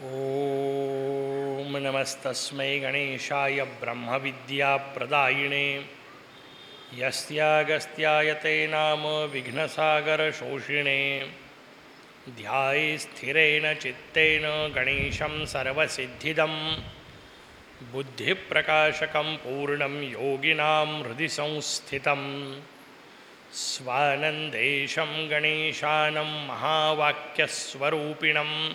ॐ नमस्तस्मै गणेशाय ब्रह्मविद्याप्रदायिणे यस्यागस्त्याय ते नाम विघ्नसागरशोषिणे ध्याये स्थिरेण चित्तेन गणेशं सर्वसिद्धिदं। बुद्धिप्रकाशकं पूर्णं योगिनां हृदि संस्थितं। स्वानन्देशं गणेशानं महावाक्यस्वरूपिणं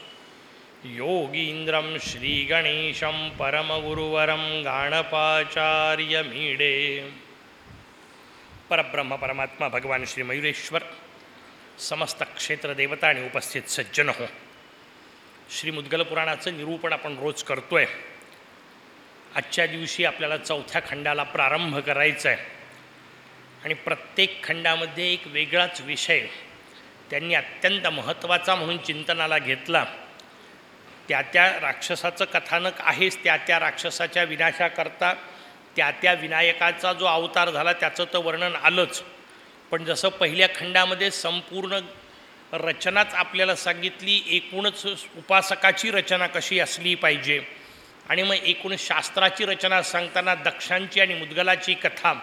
योगीन्द्रं श्रीगणेशं परमगुरुवरं गाणपाचार्यमीडे। परब्रह्म परमात्मा भगवान श्री मयुरेश्वर समस्त क्षेत्रदेवता आणि उपस्थित सज्जन हो श्री मुद्गल पुराणाचं निरूपण आपण रोज करतोय. आजच्या दिवशी आपल्याला चौथ्या खंडाला प्रारंभ करायचा आहे आणि प्रत्येक खंडामध्ये एक वेगळाच विषय त्यांनी अत्यंत महत्त्वाचा म्हणून चिंतनाला घेतला. त्या त्या राक्षसाचं कथानक आहेच त्या त्या राक्षसाच्या विनाशाकरता त्या त्या विनायकाचा जो अवतार झाला त्याचं तर वर्णन आलंच. पण जसं पहिल्या खंडामध्ये संपूर्ण रचनाच आपल्याला सांगितली एकूणच उपासकाची रचना कशी असली पाहिजे आणि मग एकूण शास्त्राची रचना सांगताना दक्षांची आणि मुद्गलाची कथा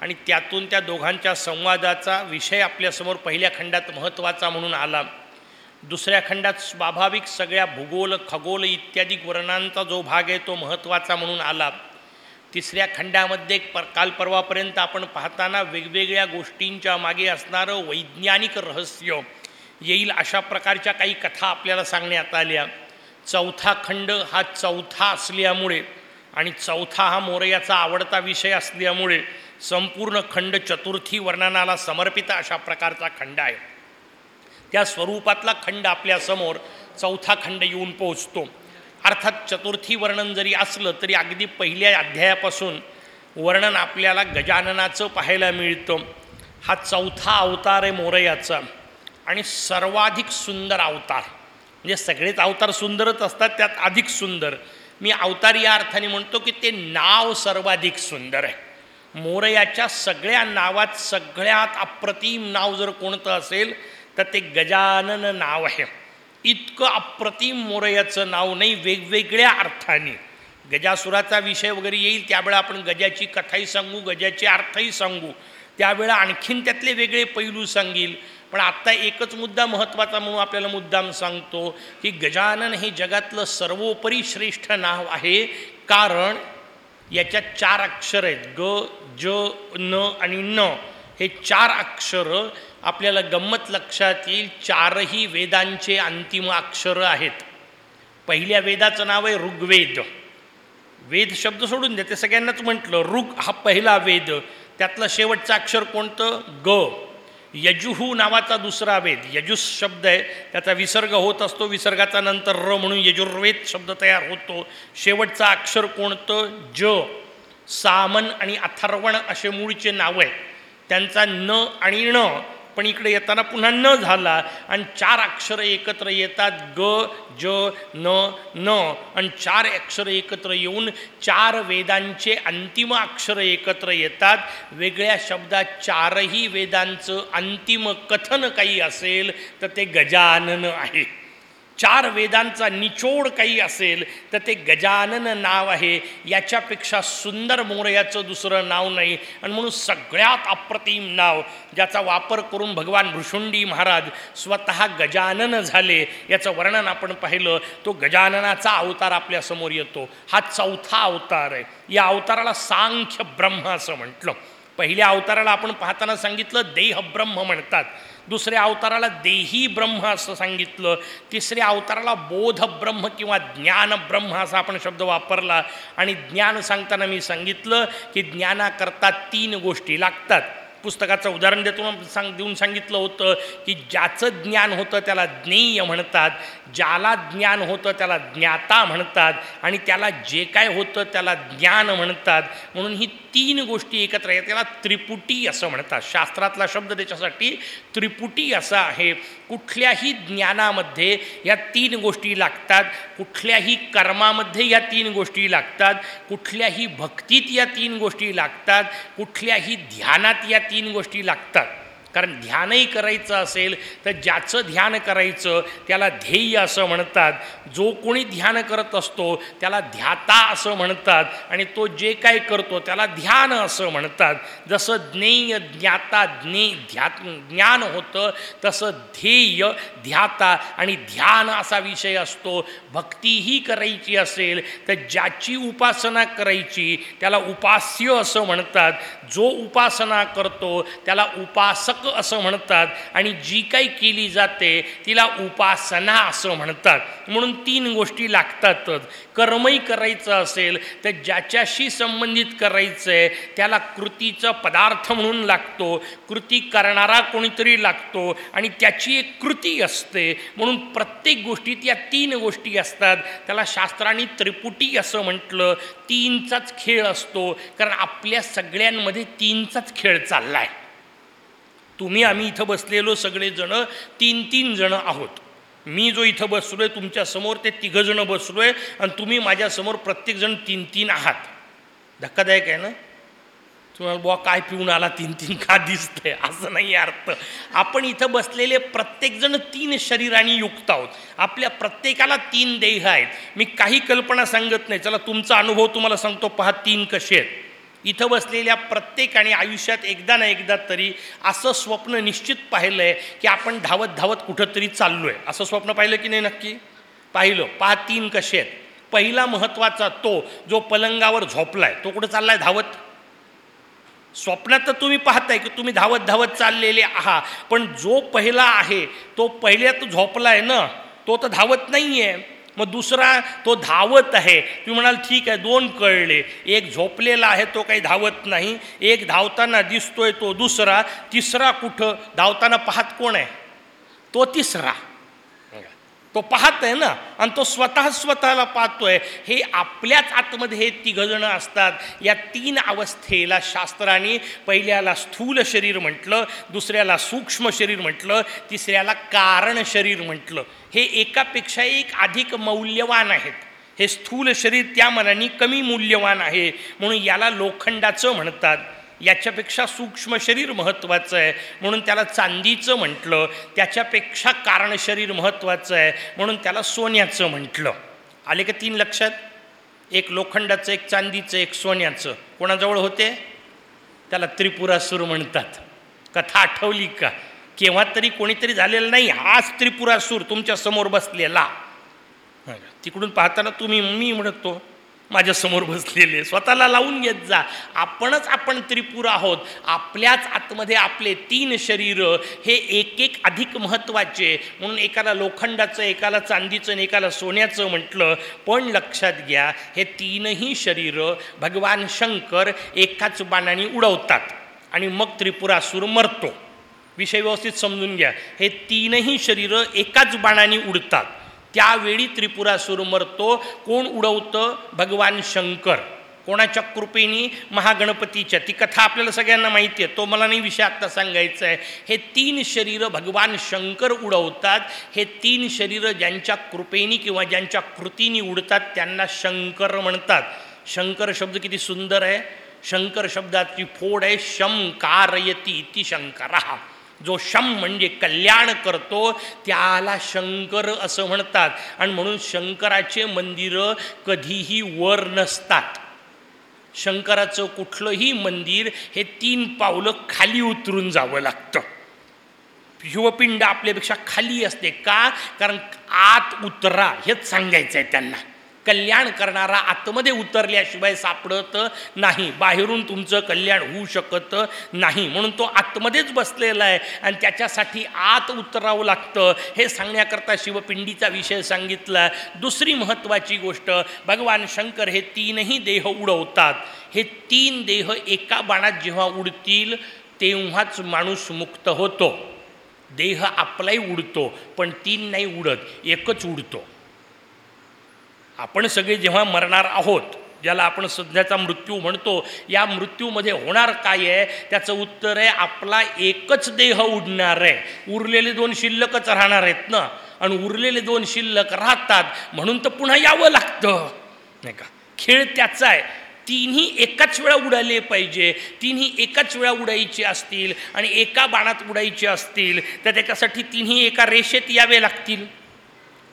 आणि त्यातून त्या दोघांच्या संवादाचा विषय आपल्यासमोर पहिल्या खंडात महत्त्वाचा म्हणून आला. दुसऱ्या खंडात स्वाभाविक सगळ्या भूगोल खगोल इत्यादी वर्णांचा जो भाग आहे तो महत्त्वाचा म्हणून आला. तिसऱ्या खंडामध्ये पर काल परवापर्यंत आपण पाहताना वेगवेगळ्या गोष्टींच्या मागे असणारं वैज्ञानिक रहस्य येईल अशा प्रकारच्या काही कथा आपल्याला सांगण्यात आल्या. चौथा खंड हा चौथा असल्यामुळे आणि चौथा हा मोरयाचा आवडता विषय असल्यामुळे संपूर्ण खंड चतुर्थी वर्णनाला समर्पित अशा प्रकारचा खंड आहे. त्या स्वरूपातला खंड आपल्यासमोर चौथा खंड येऊन पोहोचतो. अर्थात चतुर्थी वर्णन जरी असलं तरी अगदी पहिल्या अध्यायापासून वर्णन आपल्याला गजाननाचं पाहायला मिळतं. हा चौथा अवतार आहे मोरयाचा आणि सर्वाधिक सुंदर अवतार. म्हणजे सगळेच अवतार सुंदरच असतात त्यात अधिक सुंदर. मी अवतार या अर्थाने म्हणतो की ते नाव सर्वाधिक सुंदर आहे. मोरयाच्या सगळ्या नावात सगळ्यात अप्रतिम नाव जर कोणतं असेल तर ते गजानन नाव आहे. इतकं अप्रतिम मोरयाचं नाव नाही वेगवेगळ्या अर्थाने. गजासुराचा विषय वगैरे येईल त्यावेळा आपण गजाची कथाही सांगू गजाचे अर्थही सांगू. त्यावेळा आणखीन त्यातले वेगळे पैलू सांगील. पण आत्ता एकच मुद्दा महत्त्वाचा म्हणून आपल्याला मुद्दाम सांगतो की गजानन हे जगातलं सर्वोपरी श्रेष्ठ नाव आहे. कारण याच्यात चार अक्षर आहेत. ग ज न आणि न. हे चार अक्षरं आपल्याला गंमत लक्षात येईल चारही वेदांचे अंतिम अक्षरं आहेत. पहिल्या वेदाचं नाव आहे ऋग्वेद. वेद शब्द सोडून द्या ते सगळ्यांनाच म्हटलं ऋग हा पहिला वेद. त्यातलं शेवटचं अक्षर कोणतं? ग. यजुहू नावाचा दुसरा वेद. यजुस शब्द आहे त्याचा विसर्ग होत असतो विसर्गाचा नंतर र म्हणून यजुर्वेद शब्द तयार होतो. शेवटचं अक्षर कोणतं? ज. सामन आणि अथर्वण असे मूळचे नावं आहे त्यांचा न आणि ण पण इकडे येताना पुन्हा न झाला आणि चार अक्षरं एकत्र येतात ग ज न न. आणि चार अक्षरं एकत्र येऊन चार वेदांचे अंतिम अक्षरं एकत्र येतात. वेगळ्या शब्दात चारही वेदांचं अंतिम कथन काही असेल तर ते गजानन आहे. चार वेदांचा निचोड काही असेल तर ते गजानन नाव आहे. याच्यापेक्षा सुंदर मोरयाचं दुसरं नाव नाही. आणि म्हणून सगळ्यात अप्रतिम नाव ज्याचा वापर करून भगवान भृषुंडी महाराज स्वतः गजानन झाले याचं वर्णन आपण पाहिलं. तो गजाननाचा अवतार आपल्यासमोर येतो. हा चौथा अवतार आहे. या अवताराला सांख्य ब्रह्म असं म्हटलं. पहिल्या अवताराला आपण पाहताना सांगितलं देहब्रह्म म्हणतात. दुसऱ्या अवताराला देही ब्रह्म असं सांगितलं तिसऱ्या अवताराला बोध ब्रह्म किंवा ज्ञान ब्रह्म असा आपण शब्द वापरला. आणि ज्ञान सांगताना मी सांगितलं की ज्ञानाकरता तीन गोष्टी लागतात. पुस्तकाचं उदाहरण देतो सांग देऊन सांगितलं होतं की ज्याचं ज्ञान होतं त्याला ज्ञेय म्हणतात ज्याला ज्ञान होतं त्याला ज्ञाता म्हणतात आणि त्याला जे काय होतं त्याला ज्ञान म्हणतात. म्हणून ही तीन गोष्टी एकत्र आहेत त्याला त्रिपुटी असं म्हणतात. शास्त्रातला शब्द त्याच्यासाठी त्रिपुटी असा आहे. कुठल्याही ज्ञानामध्ये या तीन गोष्टी लागतात. कुठल्याही कर्मामध्ये या तीन गोष्टी लागतात. कुठल्याही भक्तीत या तीन गोष्टी लागतात. कुठल्याही ध्यानात या तीन गोष्टी लागतात. कारण ध्यानही करायचं असेल तर ज्याचं ध्यान करायचं त्याला ध्येय असं म्हणतात. जो कोणी ध्यान करत असतो त्याला ध्याता असं म्हणतात. आणि तो जे काय करतो त्याला ध्यान असं म्हणतात. जसं ज्ञेय ज्ञाता ज्ञे ध्या ज्ञान होतं तसं ध्येय ध्याता आणि ध्यान असा विषय असतो. भक्तीही करायची असेल तर ज्याची उपासना करायची त्याला उपास्य असं म्हणतात. जो उपासना करतो त्याला उपासक असं म्हणतात आणि जी काही केली जाते तिला उपासना असं म्हणतात. म्हणून तीन गोष्टी लागतातच. कर्मही करायचं असेल तर ज्याच्याशी संबंधित करायचं आहे त्याला कृतीचा पदार्थ म्हणून लागतो. कृती करणारा कोणीतरी लागतो आणि त्याची एक कृती असते. म्हणून प्रत्येक गोष्टीत या तीन गोष्टी असतात. त्याला शास्त्रांनी त्रिपुटी असं म्हटलं. तीनचाच खेळ असतो. कारण आपल्या सगळ्यांमध्ये तीनचाच खेळ चालला आहे तुम्ही आम्ही इथं बसलेलो सगळेजणं तीन तीन जणं आहोत. मी जो इथं बसलो आहे तुमच्यासमोर ते तिघंजणं बसलो आहे आणि तुम्ही माझ्यासमोर प्रत्येकजण तीन तीन आहात. धक्कादायक आहे ना? तुम्हाला बुवा काय पिऊन आला तीन तीन का दिसतंय? असं नाही अर्थ. आपण इथं बसलेले प्रत्येकजण तीन शरीराने युक्त आहोत. आपल्या प्रत्येकाला तीन देह आहेत. मी काही कल्पना सांगत नाही. चला तुमचा अनुभव तुम्हाला सांगतो. पहा तीन कसे आहेत. इथं बसलेल्या प्रत्येकाने आयुष्यात एकदा ना एकदा तरी असं स्वप्न निश्चित पाहिलं आहे की आपण धावत धावत कुठंतरी चाललो आहे असं स्वप्न पाहिलं की नाही नक्की? पाहिलं. पहा तीन कसे आहेत. पहिला महत्त्वाचा तो जो पलंगावर झोपला आहे तो कुठं चालला आहे धावत? स्वप्नात तर तुम्ही पाहताय की तुम्ही धावत धावत चाललेले आहात. पण जो पहिला आहे तो पहिल्यात झोपला आहे ना तो तर धावत नाही आहे मग दुसरा तो धावत आहे. तुम्ही म्हणाल ठीक आहे दोन कळले. एक झोपलेला आहे तो काही धावत नाही. एक धावताना दिसतोय तो दुसरा. तिसरा कुठं? धावताना पाहत कोण आहे? तो तिसरा. तो पाहत आहे ना आणि तो स्वतः स्वतःला पाहतोय. हे आपल्याच आतमध्ये हे तिघजणं असतात. या तीन अवस्थेला शास्त्राने पहिल्याला स्थूल शरीर म्हटलं दुसऱ्याला सूक्ष्म शरीर म्हटलं तिसऱ्याला कारण शरीर म्हटलं. हे एकापेक्षा एक अधिक मौल्यवान आहेत. हे स्थूल शरीर त्या मनाने कमी मूल्यवान आहे. म्हणून याला लोखंडाचं म्हणतात. याच्यापेक्षा सूक्ष्म शरीर महत्त्वाचं आहे. म्हणून त्याला चांदीचं म्हटलं त्याच्यापेक्षा कारण शरीर महत्त्वाचं आहे. म्हणून त्याला सोन्याचं म्हटलं. आले का तीन लक्षात? एक लोखंडाचं एक चांदीचं एक सोन्याचं. कोणाजवळ होते? त्याला त्रिपुरासूर म्हणतात. कथा आठवली का? केव्हा तरी कोणीतरी झालेलं नाही हाच त्रिपुरासूर तुमच्यासमोर बसलेला. तिकडून पाहताना तुम्ही मी म्हणतो माझ्यासमोर बसलेले. स्वतःला लावून घेत जा. आपणच आपण त्रिपुर आहोत. आपल्याच आतमध्ये आपले तीन शरीर हे एक एक अधिक महत्त्वाचे. म्हणून एकाला लोखंडाचं एकाला चांदीचं आणि एकाला सोन्याचं म्हटलं. पण लक्षात घ्या हे तीनही शरीर भगवान शंकर एकाच बाणाने उडवतात. आणि मग त्रिपुरासूर मरतो. विषय व्यवस्थित समजून घ्या. हे तीनही शरीरं एकाच बाणाने उडतात. त्यावेळी त्रिपुरासूर मरतो कोण उडवतं? भगवान शंकर. कोणाच्या कृपेनी महागणपतीच्या ती कथा आपल्याला सगळ्यांना माहिती आहे तो मला नाही विषय आत्ता सांगायचा आहे. हे तीन शरीरं भगवान शंकर उडवतात हे तीन शरीरं ज्यांच्या कृपेनी किंवा ज्यांच्या कृतीनी उडतात त्यांना शंकर म्हणतात. शंकर शब्द किती सुंदर आहे. शंकर शब्दाची फोड आहे शंकारयती इति शंकरा. जो शम म्हणजे कल्याण करतो त्याला शंकर असं म्हणतात. आणि म्हणून शंकराचे मंदिरं कधीही वर नसतात. शंकराचं कुठलंही मंदिर हे तीन पावलं खाली उतरून जावं लागतं. शिवपिंड आपल्यापेक्षा खाली असते. का? कारण आत उतरा हेच सांगायचं आहे त्यांना. कल्याण करणारा आतमध्ये उतरल्याशिवाय सापडत नाही. बाहेरून तुमचं कल्याण होऊ शकत नाही. म्हणून तो आतमध्येच बसलेला आहे आणि त्याच्यासाठी आत उतरावं लागतं. हे सांगण्याकरता शिवपिंडीचा विषय सांगितला. दुसरी महत्त्वाची गोष्ट भगवान शंकर हे तीनही देह उडवतात. हे तीन देह एका बाणात जेव्हा उडतील तेव्हाच माणूस मुक्त होतो. देह आपलाही उडतो पण तीन नाही उडत एकच उडतो. आपण सगळे जेव्हा मरणार आहोत ज्याला आपण सध्याचा मृत्यू म्हणतो या मृत्यूमध्ये होणार काय आहे? त्याचं उत्तर आहे आपला एकच देह उडणार आहे. उरलेले दोन शिल्लकच राहणार आहेत ना? आणि उरलेले दोन शिल्लक राहतात म्हणून तर पुन्हा यावं लागतं. नाही का? खेळ त्याचा आहे. तिन्ही एकाच वेळा उडाले पाहिजे. तिन्ही एकाच वेळा उडायचे असतील आणि एका बाणात उडायचे असतील तर त्याच्यासाठी तिन्ही एका रेषेत यावे लागतील.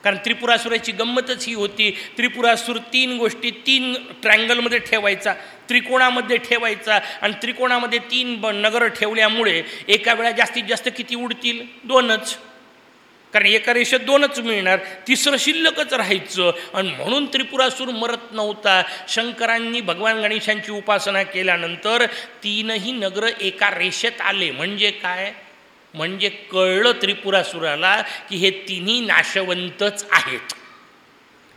कारण त्रिपुरासुराची गंमतच ही होती. त्रिपुरासूर तीन गोष्टी तीन ट्रँगलमध्ये ठेवायचा त्रिकोणामध्ये ठेवायचा आणि त्रिकोणामध्ये तीन ब नगर ठेवल्यामुळे एका वेळा जास्तीत जास्त किती उडतील? दोनच. कारण एका रेषेत दोनच मिळणार. तिसरं शिल्लकच राहायचं. आणि म्हणून त्रिपुरासूर मरत नव्हता. शंकरांनी भगवान गणेशांची उपासना केल्यानंतर तीनही नगरं एका रेषेत आले. म्हणजे काय? म्हणजे कळलं त्रिपुरासुराला की हे तिन्ही नाशवंतच आहेत.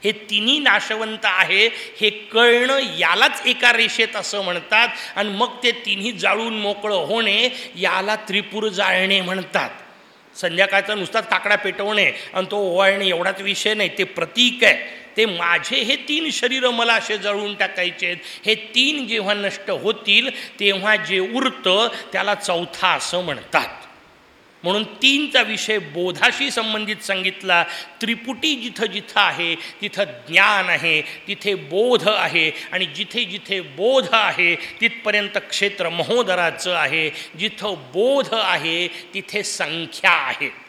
हे तिन्ही नाशवंत आहे हे कळणं यालाच एका रेषेत असं म्हणतात आणि मग ते तिन्ही जाळून मोकळं होणे याला त्रिपुर जाळणे म्हणतात. संध्याकाळचा नुसताच काकडा पेटवणे आणि तो ओवाळणे एवढाच विषय नाही ते प्रतीक आहे. ते माझे हे तीन शरीरं मला असे जळून टाकायचे आहेत. हे तीन जेव्हा नष्ट होतील तेव्हा जे उरतं त्याला चौथा असं म्हणतात. म्हणून तीनचा विषय बोधाशी संबंधित सांगितला. त्रिपुटी जिथं जिथं आहे तिथं ज्ञान आहे तिथे बोध आहे. आणि जिथे जिथे बोध आहे तिथपर्यंत क्षेत्र महोदराचं आहे. जिथं बोध आहे तिथे संख्या आहे.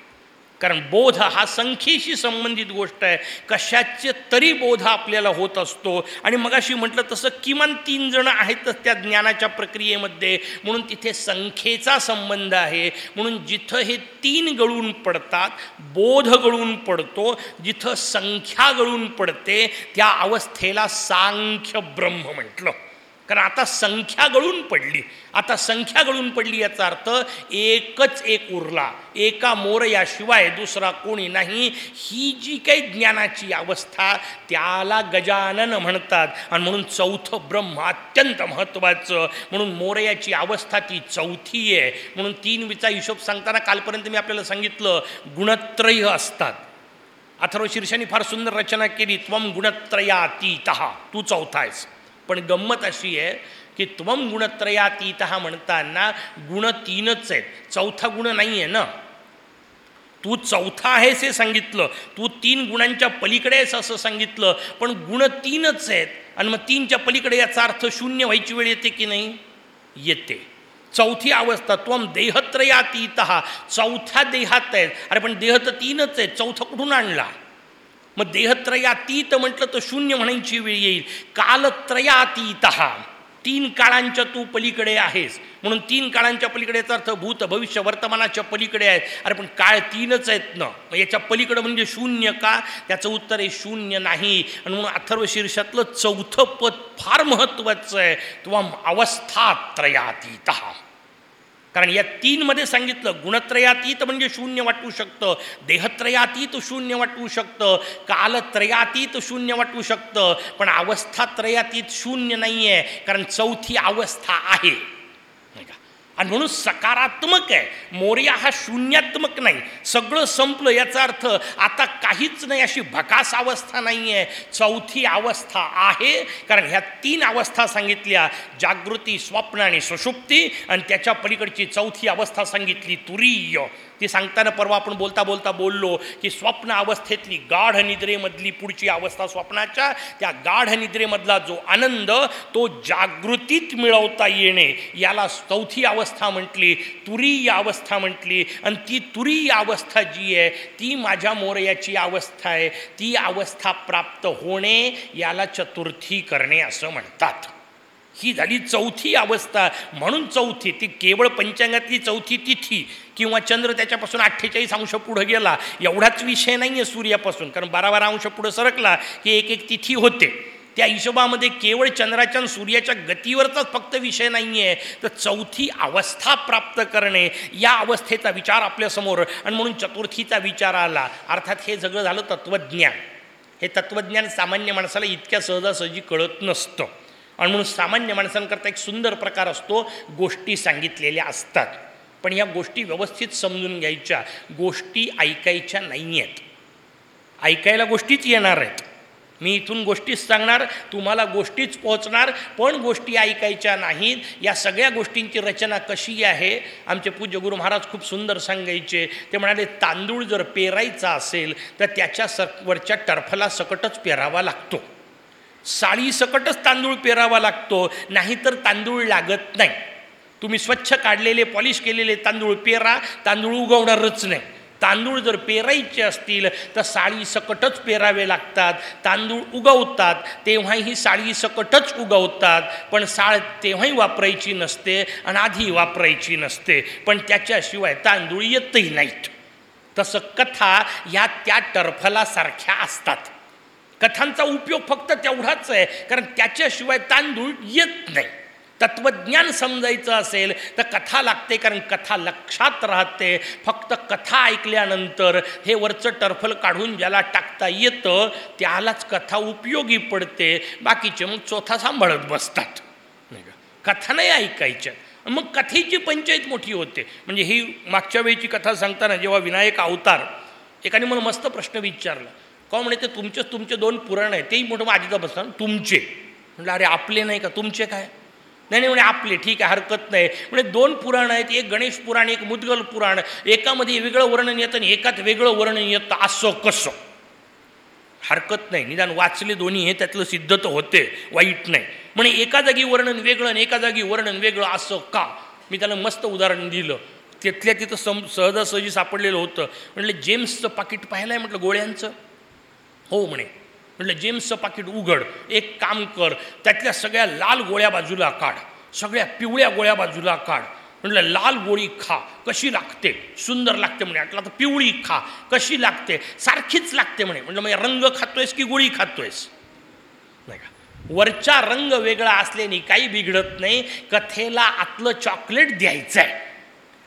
कारण बोध हा संख्येशी संबंधित गोष्ट आहे. कशाचे तरी बोध आपल्याला होत असतो. आणि मगाशी म्हटलं तसं किमान तीन जण आहेतच त्या ज्ञानाच्या प्रक्रियेमध्ये. म्हणून तिथे संख्येचा संबंध आहे. म्हणून जिथं हे तीन गळून पडतात बोध गळून पडतो जिथं संख्या गळून पडते त्या अवस्थेला सांख्य ब्रह्म म्हटलं. कारण आता संख्या गळून पडली. आता संख्या गळून पडली याचा अर्थ एकच एक उरला. एका मोर याशिवाय दुसरा कोणी नाही. ही जी काही ज्ञानाची अवस्था त्याला गजानन म्हणतात. आणि म्हणून चौथं ब्रह्म अत्यंत महत्त्वाचं. म्हणून मोरयाची अवस्था ती चौथी आहे. म्हणून तीन विचा हिशोब सांगताना कालपर्यंत मी आपल्याला सांगितलं गुणत्रय असतात. अथर्व शीर्षाने फार सुंदर रचना केली त्वम गुणत्रयातीत. तू चौथा आहेस. पण गंमत अशी आहे की त्वम गुणत्रयातीत म्हणताना गुण तीनच आहेत. चौथा गुण नाही आहे ना? तू चौथा आहेस हे सांगितलं. तू तीन गुणांच्या पलीकडे आहेस असं सांगितलं. पण गुण तीनच आहेत. आणि मग तीनच्या पलीकडे याचा अर्थ शून्य व्हायची वेळ येते की नाही? येते. चौथी अवस्था त्वम देहत्रयातीत चौथ्या देहात आहेत. अरे पण देह तर तीनच आहेत. चौथा कुठून आणला? मग देहत्रयातीत म्हटलं तर शून्य म्हणायची वेळ येईल. कालत्रयातीत. तीन काळांच्या तू पलीकडे आहेस. म्हणून तीन काळांच्या पलीकडेचा अर्थ भूत भविष्य वर्तमानाच्या पलीकडे आहे. अरे पण काळ तीनच आहेत ना. मग याच्या पलीकडं म्हणजे शून्य का? त्याचं उत्तर आहे शून्य नाही. आणि म्हणून अथर्व शीर्षातलं चौथं पद फार महत्त्वाचं आहे. किंवा अवस्थात्रयातीत. कारण या तीनमध्ये सांगितलं गुणत्रयातीत म्हणजे शून्य वाटू शकतं देहत्रयातीत शून्य वाटू शकतं कालत्रयातीत शून्य वाटू शकतं पण अवस्थात्रयातीत शून्य नाही आहे कारण चौथी अवस्था आहे. आणि म्हणून सकारात्मक आहे. मोर्या हा शून्यात्मक नाही. सगळं संपलं याचा अर्थ आता काहीच नाही अशी भकास अवस्था नाही आहे चौथी अवस्था आहे. कारण ह्या तीन अवस्था सांगितल्या. जागृती स्वप्न आणि सुषुप्ती आणि त्याच्या पलीकडची चौथी अवस्था सांगितली तुरीय. ती सांगताना परवा आपण बोलता बोलता बोललो की स्वप्न अवस्थेतली गाढ निद्रेमधली पुढची अवस्था स्वप्नाच्या त्या गाढ निद्रेमधला जो आनंद तो जागृतीत मिळवता येणे. याला चौथी अवस्था म्हटली तुरीय अवस्था म्हटली. आणि ती तुरीय अवस्था जी आहे ती माझ्या मोरयाची अवस्था आहे. ती अवस्था प्राप्त होणे याला चतुर्थी करणे असं म्हणतात. ही झाली चौथी अवस्था. म्हणून चौथी ती केवळ पंचांगातली चौथी तिथी किंवा चंद्र त्याच्यापासून अठ्ठेचाळीस अंश पुढं गेला एवढाच विषय नाही आहे सूर्यापासून. कारण बारा बारा अंश पुढं सरकला की एक एक तिथी होते. त्या हिशोबामध्ये केवळ चंद्राच्या आणि सूर्याच्या गतीवरचाच फक्त विषय नाही आहे तर चौथी अवस्था प्राप्त करणे या अवस्थेचा विचार आपल्यासमोर आणि म्हणून चतुर्थीचा विचार आला. अर्थात हे सगळं झालं तत्त्वज्ञान हे तत्त्वज्ञान सामान्य माणसाला इतक्या सहजासहजी कळत नसतं. आणि म्हणून सामान्य माणसांकरता एक सुंदर प्रकार असतो गोष्टी सांगितलेल्या असतात. पण या गोष्टी व्यवस्थित समजून घ्यायच्या गोष्टी ऐकायच्या नाही आहेत ऐकायला गोष्टीच येणार आहेत. मी इथून गोष्टीच सांगणार तुम्हाला गोष्टीच पोहोचणार पण गोष्टी ऐकायच्या नाहीत. या सगळ्या गोष्टींची रचना कशी आहे? आमचे पूज्य गुरु महाराज खूप सुंदर सांगायचे. ते म्हणाले तांदूळ जर पेरायचा असेल तर त्याच्या स वरच्या टर्फला सकटच पेरावा लागतो. साळीसकटच तांदूळ पेरावा लागतो नाहीतर तांदूळ लागत नाही. तुम्ही स्वच्छ काढलेले पॉलिश केलेले तांदूळ पेरा तांदूळ उगवणारच नाही. तांदूळ जर पेरायचे असतील तर साळीसकटच पेरावे लागतात. तांदूळ उगवतात तेव्हाही साळीसकटच उगवतात. पण साळ तेव्हाही वापरायची नसते आणि आधी वापरायची नसते. पण त्याच्याशिवाय तांदूळ येतही नाहीत. तसं कथा या त्या टर्फलासारख्या असतात. कथांचा उपयोग फक्त तेवढाच आहे कारण त्याच्याशिवाय तांदूळ येत नाही. तत्त्वज्ञान समजायचं असेल तर कथा लागते कारण कथा लक्षात राहते. फक्त कथा ऐकल्यानंतर हे वरचं टर्फल काढून ज्याला टाकता येतं त्यालाच कथा उपयोगी पडते. बाकीचे मग चोथा सांभाळत बसतात. नाही का? कथा नाही ऐकायच्या. मग कथेची पंचायत मोठी होते. म्हणजे ही मागच्या वेळीची कथा सांगताना जेव्हा विनायक अवतार एकाने मला मस्त प्रश्न विचारला. का म्हणे ते तुमचेच तुमचे दोन पुराण आहे तेही मोठं माझीचा बसतात. तुमचे. म्हटलं अरे आपले नाही का? तुमचे काय? नाही नाही म्हणे आपले. ठीक आहे हरकत नाही. म्हणजे दोन पुराण आहेत एक गणेश पुराण एक मुदगल पुराण. एकामध्ये वेगळं वर्णन येतं आणि एकात वेगळं वर्णन येतं. असं कसं? हरकत नाही. निदान वाचले दोन्ही हे त्यातलं सिद्ध तर होते. वाईट नाही. म्हणे एका जागी वर्णन वेगळं आणि एका जागी वर्णन वेगळं. असं का? मी त्याला मस्त उदाहरण दिलं. तिथल्या तिथं सम सहजासहजी सापडलेलं होतं. म्हटलं जेम्सचं पाकिट पाहिलं आहे म्हटलं गोळ्यांचं. हो म्हणे. म्हटलं जेम्सचं पाकिट उघड एक काम कर. त्यातल्या सगळ्या लाल गोळ्या बाजूला काढ. सगळ्या पिवळ्या गोळ्या बाजूला काढ. म्हटलं लाल गोळी खा. कशी लागते? सुंदर लागते म्हणे. म्हटलं तर पिवळी खा. कशी लागते? सारखीच लागते म्हणे. म्हटलं म्हणजे रंग खातोयस की गोळी खातोयस? नाही का? वरचा रंग वेगळा असल्याने काही बिघडत नाही. कथेला आतलं चॉकलेट द्यायचं आहे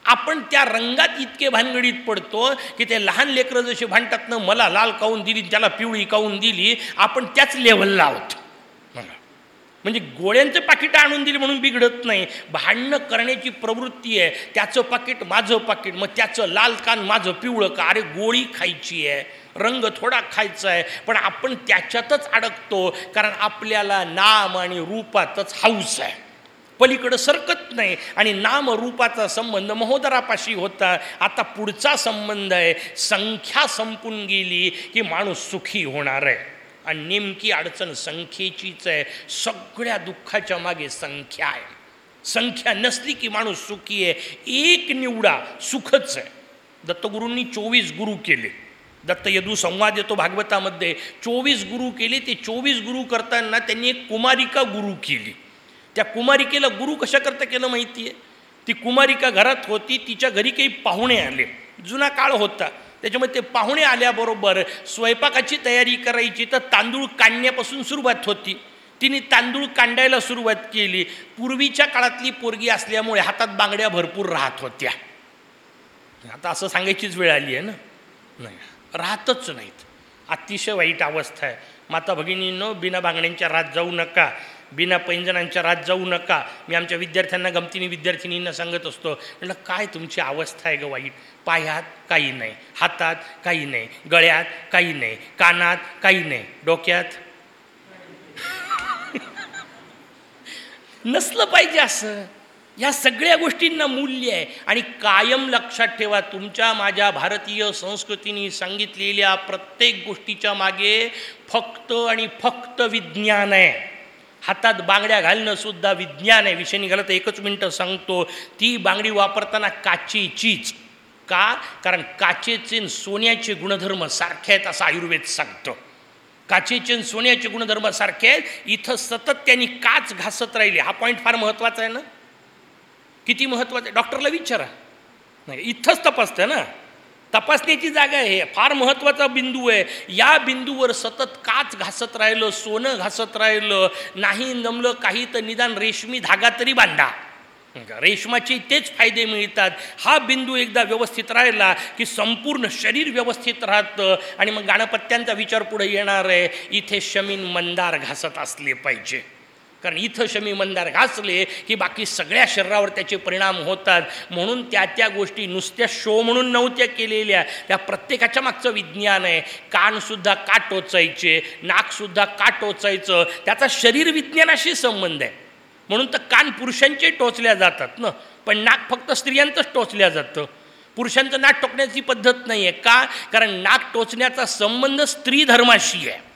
आपण त्या रंगात इतके भानगडीत पडतो की ते लहान लेकरं जसे भांडतात ना मला लाल काऊन दिली त्याला पिवळी काऊन दिली आपण त्याच लेवलला आहोत. म्हणजे गोळ्यांचं पाकिट आणून दिली म्हणून बिघडत नाही. भांडणं करण्याची प्रवृत्ती आहे. त्याचं पाकिट माझं पाकिट. मग त्याचं लाल कान माझं पिवळं का? अरे गोळी खायची आहे. रंग थोडा खायचा आहे. पण आपण त्याच्यातच अडकतो. कारण आपल्याला नाम आणि रूपातच हाऊस आहे. पलीकडं सरकत नाही. आणि नाम रूपाचा संबंध महोदरापाशी होता. आता पुढचा संबंध आहे. संख्या संपून गेली की माणूस सुखी होणार आहे. आणि नेमकी अडचण संख्येचीच आहे. सगळ्या दुःखाच्या मागे संख्या आहे. संख्या नसली की माणूस सुखी आहे. एक निवडा सुखच आहे. दत्तगुरूंनी चोवीस गुरु केले. दत्त यदू संवाद येतो भागवतामध्ये. चोवीस गुरु केले. ते चोवीस गुरु करताना त्यांनी एक कुमारिका गुरु केली. त्या कुमारिकेला गुरु कशाकरता केलं माहिती आहे ती कुमारिका घरात होती तिच्या घरी काही पाहुणे आले. जुना काळ होता. त्याच्यामुळे ते पाहुणे आल्याबरोबर स्वयंपाकाची तयारी करायची तर तांदूळ काढण्यापासून सुरुवात होती. तिने तांदूळ कांडायला सुरुवात केली. पूर्वीच्या काळातली पोरगी असल्यामुळे हातात बांगड्या भरपूर राहत होत्या. आता असं सांगायचीच वेळ आली आहे ना? नाही राहतच नाहीत. अतिशय वाईट अवस्था आहे. माता भगिनीनं बिना बांगड्यांच्या रात जाऊ नका. बिना पैंजणांच्या रात जाऊ नका. मी आमच्या विद्यार्थ्यांना गमतीने विद्यार्थिनींना सांगत असतो म्हटलं काय तुमची अवस्था आहे ग वाईट? पायात काही नाही हातात काही नाही गळ्यात काही नाही कानात काही नाही डोक्यात नसलं पाहिजे असं. या सगळ्या गोष्टींना मूल्य आहे. आणि कायम लक्षात ठेवा तुमच्या माझ्या भारतीय संस्कृतीने सांगितलेल्या प्रत्येक गोष्टीच्या मागे फक्त आणि फक्त विज्ञान आहे. हातात बांगड्या घालणं सुद्धा विज्ञान आहे. विषय निघाला तर एकच मिनटं सांगतो. ती बांगडी वापरताना काचेचीच का? कारण काचेचे आणि सोन्याचे गुणधर्म सारखे आहेत असं आयुर्वेद सांगतं. काचेचे आणि सोन्याचे गुणधर्म सारखे आहेत. इथं सतत त्यांनी काच घासत राहिली. हा पॉईंट फार महत्त्वाचा आहे ना? किती महत्त्वाचं आहे? डॉक्टरला विचारा. नाही इथंच तपासतं ना? तपासण्याची जागा आहे. फार महत्त्वाचा बिंदू आहे. या बिंदूवर सतत काच घासत राहिलं सोनं घासत राहिलं नाही जमलं काही तर निदान रेशमी धागा तरी बांधा. रेशमाचे तेच फायदे मिळतात. हा बिंदू एकदा व्यवस्थित राहिला की संपूर्ण शरीर व्यवस्थित राहतं आणि मग गाणपत्यांचा विचार पुढे येणार आहे. इथे शमीन मंदार घासत असले पाहिजे. कारण इथं शमी मंदार घासले की बाकी सगळ्या शरीरावर त्याचे परिणाम होतात. म्हणून त्या त्या गोष्टी नुसत्या शो म्हणून नव्हत्या केलेल्या. त्या प्रत्येकाच्या मागचं विज्ञान आहे. कानसुद्धा का टोचायचे नाकसुद्धा का टोचायचं त्याचा शरीर विज्ञानाशी संबंध आहे. म्हणून तर कान पुरुषांचे टोचल्या जातात ना. पण नाक फक्त स्त्रियांचंच टोचल्या जातं. पुरुषांचं नाक टोकण्याची पद्धत नाही आहे का? कारण नाक टोचण्याचा संबंध स्त्री धर्माशी आहे.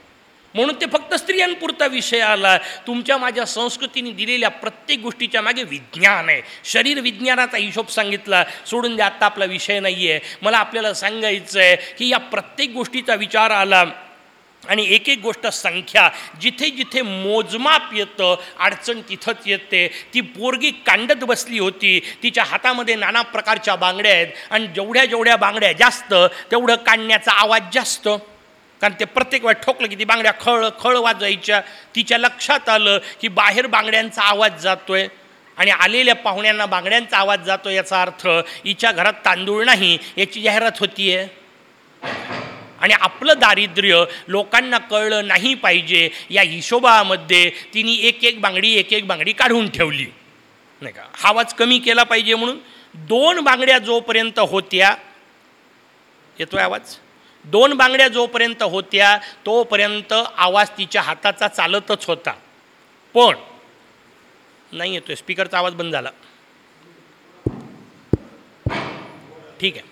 म्हणून ते फक्त स्त्रियांपुरता विषय आला. तुमच्या माझ्या संस्कृतीने दिलेल्या प्रत्येक गोष्टीच्या मागे विज्ञान आहे. शरीर विज्ञानाचा हिशोब सांगितला. सोडून द्या आत्ता आपला विषय नाही आहे मला आपल्याला सांगायचं आहे की या प्रत्येक गोष्टीचा विचार आला आणि एक एक गोष्ट संख्या जिथे जिथे मोजमाप येतं अडचण तिथंच येते. ती पोरगी कांडत बसली होती. तिच्या हातामध्ये नाना प्रकारच्या बांगड्या आहेत. आणि जेवढ्या जेवढ्या बांगड्या जास्त तेवढं काढण्याचा आवाज जास्त. कारण ते प्रत्येक वेळा ठोकलं की ती बांगड्या खळ खळ वाजायच्या तिच्या लक्षात आलं की बाहेर बांगड्यांचा आवाज जातोय. आणि आलेल्या पाहुण्यांना बांगड्यांचा आवाज जातो याचा अर्थ हिच्या घरात तांदूळ नाही याची जाहिरात होतीये. आणि आपलं दारिद्र्य लोकांना कळलं नाही पाहिजे. या हिशोबामध्ये तिने एक एक बांगडी एक एक बांगडी काढून ठेवली. नाही का? आवाज कमी केला पाहिजे म्हणून दोन बांगड्या जोपर्यंत होत्या येतोय आवाज? दोन बांगड्या जोपर्यंत होत्या तोपर्यंत आवाज तिच्या हाताचा चालतच होता. पण नाही येतोय स्पीकरचा आवाज बंद झाला. ठीक आहे.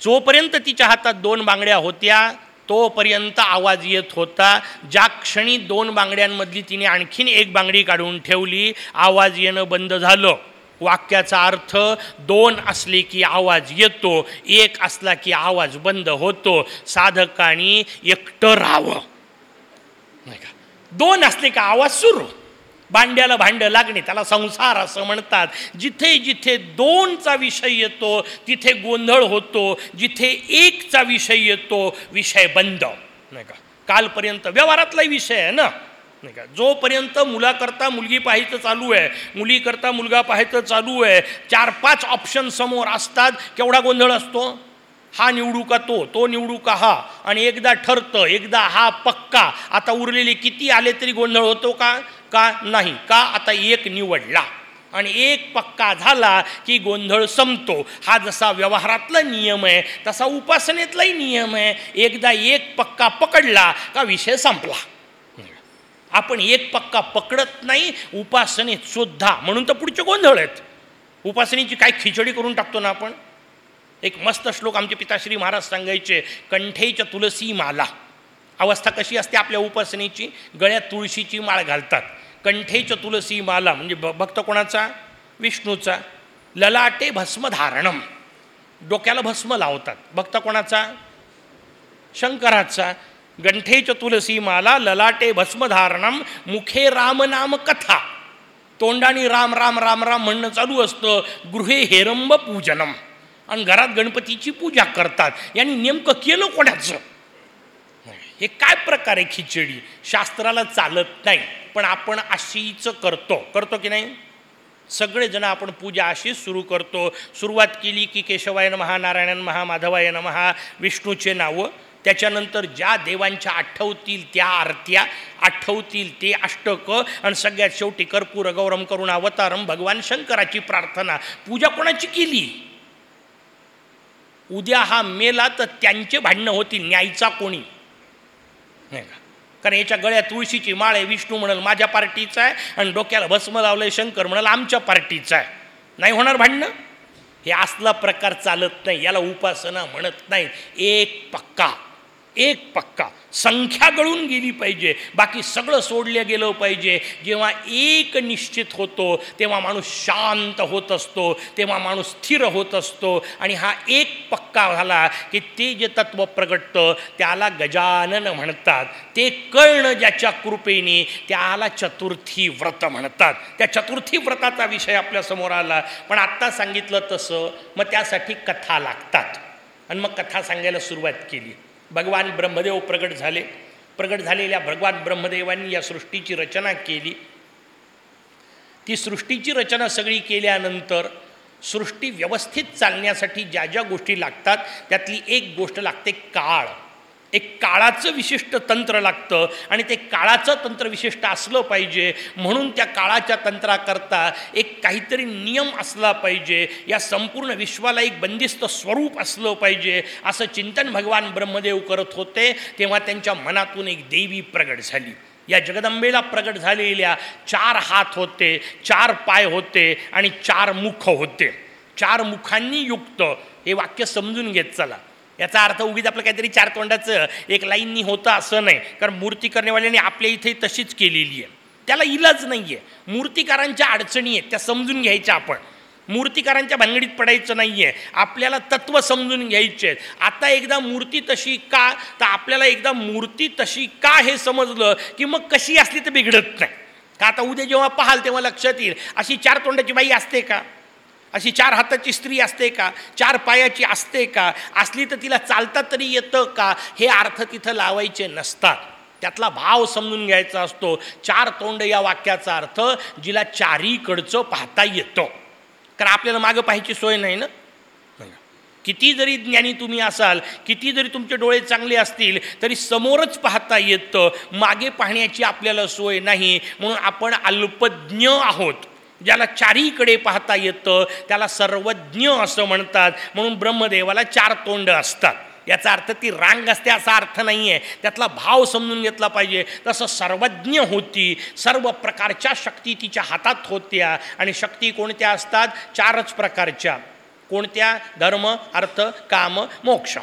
जोपर्यंत तिच्या हातात दोन बांगड्या होत्या तोपर्यंत आवाज येत होता. ज्या क्षणी दोन बांगड्यांमधली तिने आणखीन एक बांगडी काढून ठेवली आवाज येणं बंद झालं. वाक्याचा अर्थ दोन असले की आवाज येतो एक असला की आवाज बंद होतो. साधकाने एकटं राहावं. नाही का? दोन असले का आवाज सुरू. भांड्याला भांडं लागणे त्याला संसार असं म्हणतात. जिथे जिथे दोनचा विषय येतो तिथे गोंधळ होतो. जिथे एकचा विषय येतो विषय बंद. नाही का? कालपर्यंत व्यवहारातलाही विषय आहे ना? नाही का? जोपर्यंत मुलाकरता मुलगी पाहायचं चालू आहे मुलीकरता मुलगा पाहायचं चालू आहे चार पाच ऑप्शन समोर असतात केवढा गोंधळ असतो? हा निवडू का तो? तो निवडू का हा? आणि एकदा ठरतं एकदा हा पक्का आता उरलेले किती आले तरी गोंधळ होतो का? का नाही? का आता एक निवडला? आणि एक पक्का झाला की गोंधळ संपतो. हा जसा व्यवहारातला नियम आहे तसा उपासनेतलाही नियम आहे. एकदा एक पक्का पकडला का विषय संपला? आपण एक पक्का पकडत नाही उपासनेत सुद्धा. म्हणून तर पुढचे गोंधळ आहेत. उपासनेची काय खिचडी करून टाकतो ना आपण? एक मस्त श्लोक आमचे पिताश्री महाराज सांगायचे कंठेच्या तुलसी माला. अवस्था कशी असते आपल्या उपासनेची? गळ्यात तुळशीची माळ घालतात. कंठेच्या तुलसी माला. म्हणजे भ भक्त कोणाचा? विष्णूचा. ललाटे भस्मधारणम. डोक्याला भस्म लावतात. भक्त कोणाचा? शंकराचा. गंठेच तुलसी माला ललाटे भस्मधारणम मुखे रामनाम कथा. तोंडाने राम राम राम राम म्हणणं चालू असतं. गृहे हेरंब पूजनम. आणि घरात गणपतीची पूजा करतात. यांनी नेमकं केलं कोणाचं? हे काय प्रकार आहे खिचडी? शास्त्राला चालत नाही. पण आपण अशीच करतो. करतो की नाही? सगळेजण आपण पूजा अशीच सुरू करतो. सुरुवात केली की केशवायन महा नारायण महा महा विष्णूचे नावं. त्याच्यानंतर ज्या देवांच्या आठवतील त्या आरत्या आठवतील ते अष्टक आणि सगळ्यात शेवटी कर्पूर गौरम करुण अवतारम भगवान शंकराची प्रार्थना. पूजा कोणाची केली? उद्या हा मेला तर त्यांचे भांडणं होतील न्यायचा कोणी? नाही का? कारण याच्या गळ्यात तुळशीची माळ आहे विष्णू म्हणाल माझ्या पार्टीचा आहे. आणि डोक्याला भस्म लावलंय शंकर म्हणाल आमच्या पार्टीचा आहे. नाही होणार भांडणं? हे असला प्रकार चालत नाही याला उपासना म्हणत नाही. एक पक्का. एक पक्का. संख्या गळून गेली पाहिजे. बाकी सगळं सोडलं गेलं पाहिजे. जेव्हा एक निश्चित होतो तेव्हा माणूस शांत होत असतो तेव्हा माणूस स्थिर होत असतो. आणि हा एक पक्का झाला की ते जे तत्त्व प्रगटतं त्याला गजानन म्हणतात. ते कळणं ज्याच्या कृपेने त्याला चतुर्थी व्रत म्हणतात. त्या चतुर्थी व्रताचा विषय आपल्यासमोर आला. पण आत्ता सांगितलं तसं मग त्यासाठी कथा लागतात. आणि मग कथा सांगायला सुरुवात केली. भगवान ब्रह्मदेव प्रगट झाले. प्रगट झालेल्या भगवान ब्रह्मदेवांनी या सृष्टीची रचना केली. ती सृष्टीची रचना सगळी केल्यानंतर सृष्टी व्यवस्थित चालण्यासाठी ज्या ज्या गोष्टी लागतात त्यातली एक गोष्ट लागते काळ. एक काळाचं विशिष्ट तंत्र लागतं आणि ते काळाचं तंत्र विशिष्ट असलं पाहिजे. म्हणून त्या काळाच्या तंत्राकरता एक काहीतरी नियम असला पाहिजे. या संपूर्ण विश्वाला एक बंदिस्त स्वरूप असलं पाहिजे असं चिंतन भगवान ब्रह्मदेव करत होते तेव्हा त्यांच्या मनातून एक देवी प्रगट झाली. या जगदंबेला प्रगट झालेल्या चार हात होते चार पाय होते आणि चार मुख होते. चार मुखांनी युक्त हे वाक्य समजून घेत चला. याचा अर्थ उगीच आपलं काहीतरी चार तोंडाचं एक लाईननी होतं असं नाही. कारण मूर्ती करणेवाल्यांनी आपल्या इथे तशीच केलेली आहे. त्याला इलाज नाही आहे मूर्तिकारांच्या अडचणी आहेत त्या समजून घ्यायच्या आपण. मूर्तिकारांच्या भानगडीत पडायचं नाही आहे आपल्याला तत्व समजून घ्यायचे आहेत. आता एकदा मूर्ती तशी का तर आपल्याला एकदा मूर्ती तशी का हे समजलं की मग कशी असली तर बिघडत नाही. का आता उद्या जेव्हा पाहाल तेव्हा लक्षात येईल. अशी चार तोंडाची बाई असते का? अशी चार हाताची स्त्री असते का? चार पायाची असते का? असली तर तिला चालता तरी येतं का? हे अर्थ तिथं लावायचे नसतात. त्यातला भाव समजून घ्यायचा असतो. चार तोंड या वाक्याचा अर्थ जिला चारीकडचं पाहता येतं. कारण आपल्याला मागं पाहायची सोय नाही ना? किती जरी ज्ञानी तुम्ही असाल किती जरी तुमचे डोळे चांगले असतील तरी समोरच पाहता येतं. मागे पाहण्याची आपल्याला सोय नाही. म्हणून आपण अल्पज्ञ आहोत. ज्याला चारीकडे पाहता येतं त्याला सर्वज्ञ असं म्हणतात. म्हणून ब्रह्मदेवाला चार तोंड असतात. याचा अर्थ ती रांग असते असा अर्थ नाही आहे त्यातला भाव समजून घेतला पाहिजे. तसं सर्वज्ञ होती. सर्व प्रकारच्या शक्ती तिच्या हातात होत्या. आणि शक्ती कोणत्या असतात? चारच प्रकारच्या. कोणत्या? धर्म अर्थ काम मोक्ष.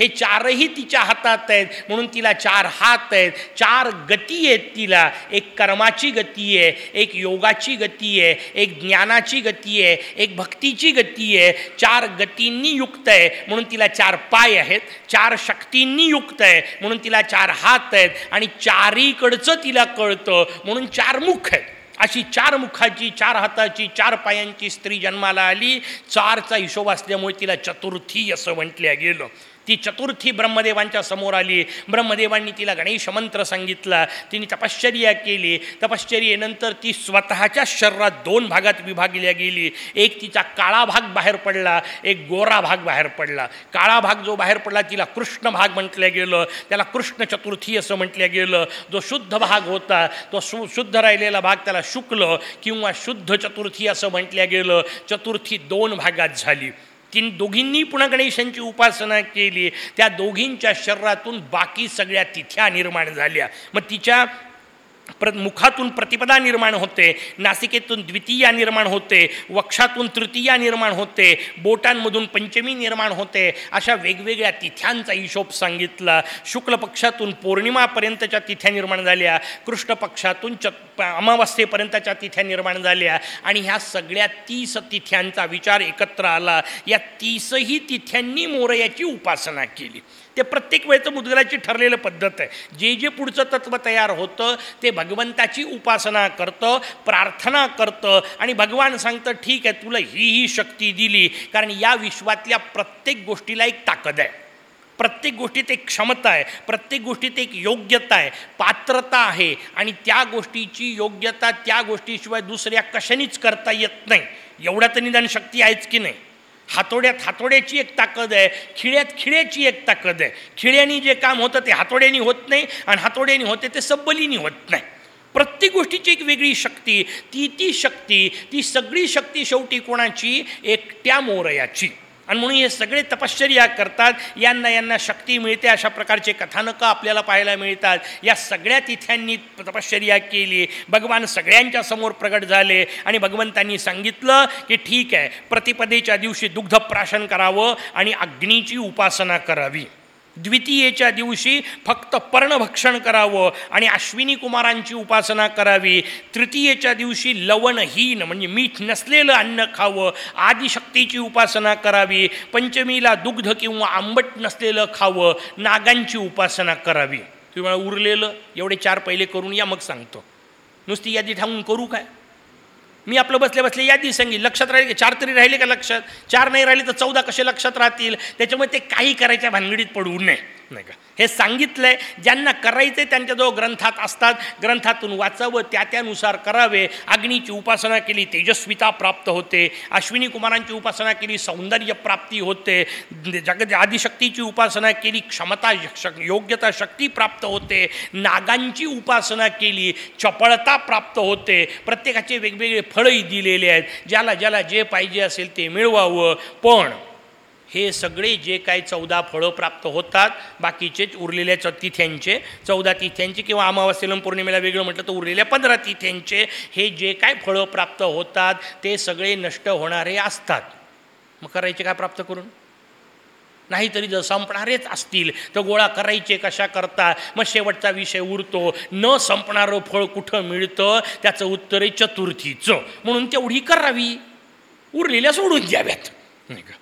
हे चारही तिच्या हातात आहेत. म्हणून तिला चार हात आहेत. चार गती आहेत तिला. एक कर्माची गती आहे एक योगाची गती आहे एक ज्ञानाची गती आहे एक भक्तीची गती आहे. चार गतींनी युक्त आहे. म्हणून तिला चार पाय आहेत. चार शक्तींनी युक्त आहे. म्हणून तिला चार हात आहेत. आणि चारीकडचं तिला कळतं. म्हणून चार मुख आहेत. अशी चार मुखाची चार हाताची चार पायांची स्त्री जन्माला आली. चारचा हिशोब असल्यामुळे तिला चतुर्थी असं म्हटल्या गेलं. ती चतुर्थी ब्रह्मदेवांच्या समोर आली. ब्रह्मदेवांनी तिला गणेश मंत्र सांगितला. तिने तपश्चर्या केली. तपश्चर्येनंतर ती स्वतःच्या शरीरात दोन भागात विभागल्या गेली. एक तिचा काळा भाग बाहेर पडला एक गोरा भाग बाहेर पडला. काळा भाग जो बाहेर पडला तिला कृष्ण भाग म्हटलं गेलं. त्याला कृष्ण चतुर्थी असं म्हटलं गेलं. जो शुद्ध भाग होता तो शु शुद्ध राहिलेला भाग त्याला शुक्ल किंवा शुद्ध चतुर्थी असं म्हटलं गेलं. चतुर्थी दोन भागात झाली. तीन दोघींनी पुन्हा गणेशांची उपासना केली. त्या दोघींच्या शरीरातून बाकी सगळ्या तिथ्या निर्माण झाल्या. मग तिच्या प्र मुखातून प्रतिपदा निर्माण होते. नासिकेतून द्वितीया निर्माण होते. वक्षातून तृतीया निर्माण होते. बोटांमधून पंचमी निर्माण होते. अशा वेगवेगळ्या तिथ्यांचा हिशोब सांगितला. शुक्ल पक्षातून पौर्णिमापर्यंतच्या तिथ्या निर्माण झाल्या. कृष्ण पक्षातून च अमावस्येपर्यंतच्या तिथ्या निर्माण झाल्या. आणि ह्या सगळ्या तीस तिथ्यांचा विचार एकत्र आला. या तीसही तिथ्यांनी मोरयाची उपासना केली. ते प्रत्येक वेळेचं मुद्गलाची ठरलेलं पद्धत आहे. जे जे पुढचं तत्व तयार होतं ते भगवंताची उपासना करतं प्रार्थना करतं आणि भगवान सांगतं ठीक आहे तुला ही ही शक्ती दिली. कारण या विश्वातल्या प्रत्येक गोष्टीला एक ताकद आहे. प्रत्येक गोष्टीत एक क्षमता आहे. प्रत्येक गोष्टीत एक योग्यता आहे. पात्रता आहे. आणि त्या गोष्टीची योग्यता त्या गोष्टीशिवाय दुसऱ्या कशानेच करता येत नाही. एवढ्या तर निदान शक्ती आहेच की नाही? हातोड्यात हातोड्याची एक ताकद आहे खिळ्यात खिळ्याची एक ताकद आहे. खिळ्यानी जे काम होतं ते हातोड्यानी होत नाही आणि हातोड्यानी होते ते सबलीनी होत नाही. प्रत्येक गोष्टीची एक वेगळी शक्ती ती ती शक्ती ती सगळी शक्ती शेवटी कोणाची? एकट्या मोरयाची. आणि म्हणून हे सगळे तपश्चर्या करतात. यांना यांना शक्ती मिळते अशा प्रकारचे कथानकं आपल्याला पाहायला मिळतात. या सगळ्या तिथ्यांनी तपश्चर्या केली. भगवान सगळ्यांच्या समोर प्रगट झाले आणि भगवंतांनी सांगितलं की ठीक आहे प्रतिपदेच्या दिवशी दुग्धप्राशन करावं आणि अग्नीची उपासना करावी. द्वितीयेच्या दिवशी फक्त पर्णभक्षण करावं आणि अश्विनी कुमारांची उपासना करावी. तृतीयेच्या दिवशी लवणहीन म्हणजे मीठ नसलेलं अन्न खावं आदिशक्तीची उपासना करावी. पंचमीला दुग्ध किंवा आंबट नसलेलं खावं नागांची उपासना करावी. तुम्हाला उरलेलं एवढे चार पहिले करून या मग सांगतो. नुसती यादी ठाऊन करू काय? मी आपलं बसल्या बसले यादी सांगेल लक्षात राहिले चार तरी राहिले का लक्षात? चार नाही राहिले तर चौदा कसे लक्षात राहतील? त्याच्यामुळे ते काही करायच्या भानगडीत पडू नये. नाही का? हे सांगितलंय ज्यांना करायचे त्यांच्याजवळ ग्रंथात असतात. ग्रंथातून वाचावं त्या त्यानुसार करावे. अग्नीची उपासना केली तेजस्विता प्राप्त होते. अश्विनी कुमारांची उपासना केली सौंदर्य प्राप्ती होते. जग आदिशक्तीची उपासना केली क्षमता शक योग्यता शक्ती प्राप्त होते. नागांची उपासना केली चपळता प्राप्त होते. प्रत्येकाचे वेगवेगळे फळही दिलेले आहेत. ज्याला ज्याला जे पाहिजे असेल ते मिळवावं. पण हे सगळे जे काही चौदा फळं प्राप्त होतात बाकीचे उरलेल्या च तिथ्यांचे चौदा तिथ्यांचे किंवा अमावास्येला पौर्णिमेला वेगळं म्हटलं तर उरलेल्या पंधरा तिथ्यांचे हे जे काय फळं प्राप्त होतात ते सगळे नष्ट होणारे असतात. मग करायचे काय प्राप्त करून? नाहीतरी जर संपणारेच असतील तर गोळा करायचे कशा करता मग शेवटचा विषय उरतो न संपणारं फळ कुठं मिळतं? त्याचं उत्तर आहे चतुर्थीचं. म्हणून तेवढी करावी. उरलेल्या सोडून द्याव्यात. नाही का?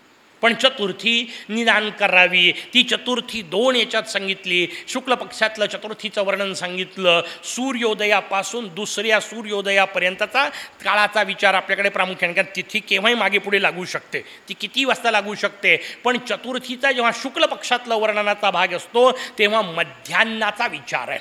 पण चतुर्थी निदान करावी. ती चतुर्थी दोन याच्यात सांगितली. शुक्ल पक्षातलं चतुर्थीचं वर्णन सांगितलं. सूर्योदयापासून दुसऱ्या सूर्योदयापर्यंतचा काळाचा विचार आपल्याकडे प्रामुख्याने कारण तिथी केव्हाही मागे पुढे लागू शकते. ती किती वाजता लागू शकते? पण चतुर्थीचा जेव्हा शुक्ल पक्षातलं वर्णनाचा भाग असतो तेव्हा मध्यान्नाचा विचार आहे.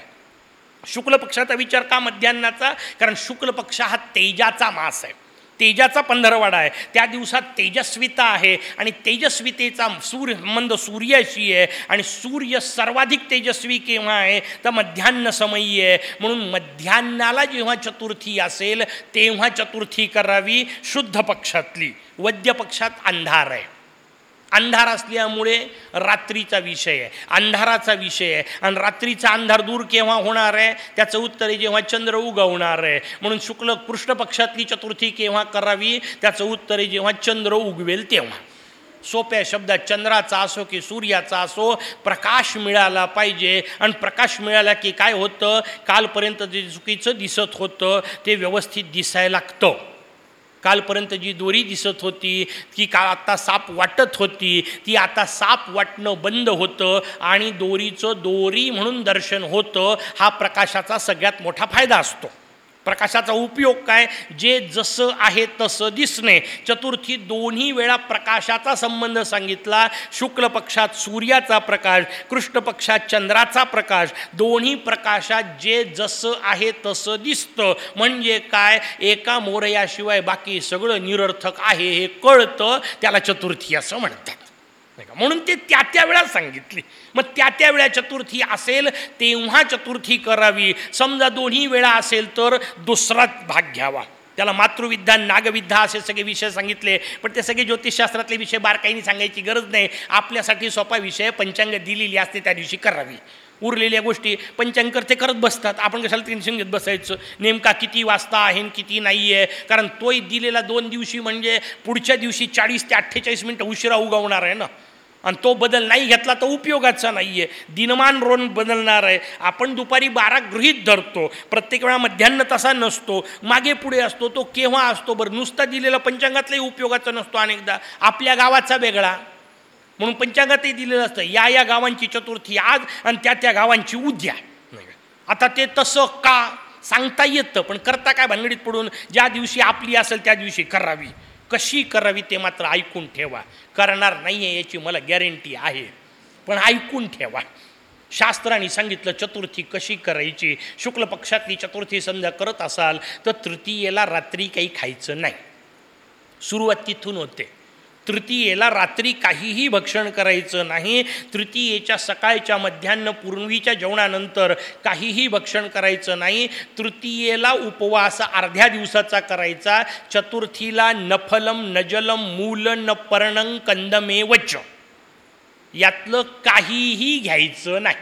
शुक्ल पक्षाचा विचार का मध्यान्नाचा कारण शुक्ल पक्ष हा तेजाचा मास आहे. तेजाचा पंधरवाडा आहे. त्या दिवसात तेजस्विता आहे आणि तेजस्वितेचा सूर्य संबंध सूर्याशी आहे आणि सूर्य सर्वाधिक तेजस्वी केव्हा आहे? तर मध्यान्ह समयी आहे. म्हणून मध्यान्नाला जेव्हा चतुर्थी असेल तेव्हा चतुर्थी करावी शुद्ध पक्षातली. वद्य पक्षात अंधार आहे. अंधार असल्यामुळे रात्रीचा विषय आहे. अंधाराचा विषय आहे. आणि रात्रीचा अंधार दूर केव्हा होणार आहे? त्याचं उत्तर आहे जेव्हा चंद्र उगवणार आहे. म्हणून शुक्ल कृष्ण पक्षातली चतुर्थी केव्हा करावी? त्याचं उत्तर आहे जेव्हा चंद्र उगवेल तेव्हा. सोप्या शब्दात चंद्राचा असो की सूर्याचा असो प्रकाश मिळाला पाहिजे. आणि प्रकाश मिळाला की काय होतं? कालपर्यंत जे चुकीचं दिसत होतं ते व्यवस्थित दिसायला लागतं. कालपर्यंत जी दोरी दिसत होती ती का आत्ता साप वाटत होती ती आता साप वाटणं बंद होतं आणि दोरीचं दोरी म्हणून दर्शन होतं हा प्रकाशाचा सगळ्यात मोठा फायदा असतो. प्रकाशाचा उपयोग काय? जे जसं आहे तसं दिसणे. चतुर्थी दोन्ही वेळा प्रकाशाचा संबंध सांगितला. शुक्ल पक्षात सूर्याचा प्रकाश कृष्ण पक्षात चंद्राचा प्रकाश. दोन्ही प्रकाशात जे जसं आहे तसं दिसतं. म्हणजे काय? एका मोरयाशिवाय बाकी सगळं निरर्थक आहे हे कळतं. त्याला चतुर्थी असं म्हणतात. नाही का? म्हणून ते त्या त्या वेळा सांगितली. मग त्या त्या वेळा चतुर्थी असेल तेव्हा चतुर्थी करावी. समजा दोन्ही वेळा असेल तर दुसराच भाग घ्यावा. त्याला मातृविद्या नागविद्या असे सगळे विषय सांगितले. पण ते सगळे ज्योतिषशास्त्रातले विषय बारकाईने सांगायची गरज नाही. आपल्यासाठी सोपा विषय पंचांग दिलेली असते त्या दिवशी करावी. उरलेल्या गोष्टी पंचांकर ते करत बसतात. आपण कशाला टेन्शन घेत बसायचं? नेमका किती वाजता आहे आणि किती नाही आहे कारण तोही दिलेला दोन दिवशी म्हणजे पुढच्या दिवशी चाळीस ते अठ्ठेचाळीस मिनटं उशिरा उगवणार आहे ना? आणि तो बदल नाही घेतला तर उपयोगाचा नाही आहे दिनमान रोन बदलणार आहे. आपण दुपारी बारा गृहीत धरतो. प्रत्येक वेळा मध्यान्न तसा नसतो. मागे पुढे असतो. तो केव्हा असतो? बरं नुसता दिलेला पंचांगातलाही उपयोगाचा नसतो अनेकदा. आपल्या गावाचा वेगळा. म्हणून पंचांगातही दिलेलं असतं. या या गावांची चतुर्थी आज आणि त्या त्या गावांची उद्या. आता ते तसं का? सांगता येतं. पण करता काय भानगडीत पडून? ज्या दिवशी आपली असेल त्या दिवशी करावी. कशी करावी ते मात्र ऐकून ठेवा. करणार नाही आहे याची मला गॅरंटी आहे. पण ऐकून ठेवा. शास्त्राने सांगितलं चतुर्थी कशी करायची? शुक्ल पक्षातली चतुर्थी समजा करत असाल तर तृतीयेला रात्री काही खायचं नाही. सुरुवात तिथून होते. तृतीयेला रात्री काहीही भक्षण करायचं नाही. तृतीयेच्या सकाळच्या मध्यान्न पूर्वीच्या जेवणानंतर काहीही भक्षण करायचं नाही. तृतीयेला उपवास अर्ध्या दिवसाचा करायचा. चतुर्थीला नफलम नजलम मूल न पर्णं कंदमेवच यातलं काहीही घ्यायचं नाही.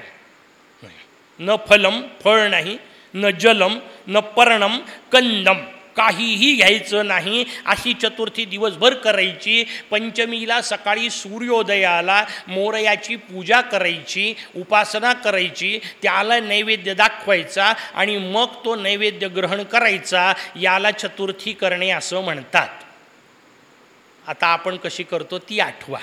न फलम फळ नाही न जलम न पर्णम कंदम. काहीही घ्यायचं नाही. अशी चतुर्थी दिवसभर करायची. पंचमीला सकाळी सूर्योदयाला मोरयाची पूजा करायची उपासना करायची त्याला नैवेद्य दाखवायचा आणि मग तो नैवेद्य ग्रहण करायचा. याला चतुर्थी करणे असं म्हणतात. आता आपण कशी करतो ती आठवा.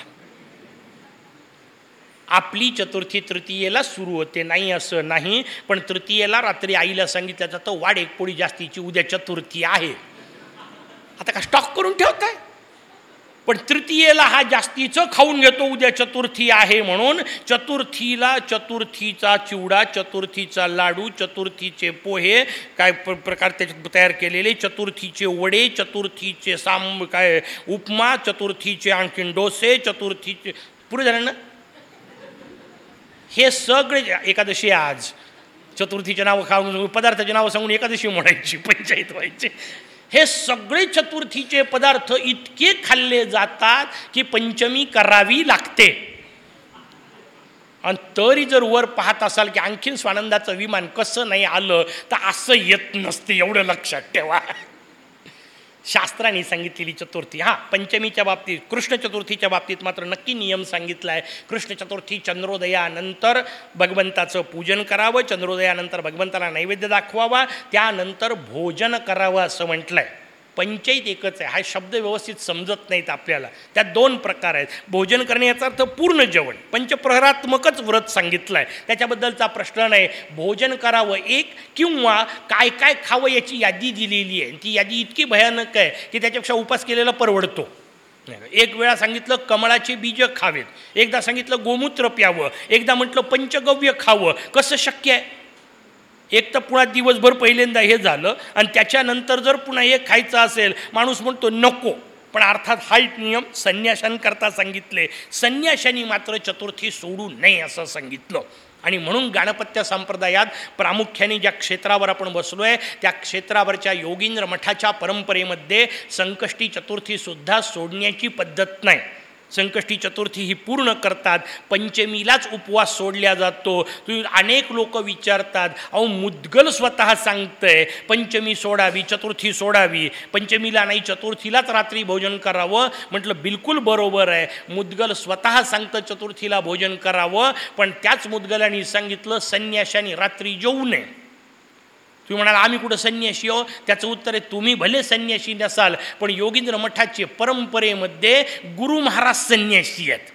आपली चतुर्थी तृतीयेला सुरू होते. नाही असं नाही पण तृतीयेला रात्री आईला सांगितलं जातं वाढ एक पोळी जास्तीची उद्या चतुर्थी आहे. आता का स्टॉक करून ठेवताय पण तृतीयेला हा जास्तीचं खाऊन घेतो उद्या चतुर्थी आहे म्हणून. चतुर्थीला चतुर्थीचा चिवडा चतुर्थीचा लाडू चतुर्थीचे पोहे काय प्रकार त्याच्यात तयार केलेले चतुर्थीचे वडे चतुर्थीचे साम काय उपमा चतुर्थीचे आणखीन डोसे चतुर्थीचे पुढे झालं ना? हे सगळे एकादशी आज. चतुर्थीचे नावं खाऊन पदार्थाचे नावं सांगून एकादशी म्हणायची पंचायत व्हायचे. हे सगळे चतुर्थीचे पदार्थ इतके खाल्ले जातात की पंचमी करावी लागते. आणि तरी जर वर पाहत असाल की आणखीन स्वानंदाचं विमान कसं नाही आलं तर असं येत नसते एवढं लक्षात ठेवा. शास्त्राने सांगितलेली चतुर्थी. हां पंचमीच्या बाबतीत कृष्ण चतुर्थीच्या बाबतीत मात्र नक्की नियम सांगितला आहे कृष्ण चतुर्थी चंद्रोदयानंतर भगवंताचं पूजन करावं चंद्रोदयानंतर भगवंताला नैवेद्य दाखवावा त्यानंतर भोजन करावं असं म्हटलं आहे पंचायत एकच आहे. हा शब्द व्यवस्थित समजत नाहीत आपल्याला. त्यात दोन प्रकार आहेत. भोजन करणे याचा अर्थ पूर्ण जेवण. पंचप्रहरात्मकच व्रत सांगितलं आहे त्याच्याबद्दलचा प्रश्न नाही. भोजन करावं एक किंवा काय काय खावं याची यादी दिलेली आहे. ती यादी इतकी भयानक आहे की त्याच्यापेक्षा उपास केलेला परवडतो. एक वेळा सांगितलं कमळाचे बीज खावेत. एकदा सांगितलं गोमूत्र प्यावं. एकदा म्हटलं पंचगव्य खावं. कसं शक्य आहे? एक तर पुन्हा दिवसभर पहिल्यांदा हे झालं आणि त्याच्यानंतर जर पुन्हा एक खायचं असेल माणूस म्हणतो नको. पण अर्थात हा एक नियम संन्याशांकरता सांगितले. संन्याशांनी मात्र चतुर्थी सोडू नये असं सांगितलं. आणि म्हणून गाणपत्य संप्रदायात प्रामुख्याने ज्या क्षेत्रावर आपण बसलो आहे त्या क्षेत्रावरच्या योगींद्र मठाच्या परंपरेमध्ये संकष्टी चतुर्थीसुद्धा सोडण्याची पद्धत नाही. संकष्टी चतुर्थी ही पूर्ण करतात. पंचमीलाच उपवास सोडल्या जातो. तुम्ही अनेक लोक विचारतात अहो मुद्गल स्वतः सांगतंय पंचमी सोडावी चतुर्थी सोडावी. पंचमीला नाही चतुर्थीलाच रात्री भोजन करावं. म्हटलं बिलकुल बरोबर आहे. मुद्गल स्वतः सांगतं चतुर्थीला भोजन करावं. पण त्याच मुद्गलांनी सांगितलं संन्याशाने रात्री जेऊ नये. तुम्ही म्हणाल आम्ही कुठं संन्याशी हो त्याचं उत्तर आहे तुम्ही भले संन्याशी नसाल पण योगींद्र मठाचे परंपरेमध्ये गुरु महाराज संन्यासी आहेत.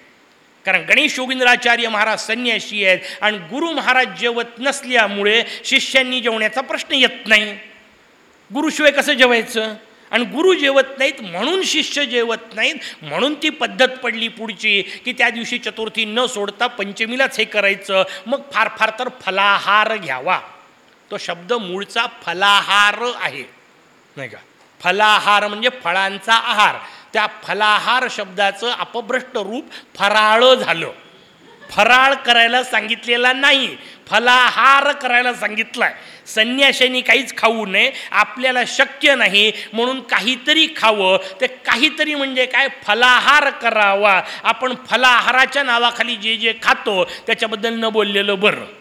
कारण गणेश योगिंद्राचार्य महाराज संन्यासी आहेत आणि गुरु महाराज जेवत नसल्यामुळे शिष्यांनी जेवण्याचा प्रश्न येत नाही. गुरुशिवाय कसं जेवायचं? आणि गुरु जेवत नाहीत म्हणून शिष्य जेवत नाहीत म्हणून ती पद्धत पडली पुढची की त्या दिवशी चतुर्थी न सोडता पंचमीलाच हे करायचं. मग फार फार तर फलाहार घ्यावा. तो शब्द मूळचा फलाहार आहे. नाही का? फलाहार म्हणजे फळांचा आहार. त्या फलाहार शब्दाचं अपभ्रष्ट रूप फराळ झालं. फराळ करायला सांगितलेला नाही. फलाहार करायला सांगितलाय. संन्याशांनी काहीच खाऊ नये. आपल्याला शक्य नाही. म्हणून काहीतरी खावं. ते काहीतरी म्हणजे काय? फलाहार करावा. आपण फलाहाराच्या नावाखाली जे जे खातो त्याच्याबद्दल न बोललेलं बरं.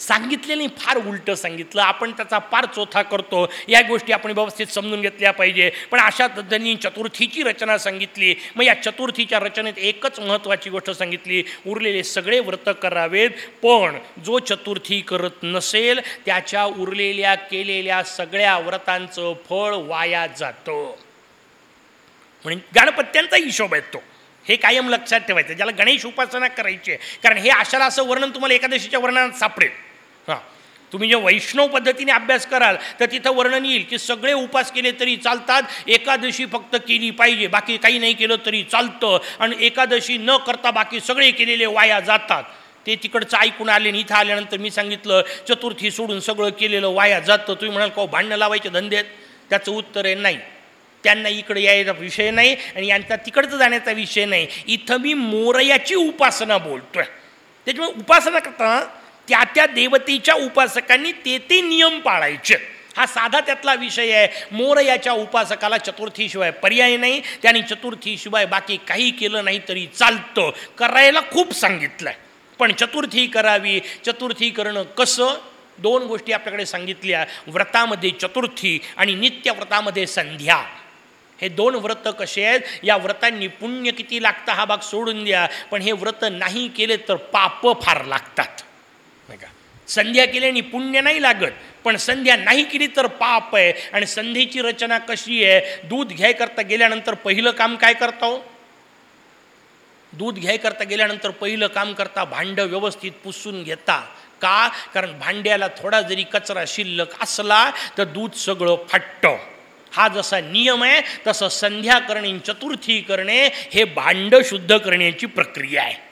सांगितलेलं फार उलटं सांगितलं. आपण त्याचा फार चोथा करतो. या गोष्टी आपण व्यवस्थित समजून घेतल्या पाहिजे. पण अशा त्यांनी चतुर्थीची रचना सांगितली. मग या चतुर्थीच्या रचनेत एकच महत्त्वाची गोष्ट सांगितली. उरलेले सगळे व्रत करावेत पण जो चतुर्थी करत नसेल त्याच्या उरलेल्या केलेल्या सगळ्या व्रतांचं फळ वाया जातं. म्हणजे गणपत्यांचा हिशोब आहे तो. हे कायम लक्षात ठेवायचं. ज्याला गणेश उपासना करायची आहे. कारण हे आशाला असं वर्णन तुम्हाला एकादशीच्या वर्णनात सापडेल. तुम्ही जे वैष्णव पद्धतीने अभ्यास कराल तर तिथं वर्णन येईल की सगळे उपास केले तरी चालतात एकादशी फक्त केली पाहिजे बाकी काही नाही केलं तरी चालतं. आणि एकादशी न करता बाकी सगळे केलेले वाया जातात. ते तिकडचं ऐकून आले आणि इथं आल्यानंतर मी सांगितलं चतुर्थी सोडून सगळं केलेलं वाया जातं. तुम्ही म्हणाल का भांडणं लावायचे धंदे त्याचं उत्तर आहे नाही. त्यांना इकडे यायचा विषय नाही आणि यांचा तिकडचं जाण्याचा विषय नाही. इथं मी मोरयाची उपासना बोलतोय. त्याच्यामुळे उपासना करताना त्या त्या देवतेच्या उपासकांनी ते ते नियम पाळायचे. हा साधा त्यातला विषय आहे. मोरयाच्या उपासकाला चतुर्थीशिवाय पर्याय नाही. त्याने चतुर्थीशिवाय बाकी काही केलं नाही तरी चालतं. करायला खूप सांगितलं आहे पण चतुर्थी करावी. चतुर्थी करणं कसं? दोन गोष्टी आपल्याकडे सांगितल्या. व्रतामध्ये चतुर्थी आणि नित्यव्रतामध्ये संध्या. हे दोन व्रत कसे आहेत? या व्रतांनी पुण्य किती लागतं? हा भाग सोडून द्या. पण हे व्रत नाही केले तर पाप फार लागतात. संध्या केल्याने पुण्य नाही लागत. पण संध्या नाही केली तर पाप आहे. आणि संधीची रचना कशी आहे? दूध घ्याय करता गेल्यानंतर पहिलं काम काय करतो? दूध घ्याय करता गेल्यानंतर पहिलं काम करता भांडं व्यवस्थित पुसून घेता. का? कारण भांड्याला थोडा जरी कचरा शिल्लक असला तर दूध सगळं फाटतं. हा जसा नियम आहे तसं संध्या करणे चतुर्थी करणे हे भांडं शुद्ध करण्याची प्रक्रिया आहे.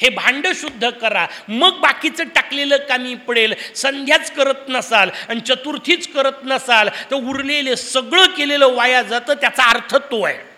हे भांड शुद्ध करा. मग बाकीचं टाकलेलं कामी पडेल. संध्याच करत नसाल आणि चतुर्थीच करत नसाल तर उरलेलं सगळं केलेलं वाया जातं त्याचा अर्थ तो आहे.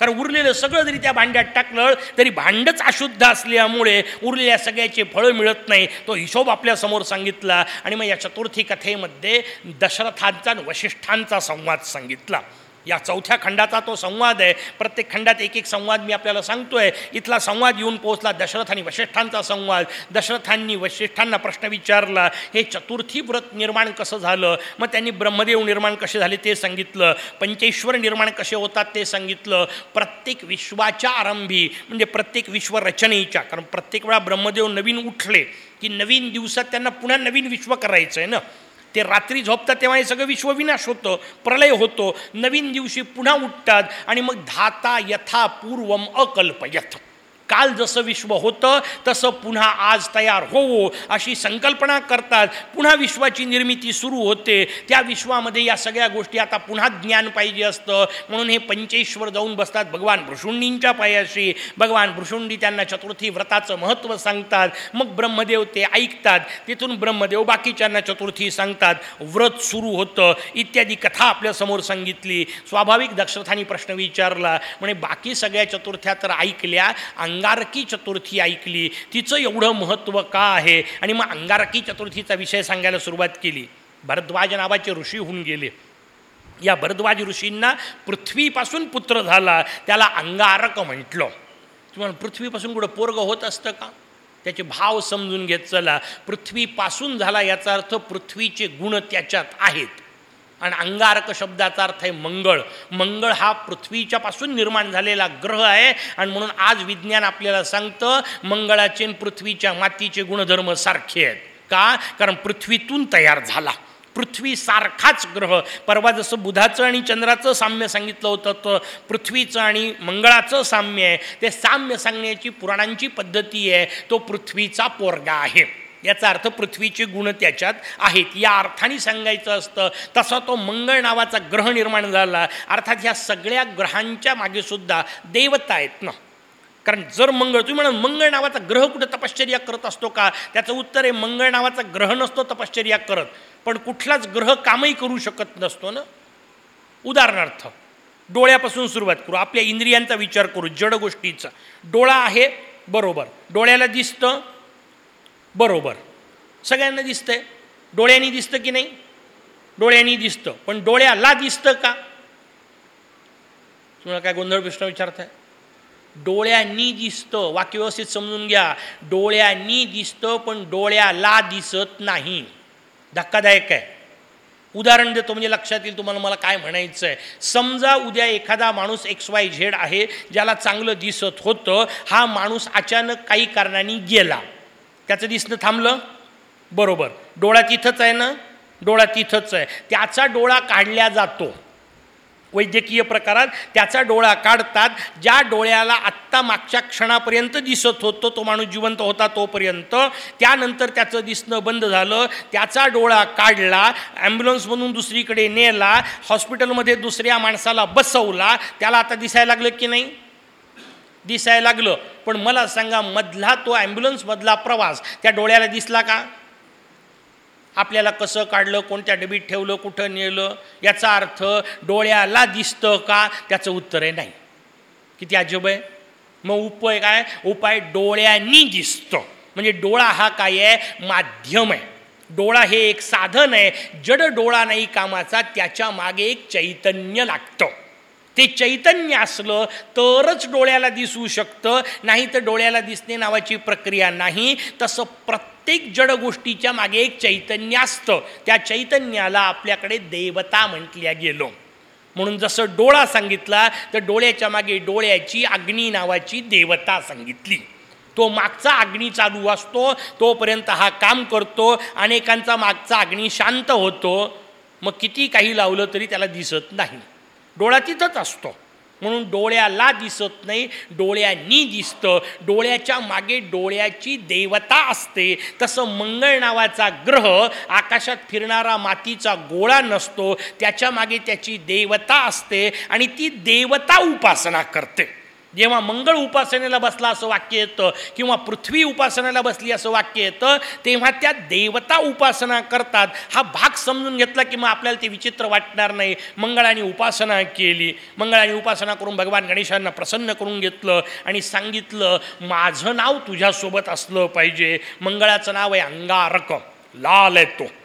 कारण उरलेलं सगळं जरी त्या भांड्यात टाकलं तरी भांडच अशुद्ध असल्यामुळे उरलेल्या सगळ्याचे फळं मिळत नाही. तो हिशोब आपल्यासमोर सांगितला आणि मग या चतुर्थी कथेमध्ये दशरथांचा आणि वशिष्ठांचा संवाद सांगितला. या चौथ्या खंडाचा तो संवाद आहे. प्रत्येक खंडात एक एक संवाद मी आपल्याला सांगतोय. इथला संवाद येऊन पोहोचला दशरथ आणि वशिष्ठांचा संवाद. दशरथांनी वशिष्ठांना प्रश्न विचारला हे चतुर्थी व्रत निर्माण कसं झालं? मग त्यांनी ब्रह्मदेव निर्माण कसे झाले ते सांगितलं. पंचेश्वर निर्माण कसे होतात ते सांगितलं. प्रत्येक विश्वाच्या आरंभी म्हणजे प्रत्येक विश्व रचनेच्या कारण प्रत्येक वेळा ब्रह्मदेव नवीन उठले की नवीन दिवसात त्यांना पुन्हा नवीन विश्व करायचं आहे ना? ते रात्री झोपतात तेव्हा हे सगळं विश्वविनाश होतं प्रलय होतो. नवीन दिवशी पुन्हा उठतात आणि मग धाता यथा पूर्वम अकल्पयथ. काल जसं विश्व होतं तसं पुन्हा आज तयार होवो अशी संकल्पना करतात. पुन्हा विश्वाची निर्मिती सुरू होते. त्या विश्वामध्ये या सगळ्या गोष्टी आता पुन्हा ज्ञान पाहिजे असतं. म्हणून हे पंचेश्वर जाऊन बसतात भगवान भृषुंडींच्या पायाशी. भगवान भृषुंडी त्यांना चतुर्थी व्रताचं महत्त्व सांगतात. मग ब्रह्मदेव ते ऐकतात. तिथून ब्रह्मदेव बाकीच्यांना चतुर्थी सांगतात. व्रत सुरू होतं. इत्यादी कथा आपल्यासमोर सांगितली. स्वाभाविक दक्षथानी प्रश्न विचारला. म्हणजे बाकी सगळ्या चतुर्थ्या तर ऐकल्या. अंग अंगारकी चतुर्थी ऐकली. तिचं एवढं महत्त्व का आहे? आणि मग अंगारकी चतुर्थीचा विषय सांगायला सुरुवात केली. भरद्वाज नावाचे ऋषी होऊन गेले. या भरद्वाज ऋषींना पृथ्वीपासून पुत्र झाला. त्याला अंगारक म्हटलं. तुम्हाला पृथ्वीपासून कुठं पोरग होत असतं का? त्याचे भाव समजून घेत चला. पृथ्वीपासून झाला याचा अर्थ पृथ्वीचे गुण त्याच्यात आहेत. आणि अंगारक शब्दाचा अर्थ आहे मंगळ. मंगळ हा पृथ्वीच्या पासून निर्माण झालेला ग्रह आहे. आणि म्हणून आज विज्ञान आपल्याला सांगतं मंगळाचे पृथ्वीच्या मातीचे गुणधर्म सारखे आहेत. का? कारण पृथ्वीतून तयार झाला. पृथ्वीसारखाच ग्रह. परवा जसं बुधाचं आणि चंद्राचं साम्य सांगितलं होतं तर पृथ्वीचं आणि मंगळाचं साम्य आहे. ते साम्य सांगण्याची पुराणांची पद्धती आहे. तो पृथ्वीचा पोरगा आहे. याचा अर्थ पृथ्वीचे गुण त्याच्यात आहेत. या अर्थाने सांगायचं असतं तसा तो मंगळ नावाचा ग्रह निर्माण झाला. अर्थात ह्या सगळ्या ग्रहांच्या मागेसुद्धा देवता आहेत ना. कारण जर मंगळ तुम्ही म्हणा मंगळ नावाचा ग्रह कुठं तपश्चर्या करत असतो का? त्याचं उत्तर आहे मंगळ नावाचा ग्रह नसतो तपश्चर्या करत. पण कुठलाच ग्रह कामही करू शकत नसतो ना. उदाहरणार्थ डोळ्यापासून सुरुवात करू. आपल्या इंद्रियांचा विचार करू जड गोष्टीचा डोळा आहे बरोबर. डोळ्याला दिसतं बरोबर. सगळ्यांना दिसतंय. डोळ्यांनी दिसतं की नाही? डोळ्यांनी दिसतं. पण डोळ्याला दिसतं का? तुम्हाला काय गोंधळ प्रश्न विचारताय? डोळ्यांनी दिसतं. वाक्य व्यवस्थित समजून घ्या. डोळ्यांनी दिसतं पण डोळ्याला दिसत नाही. धक्कादायक आहे. उदाहरण देतो म्हणजे लक्षात येईल तुम्हाला मला काय म्हणायचं आहे समजा उद्या एखादा माणूस एक्स वाय झेड आहे ज्याला चांगलं दिसत होतं. हा माणूस अचानक काही कारणाने गेला. त्याचं दिसणं थांबलं? बरोबर. डोळा तिथंच आहे ना? डोळा तिथंच आहे. त्याचा डोळा काढल्या जातो. वैद्यकीय प्रकारात त्याचा डोळा काढतात ज्या डोळ्याला आत्ता मागच्या क्षणापर्यंत दिसत होतो तो माणूस जिवंत होता तोपर्यंत त्यानंतर त्याचं दिसणं बंद झालं त्याचा डोळा काढला ॲम्ब्युलन्समधून दुसरीकडे नेला हॉस्पिटलमध्ये दुसऱ्या माणसाला बसवला त्याला आता दिसायला लागलं की नाही? दिसायला लागलं. पण मला सांगा मधला तो ॲम्ब्युलन्समधला प्रवास त्या डोळ्याला दिसला का? आपल्याला कसं काढलं कोणत्या डबीत ठेवलं कुठं नेलं याचा अर्थ डोळ्याला दिसतं का? त्याचं उत्तर आहे नाही. किती अजब आहे. मग उपाय काय? उपाय डोळ्यांनी दिसतं. म्हणजे डोळा हा काय आहे? माध्यम आहे. डोळा हे एक साधन आहे. जड डोळा नाही कामाचा त्याच्यामागे एक चैतन्य लागतं. ते चैतन्य असलं तरच डोळ्याला दिसू शकतं नाही तर डोळ्याला दिसणे नावाची प्रक्रिया नाही. तसं प्रत्येक जड गोष्टीच्या मागे एक चैतन्य असतं. त्या चैतन्याला आपल्याकडे देवता म्हटल्या गेलो. म्हणून जसं डोळा सांगितला तर डोळ्याच्या मागे डोळ्याची अग्नी नावाची देवता सांगितली. तो मागचा अग्नी चालू असतो तोपर्यंत हा काम करतो अनेकांचा मागचा अग्नी शांत होतो. मग किती काही लावलं तरी त्याला दिसत नाही. डोळा तिथंच असतो. म्हणून डोळ्याला दिसत नाही डोळ्यांनी दिसतं. डोळ्याच्या मागे डोळ्याची देवता असते. तसं मंगळ नावाचा ग्रह आकाशात फिरणारा मातीचा गोळा नसतो. त्याच्यामागे त्याची देवता असते आणि ती देवता उपासना करते. जेव्हा मंगळ उपासनेला बसला असं वाक्य येतं किंवा पृथ्वी उपासनेला बसली असं वाक्य येतं तेव्हा त्या देवता उपासना करतात. हा भाग समजून घेतला की मग आपल्याला ते विचित्र वाटणार नाही. मंगळाने उपासना केली. मंगळाने उपासना करून भगवान गणेशांना प्रसन्न करून घेतलं आणि सांगितलं माझं नाव तुझ्यासोबत असलं पाहिजे. मंगळाचं नाव आहे अंगारक लाल आहे तो.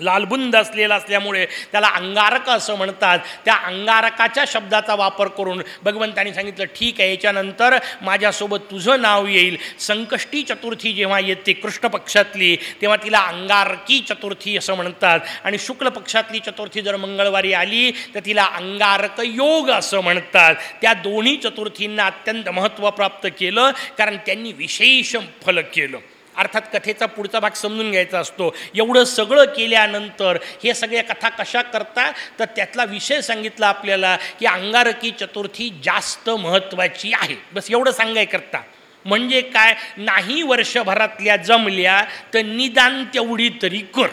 लालबुंद असलेला असल्यामुळे त्याला अंगारक असं म्हणतात. त्या अंगारकाच्या शब्दाचा वापर करून भगवंतांनी सांगितलं ठीक आहे याच्यानंतर माझ्यासोबत तुझं नाव येईल. संकष्टी चतुर्थी जेव्हा येते कृष्ण पक्षातली तेव्हा तिला अंगारकी चतुर्थी असं म्हणतात. आणि शुक्ल पक्षातली चतुर्थी जर मंगळवारी आली तर तिला अंगारक योग असं म्हणतात. त्या दोन्ही चतुर्थींना अत्यंत महत्त्व प्राप्त केलं कारण त्यांनी विशेष फल केलं. अर्थात कथेचा पुढचा भाग समजून घ्यायचा असतो. एवढं सगळं केल्यानंतर हे सगळ्या कथा कशा करता? तर त्यातला विषय सांगितला आपल्याला की अंगारकी चतुर्थी जास्त महत्त्वाची आहे. बस एवढं सांगाय करता. म्हणजे काय? नाही वर्षभरातल्या जमल्या तर निदान तेवढी तरी कर.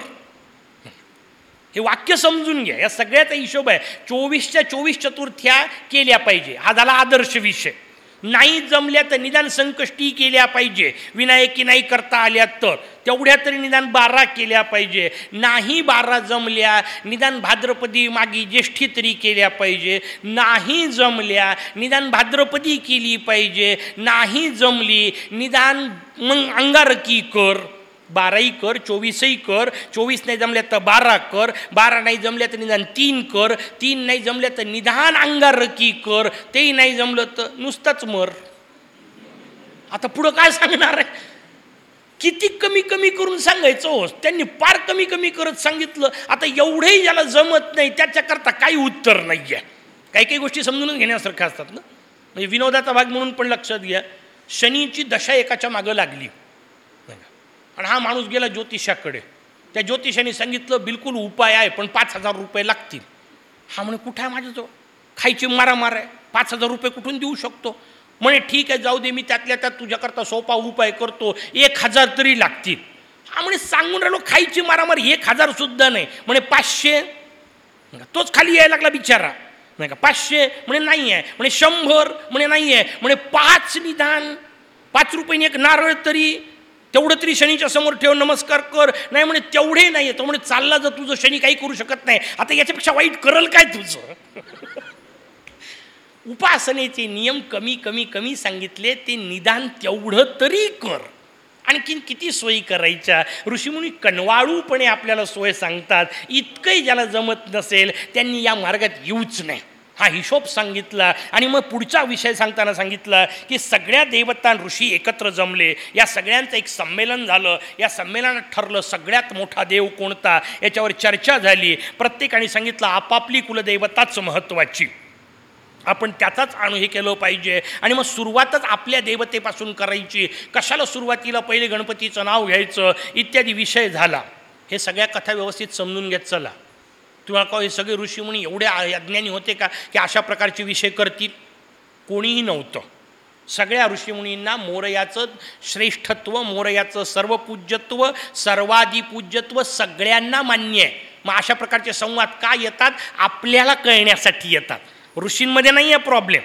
हे वाक्य समजून घ्या. या सगळ्याचा हिशोब आहे. चोवीसच्या चोवीस चतुर्थ्या केल्या पाहिजे. हा झाला आदर्श विषय. नाही जमल्या तर निदान संकष्टी केल्या पाहिजे. विनायकी नाही करता आल्या तर. तेवढ्या तरी निदान बारा केल्या पाहिजे. नाही बारा जमल्या निदान भाद्रपदी मागी ज्येष्ठी तरी केल्या पाहिजे. नाही जमल्या निदान भाद्रपदी केली पाहिजे. नाही जमली निदान मग अंगारकी कर. बाराही कर चोवीसही कर चोवीस नाही जमल्या तर बारा कर बारा नाही जमल्या तर निदान तीन कर तीन नाही जमल्या तर निदान अंगारकी कर तेही नाही जमलं तर नुसतंच मर. आता पुढं काय सांगणार आहे? किती कमी कमी करून सांगायचं हो? त्यांनी फार कमी कमी करत सांगितलं. आता एवढंही ज्याला जमत नाही त्याच्याकरता काही उत्तर नाही आहे काही काही गोष्टी समजूनच घेण्यासारख्या असतात ना? म्हणजे विनोदाचा भाग म्हणून पण लक्षात घ्या. शनीची दशा एकाच्या मागं लागली. आणि हा माणूस गेला ज्योतिषाकडे. त्या ज्योतिषाने सांगितलं बिलकुल उपाय आहे पण पाच हजार रुपये लागतील. हा म्हणे कुठं आहे माझ्याजवळ? खायची मारामार आहे. पाच हजार रुपये कुठून देऊ शकतो? म्हणे ठीक आहे जाऊ दे मी त्यातल्या त्यात तुझ्याकरता सोपा उपाय करतो. एक हजार तरी लागतील. हा म्हणे सांगून राहिलो खायची मारामार एक हजार सुद्धा नाही. म्हणे पाचशे? तोच खाली यायला लागला बिचारा. नाही का पाचशे? म्हणे नाही आहे. म्हणे शंभर? म्हणे नाही आहे. म्हणे पाच निदान. पाच रुपयाने एक नारळ तरी तेवढं तरी शनीच्या समोर ठेव नमस्कार कर. नाही म्हणे तेवढे नाही तर म्हणे चालला जर तुझं शनी काही करू शकत नाही. आता याच्यापेक्षा वाईट करल काय तुझं? उपासनेचे नियम कमी कमी कमी सांगितले ते निदान तेवढं तरी कर. आणखीन किती सोयी करायच्या? ऋषीमुनी कनवाळूपणे आपल्याला सोय सांगतात. इतकंही ज्याला जमत नसेल त्यांनी या मार्गात येऊच नाही. हा हिशोब सांगितला आणि मग पुढचा विषय सांगताना सांगितला की सगळ्या देवता ऋषी एकत्र जमले. या सगळ्यांचं एक संमेलन झालं. या संमेलनात ठरलं सगळ्यात मोठा देव कोणता? याच्यावर चर्चा झाली. प्रत्येकाने सांगितलं आपापली कुलदैवताच महत्त्वाची. आपण त्याचाच आणू हे केलं पाहिजे. आणि मग सुरुवातच आपल्या देवतेपासून करायची. कशाला सुरुवातीला पहिले गणपतीचं नाव घ्यायचं? इत्यादी विषय झाला. हे सगळ्या कथा व्यवस्थित समजून घेत चला. तुम्हाला का हे सगळे ऋषीमुनी एवढे अज्ञानी होते का की अशा प्रकारचे विषय करतील? कोणीही नव्हतं. सगळ्या ऋषीमुनींना मोरयाचं श्रेष्ठत्व मोरयाचं सर्व पूज्यत्व सर्वाधी पूज्यत्व सगळ्यांना मान्य आहे. मग अशा प्रकारचे संवाद का येतात? आपल्याला कळण्यासाठी येतात. ऋषींमध्ये नाही आहे प्रॉब्लेम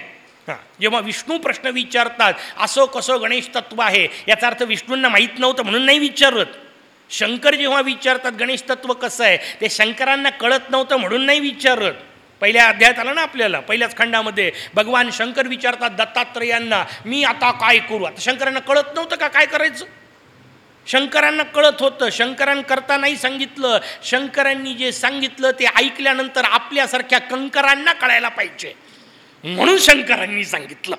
हां जेव्हा विष्णू प्रश्न विचारतात असं कसं गणेश तत्व आहे? याचा अर्थ विष्णूंना माहीत नव्हतं म्हणून नाही विचारत. शंकर जेव्हा विचारतात गणेश तत्व कसं आहे? ते शंकरांना कळत नव्हतं म्हणून नाही विचारत. पहिल्या अध्यायात आलं ना आपल्याला पहिल्याच खंडामध्ये भगवान शंकर विचारतात दत्तात्रयांना मी आता काय करू? आता शंकरांना कळत नव्हतं का काय करायचं? शंकरांना कळत होतं. शंकरांकरता नाही सांगितलं. शंकरांनी जे सांगितलं ते ऐकल्यानंतर आपल्यासारख्या कंकरांना कळायला पाहिजे. म्हणून शंकरांनी सांगितलं.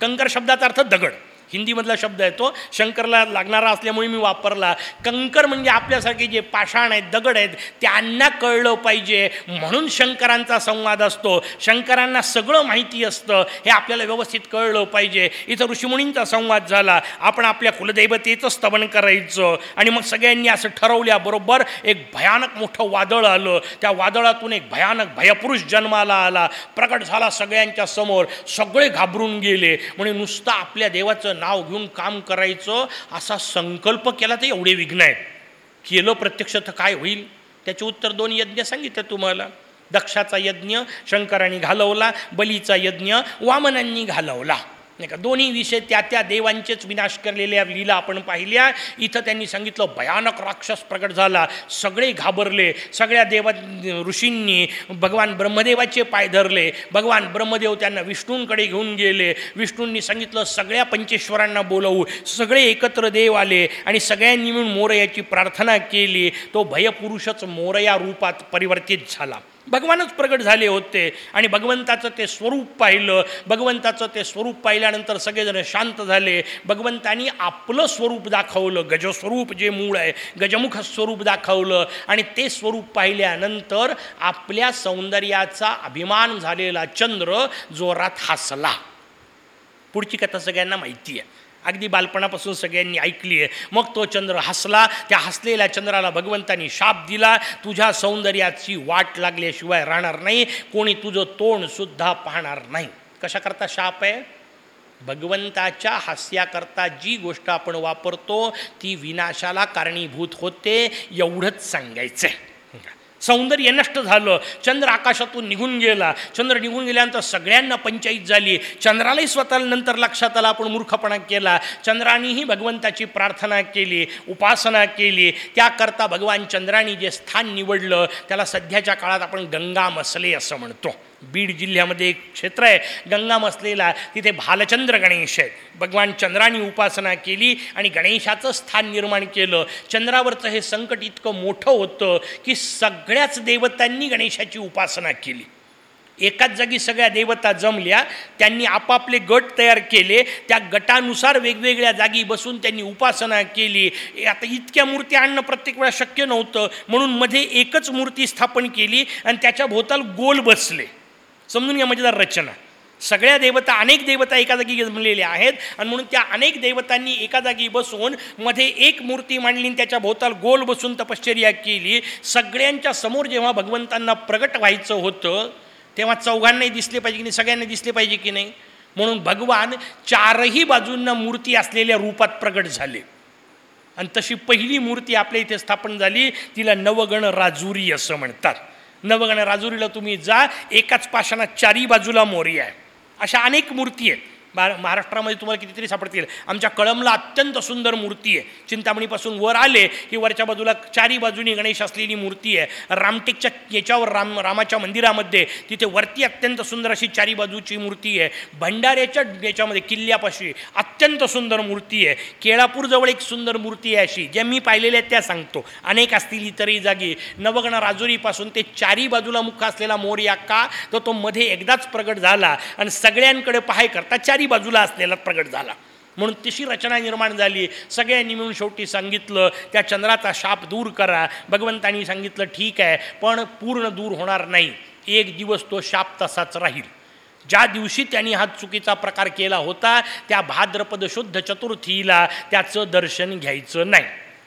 कंकर शब्दाचा अर्थ दगड. हिंदीमधला शब्द आहे तो. शंकरला लागणारा असल्यामुळे मी वापरला. कंकर म्हणजे आपल्यासारखे जे पाषाण आहेत दगड आहेत त्यांना कळलं पाहिजे. म्हणून शंकरांचा संवाद असतो. शंकरांना सगळं माहिती असतं. हे आपल्याला व्यवस्थित कळलं पाहिजे. इथं ऋषीमुनींचा संवाद झाला. आपण आपल्या कुलदैवतेचं स्तवन करायचं. आणि मग सगळ्यांनी असं ठरवल्याबरोबर एक भयानक मोठं वादळ आलं. त्या वादळातून एक भयानक भयपुरुष जन्माला आला. प्रकट झाला सगळ्यांच्या समोर. सगळे घाबरून गेले. म्हणजे नुसतं आपल्या देवाचं नाव घेऊन काम करायचं असा संकल्प केला तर एवढे विघ्न आहेत. केलं प्रत्यक्ष तर काय होईल? त्याचे उत्तर दोन यज्ञ सांगितलं तुम्हाला. दक्षाचा यज्ञ शंकरांनी घालवला बलीचा यज्ञ वामनांनी घालवला. नाही का? दोन्ही विषय त्या त्या देवांचेच विनाश करलेल्या लीला आपण पाहिल्या. इथं त्यांनी सांगितलं भयानक राक्षस प्रकट झाला. सगळे घाबरले. सगळ्या देवा ऋषींनी भगवान ब्रह्मदेवाचे पाय धरले. भगवान ब्रह्मदेव त्यांना विष्णूंकडे घेऊन गेले. विष्णूंनी सांगितलं सगळ्या पंचेश्वरांना बोलवू. सगळे एकत्र देव आले आणि सगळ्यांनी मिळून मोरयाची प्रार्थना केली. तो भयपुरुषच मोरया रूपात परिवर्तित झाला. भगवानच प्रगट झाले होते आणि भगवंताचं ते स्वरूप पाहिलं. भगवंताचं ते स्वरूप पाहिल्यानंतर सगळेजण शांत झाले. भगवंतानी आपलं स्वरूप दाखवलं. गजस्वरूप जे मूळ आहे गजमुख स्वरूप दाखवलं आणि ते स्वरूप पाहिल्यानंतर आपल्या सौंदर्याचा अभिमान झालेला चंद्र जोरात हसला. पुढची कथा सगळ्यांना माहिती आहे. अगदी बालपणापासून सगळ्यांनी ऐकली आहे मग तो चंद्र हसला. त्या हसलेल्या चंद्राला भगवंतानी शाप दिला. तुझ्या सौंदर्याची वाट लागल्याशिवाय राहणार नाही. कोणी तुझं तोंडसुद्धा पाहणार नाही. कशाकरता शाप आहे? भगवंताच्या हास्याकरता जी गोष्ट आपण वापरतो ती विनाशाला कारणीभूत होते. एवढंच सांगायचं आहे सौंदर्य नष्ट झालं. चंद्र आकाशातून निघून गेला. चंद्र निघून गेल्यानंतर सगळ्यांना पंचायत झाली. चंद्रालाही स्वतःला नंतर लक्षात आला आपण मूर्खपणा केला. चंद्रानेही भगवंताची प्रार्थना केली उपासना केली. त्याकरता भगवान चंद्राने जे स्थान निवडलं त्याला सध्याच्या काळात आपण गंगा मसले असं म्हणतो. बीड जिल्ह्यामध्ये एक क्षेत्र आहे गंगाम असलेला तिथे भालचंद्र गणेश आहे भगवान चंद्राने उपासना केली आणि गणेशाचं स्थान निर्माण केलं. चंद्रावरचं हे संकट इतकं मोठं होतं की सगळ्याच देवतांनी गणेशाची उपासना केली. एकाच जागी सगळ्या देवता जमल्या त्यांनी आपापले गट तयार केले त्या गटानुसार वेगवेगळ्या जागी बसून त्यांनी उपासना केली. आता इतक्या मूर्ती आणणं प्रत्येक वेळा शक्य नव्हतं म्हणून मध्ये एकच मूर्ती स्थापन केली आणि त्याच्या भोवताल गोल बसले. समजून घ्या मजेदार रचना. सगळ्या देवता अनेक देवता एका जागी जमलेल्या आहेत आणि म्हणून त्या अनेक देवतांनी एका जागी बसून मध्ये एक मूर्ती मांडली त्याच्या भोवताल गोल बसून तपश्चर्या केली. सगळ्यांच्या समोर जेव्हा भगवंतांना प्रगट व्हायचं होतं तेव्हा चौघांनाही दिसले पाहिजे की नाही सगळ्यांना दिसले पाहिजे की नाही. म्हणून भगवान चारही बाजूंना मूर्ती असलेल्या रूपात प्रगट झाले. आणि तशी पहिली मूर्ती आपल्या इथे स्थापन झाली तिला नवगण राजुरी असं म्हणतात. नवगण राजुरीला तुम्ही जा एकाच पाषाणात चारी बाजूला मोरी आहे. अशा अनेक मूर्ती आहेत. बा महाराष्ट्रामध्ये तुम्हाला कितीतरी सापडतील. आमच्या कळमला अत्यंत सुंदर मूर्ती आहे. चिंतामणीपासून वर आले की वरच्या बाजूला चारी बाजूनी गणेश असलेली मूर्ती आहे. रामटेकच्या याच्यावर राम रामाच्या मंदिरामध्ये तिथे वरती अत्यंत सुंदर अशी चारी बाजूची मूर्ती आहे. भंडाऱ्याच्या याच्यामध्ये किल्ल्यापाशी अत्यंत सुंदर मूर्ती आहे. केळापूरजवळ एक सुंदर मूर्ती आहे अशी ज्या मी पाहिलेल्या त्या सांगतो. अनेक असतील इतरही जागी. नवगण राजुरीपासून ते चारी बाजूला मुख असलेला मोर्या का तर तो मध्ये एकदाच प्रगट झाला. आणि सगळ्यांकडे पाहाय करता चारी बाजूला असलेला प्रगट झाला. म्हणून तशी रचना निर्माण झाली. सगळ्यांनी मिळून शेवटी सांगितलं त्या चंद्राचा शाप दूर करा. भगवंतानी सांगितलं ठीक आहे पण पूर्ण दूर होणार नाही. एक दिवस तो शाप तसाच राहील. ज्या दिवशी त्यांनी हा चुकीचा प्रकार केला होता त्या भाद्रपद शुद्ध चतुर्थीला त्याचं दर्शन घ्यायचं नाही.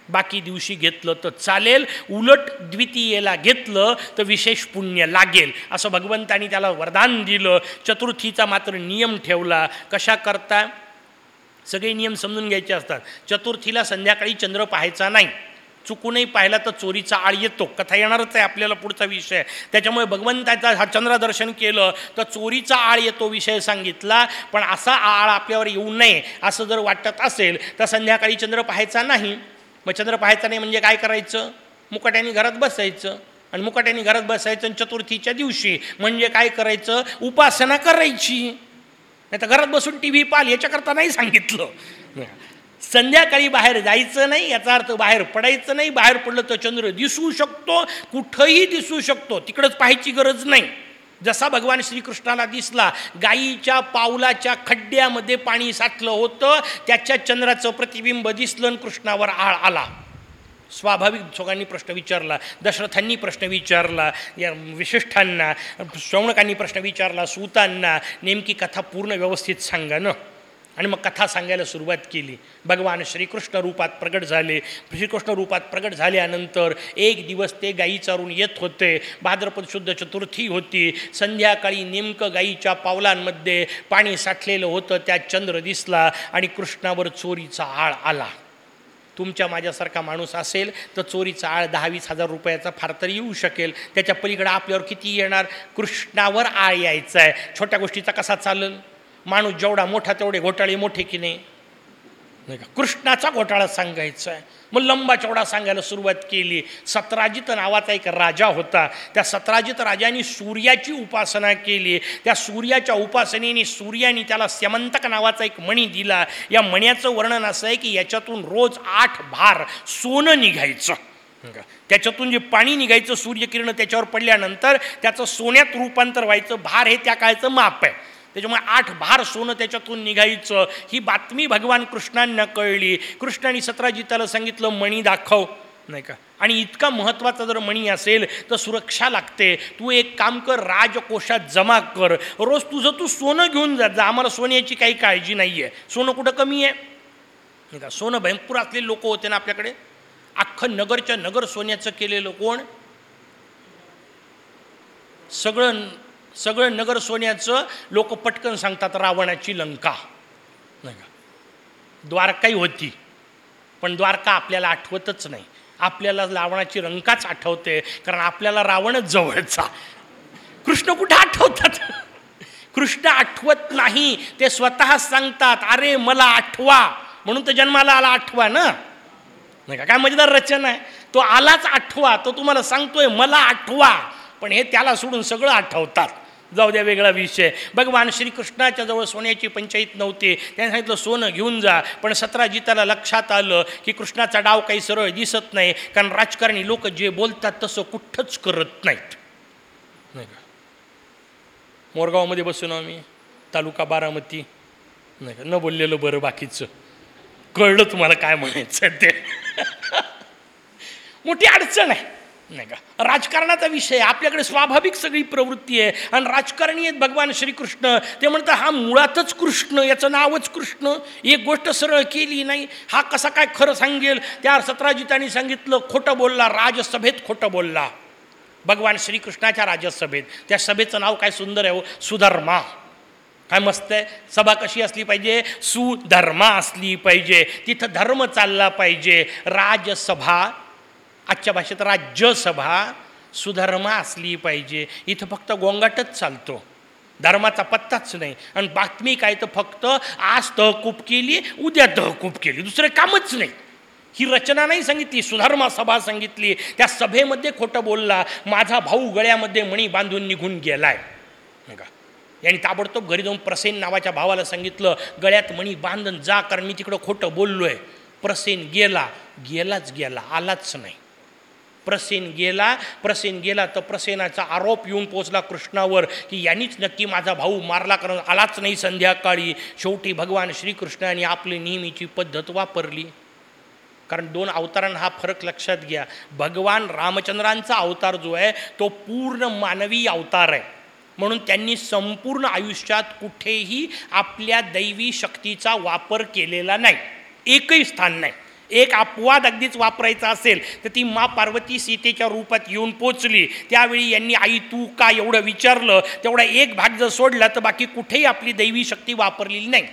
बाकी दिवशी घेतलं तर चालेल. उलट द्वितीयेला घेतलं तर विशेष पुण्य लागेल. असं भगवंतानी त्याला वरदान दिलं. चतुर्थीचा मात्र नियम ठेवला. कशा करता? सगळे नियम समजून घ्यायचे असतात. चतुर्थीला संध्याकाळी चंद्र पाहायचा नाही. चुकूनही पाहिला तर चोरीचा आळ येतो. कथा येणारच आहे आपल्याला पुढचा विषय. त्याच्यामुळे भगवंताचा हा चंद्रदर्शन केलं तर चोरीचा आळ येतो विषय सांगितला. पण असा आळ आपल्यावर येऊ नये असं जर वाटत असेल तर संध्याकाळी चंद्र पाहायचा नाही. मग चंद्र पाहायचा नाही म्हणजे काय करायचं? मुकाट्याने घरात बसायचं. आणि मुकाट्याने घरात बसायचं आणि चतुर्थीच्या दिवशी म्हणजे काय करायचं? उपासना करायची. नाही तर घरात बसून टी व्ही पाल याच्याकरता नाही सांगितलं. संध्याकाळी बाहेर जायचं नाही याचा अर्थ बाहेर पडायचं नाही. बाहेर पडलं तर चंद्र दिसू शकतो कुठंही दिसू शकतो. तिकडंच पाहायची गरज नाही. जसा भगवान श्रीकृष्णाला दिसला गायीच्या पावलाच्या खड्ड्यामध्ये पाणी साठलं होतं त्याच्या चंद्राचं प्रतिबिंब दिसलं आणि कृष्णावर आळ आला. स्वाभाविक सोगांनी प्रश्न विचारला दशरथांनी प्रश्न विचारला या विशिष्ठांना श्रवणकांनी प्रश्न विचारला सूतांना नेमकी कथा पूर्ण व्यवस्थित सांगा ना. आणि मग कथा सांगायला सुरुवात केली. भगवान श्रीकृष्ण रूपात प्रगट झाले. श्रीकृष्ण रूपात प्रगट झाल्यानंतर एक दिवस ते गायी चारून येत होते. भाद्रपद शुद्ध चतुर्थी होती. संध्याकाळी नेमकं गायीच्या पावलांमध्ये पाणी साठलेलं होतं त्यात चंद्र दिसला आणि कृष्णावर चोरीचा आळ आला. तुमच्या माझ्यासारखा माणूस असेल तर चोरीचा आळ दहा वीस हजार रुपयाचा फार तरी येऊ शकेल. त्याच्या पलीकडे आपल्यावर किती येणार? कृष्णावर आळ यायचा आहे छोट्या गोष्टीचा कसा चालेल माणूस जेवढा मोठा तेवढे घोटाळे मोठे की नाही? नाही का? कृष्णाचा घोटाळा सांगायचा आहे. मग लंबा चौडा सांगायला सुरुवात केली. सतराजित नावाचा एक राजा होता. त्या सतराजित राजाने सूर्याची उपासना केली. त्या सूर्याच्या उपासनेने सूर्याने त्याला स्यमंतक नावाचा एक मणी दिला. या मण्याचं वर्णन असं आहे की याच्यातून रोज आठ भार सोनं निघायचं. त्याच्यातून जे पाणी निघायचं सूर्यकिरण त्याच्यावर पडल्यानंतर त्याचं सोन्यात रूपांतर व्हायचं. भार हे त्या काळचं माप आहे. त्याच्यामुळे आठ भार सोनं त्याच्यातून निघायचं. ही बातमी भगवान कृष्णांना कळली. कृष्णाने सतराजिताला सांगितलं मणी दाखव. नाही का? आणि इतका महत्त्वाचा जर मणी असेल तर सुरक्षा लागते. तू एक काम कर राजकोषात जमा कर. रोज तुझं तू सोनं घेऊन जा. जा आम्हाला सोन्याची काही काळजी नाही आहे सोनं कुठं कमी आहे? नाही का? सोनं भयंकर असलेले लोक होते ना आपल्याकडे? अख्खं नगरच्या नगर सोन्याचं केलेलं कोण? सगळं सगळं नगर सोन्याचं लोक पटकन सांगतात रावणाची लंका. नाही का? द्वारकाही होती पण द्वारका आपल्याला आठवतच नाही. आपल्याला रावणाची रंकाच आठवते कारण आपल्याला रावणच जवळचा. कृष्ण कुठं आठवतात? कृष्ण आठवत नाही ते स्वतः सांगतात अरे मला आठवा. म्हणून तर जन्माला आला आठवा ना? नाही का? काय मजेदार रचना आहे. तो आलाच आठवा तो तुम्हाला सांगतोय मला आठवा. पण हे त्याला सोडून सगळं आठवतात. जाऊ द्या वेगळा विषय. भगवान श्रीकृष्णाच्या जवळ सोन्याची पंचायत नव्हती. त्याने सांगितलं सोनं घेऊन जा. पण सतराजिताला लक्षात आलं की कृष्णाचा डाव काही सरळ दिसत नाही. कारण राजकारणी लोक जे बोलतात तसं कुठंच करत नाहीत. नाही का? मोरगावमध्ये बसून आम्ही. तालुका बारामती. नाही का? न बोललेलं बरं बाकीचं. कळलं तुम्हाला काय म्हणायचं ते. मोठी अडचण आहे. नाही का? राजकारणाचा विषय आपल्याकडे स्वाभाविक सगळी प्रवृत्ती आहे. आणि राजकारणी आहेत भगवान श्रीकृष्ण. ते म्हणतात हा मुळातच कृष्ण याचं नावच कृष्ण. एक गोष्ट सरळ केली नाही. हा कसा काय खरं सांगेल? त्या सत्राजितांनी सांगितलं खोटं बोलला राजसभेत खोटं बोलला. भगवान श्रीकृष्णाच्या राजसभेत. त्या सभेचं नाव काय सुंदर आहे हो? सुधर्मा. काय मस्त आहे? सभा कशी असली पाहिजे? सुधर्मा असली पाहिजे. तिथं धर्म चालला पाहिजे. राजसभा आजच्या भाषेत राज्यसभा सुधर्मा असली पाहिजे. इथं फक्त गोंगाटच चालतो. धर्माचा पत्ताच नाही. आणि बातमी काय तर फक्त आज तहकूब केली उद्या तहकूब केली. दुसरे कामच नाही. ही रचना नाही सांगितली सुधर्मा सभा सांगितली. त्या सभेमध्ये खोटं बोलला. माझा भाऊ गळ्यामध्ये मणी बांधून निघून गेलाय. का यांनी ताबडतोब घरी जाऊन प्रसेन नावाच्या भावाला सांगितलं गळ्यात मणी बांधून जा कारण मी तिकडं खोटं बोललो आहे प्रसेन गेला. गेलाच गेला. आलाच नाही. प्रसेन गेला प्रसेन गेला तर प्रसेनाचा आरोप येऊन पोचला कृष्णावर की यांनीच नक्की माझा भाऊ मारला कारण आलाच नाही संध्याकाळी. शेवटी भगवान श्रीकृष्णाने आपली नेहमीची पद्धत वापरली. कारण दोन अवतारांना हा फरक लक्षात घ्या. भगवान रामचंद्रांचा अवतार जो आहे तो पूर्ण मानवी अवतार आहे. म्हणून त्यांनी संपूर्ण आयुष्यात कुठेही आपल्या दैवी शक्तीचा वापर केलेला नाही. एकही स्थान नाही. एक अपवाद अगदीच वापरायचा असेल तर ती मा पार्वती सीतेच्या रूपात येऊन पोचली. त्यावेळी यांनी आई तू का एवढं विचारलं? तेवढा एक भाग जर सोडला तर बाकी कुठेही आपली दैवी शक्ती वापरलेली नाही.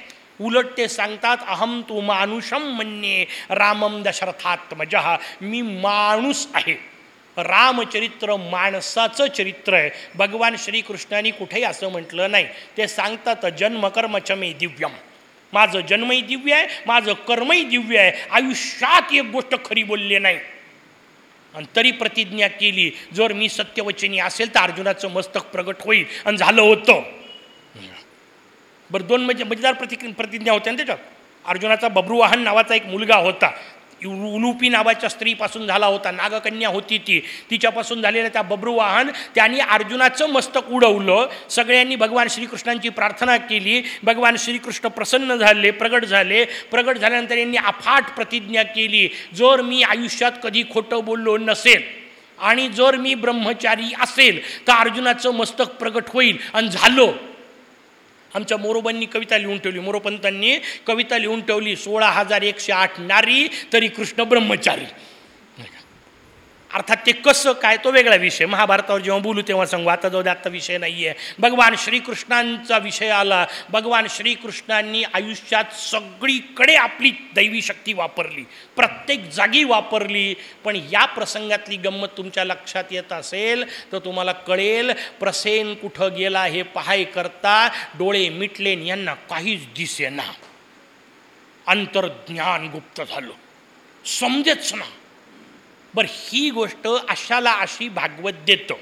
उलट ते सांगतात अहम तू मानुषम म्हणणे रामम दशरथात्मजहा मी माणूस आहे. रामचरित्र माणसाचं चरित्र आहे. भगवान श्रीकृष्णाने कुठेही असं म्हटलं नाही. ते सांगतात जन्मकर्मचमे दिव्यम. माझं जन्मही दिव्य आहे माझं कर्मही दिव्य आहे. आयुष्यात एक गोष्ट खरी बोलली नाही. आणि तरी प्रतिज्ञा केली जर मी सत्यवचनी असेल तर अर्जुनाचं मस्तक प्रगट होईल. आणि झालं होतं. बरं दोन म्हणजे मजेदार प्रति प्रतिज्ञा होत्या ना त्याच्यात. अर्जुनाचा बब्रुवाहन नावाचा एक मुलगा होता. उलुपी नावाच्या स्त्रीपासून झाला होता नागकन्या होती ती. तिच्यापासून झालेलं त्या बब्रुवाहन त्यांनी अर्जुनाचं मस्तक उडवलं. सगळ्यांनी भगवान श्रीकृष्णांची प्रार्थना केली. भगवान श्रीकृष्ण प्रसन्न झाले प्रगट झाले. प्रगट झाल्यानंतर यांनी अफाट प्रतिज्ञा केली. जर मी आयुष्यात कधी खोटं बोललो नसेल आणि जर मी ब्रह्मचारी असेल तर अर्जुनाचं मस्तक प्रगट होईल आणि झालो. आमच्या मोरोबांनी कविता लिहून ठेवली. मोरोपंतांनी कविता लिहून ठेवली. सोळा हजार एकशे आठ नारी तरी कृष्ण ब्रह्मचारी. अर्थात ते कसं काय तो वेगळा विषय. महाभारतावर जेव्हा बोलू तेव्हा सांगू आता जाऊ दे आत्ता विषय नाही आहे भगवान श्रीकृष्णांचा विषय आला. भगवान श्रीकृष्णांनी आयुष्यात सगळीकडे आपली दैवी शक्ती वापरली. प्रत्येक जागी वापरली. पण या प्रसंगातली गंमत तुमच्या लक्षात येत असेल तर तुम्हाला कळेल प्रसेन कुठं गेला हे पहाय करता डोळे मिटलेन यांना काहीच दिसेना. अंतर्ज्ञान गुप्त झालं. समजेच ना. बरं ही गोष्ट अशाला अशी भागवत देतं.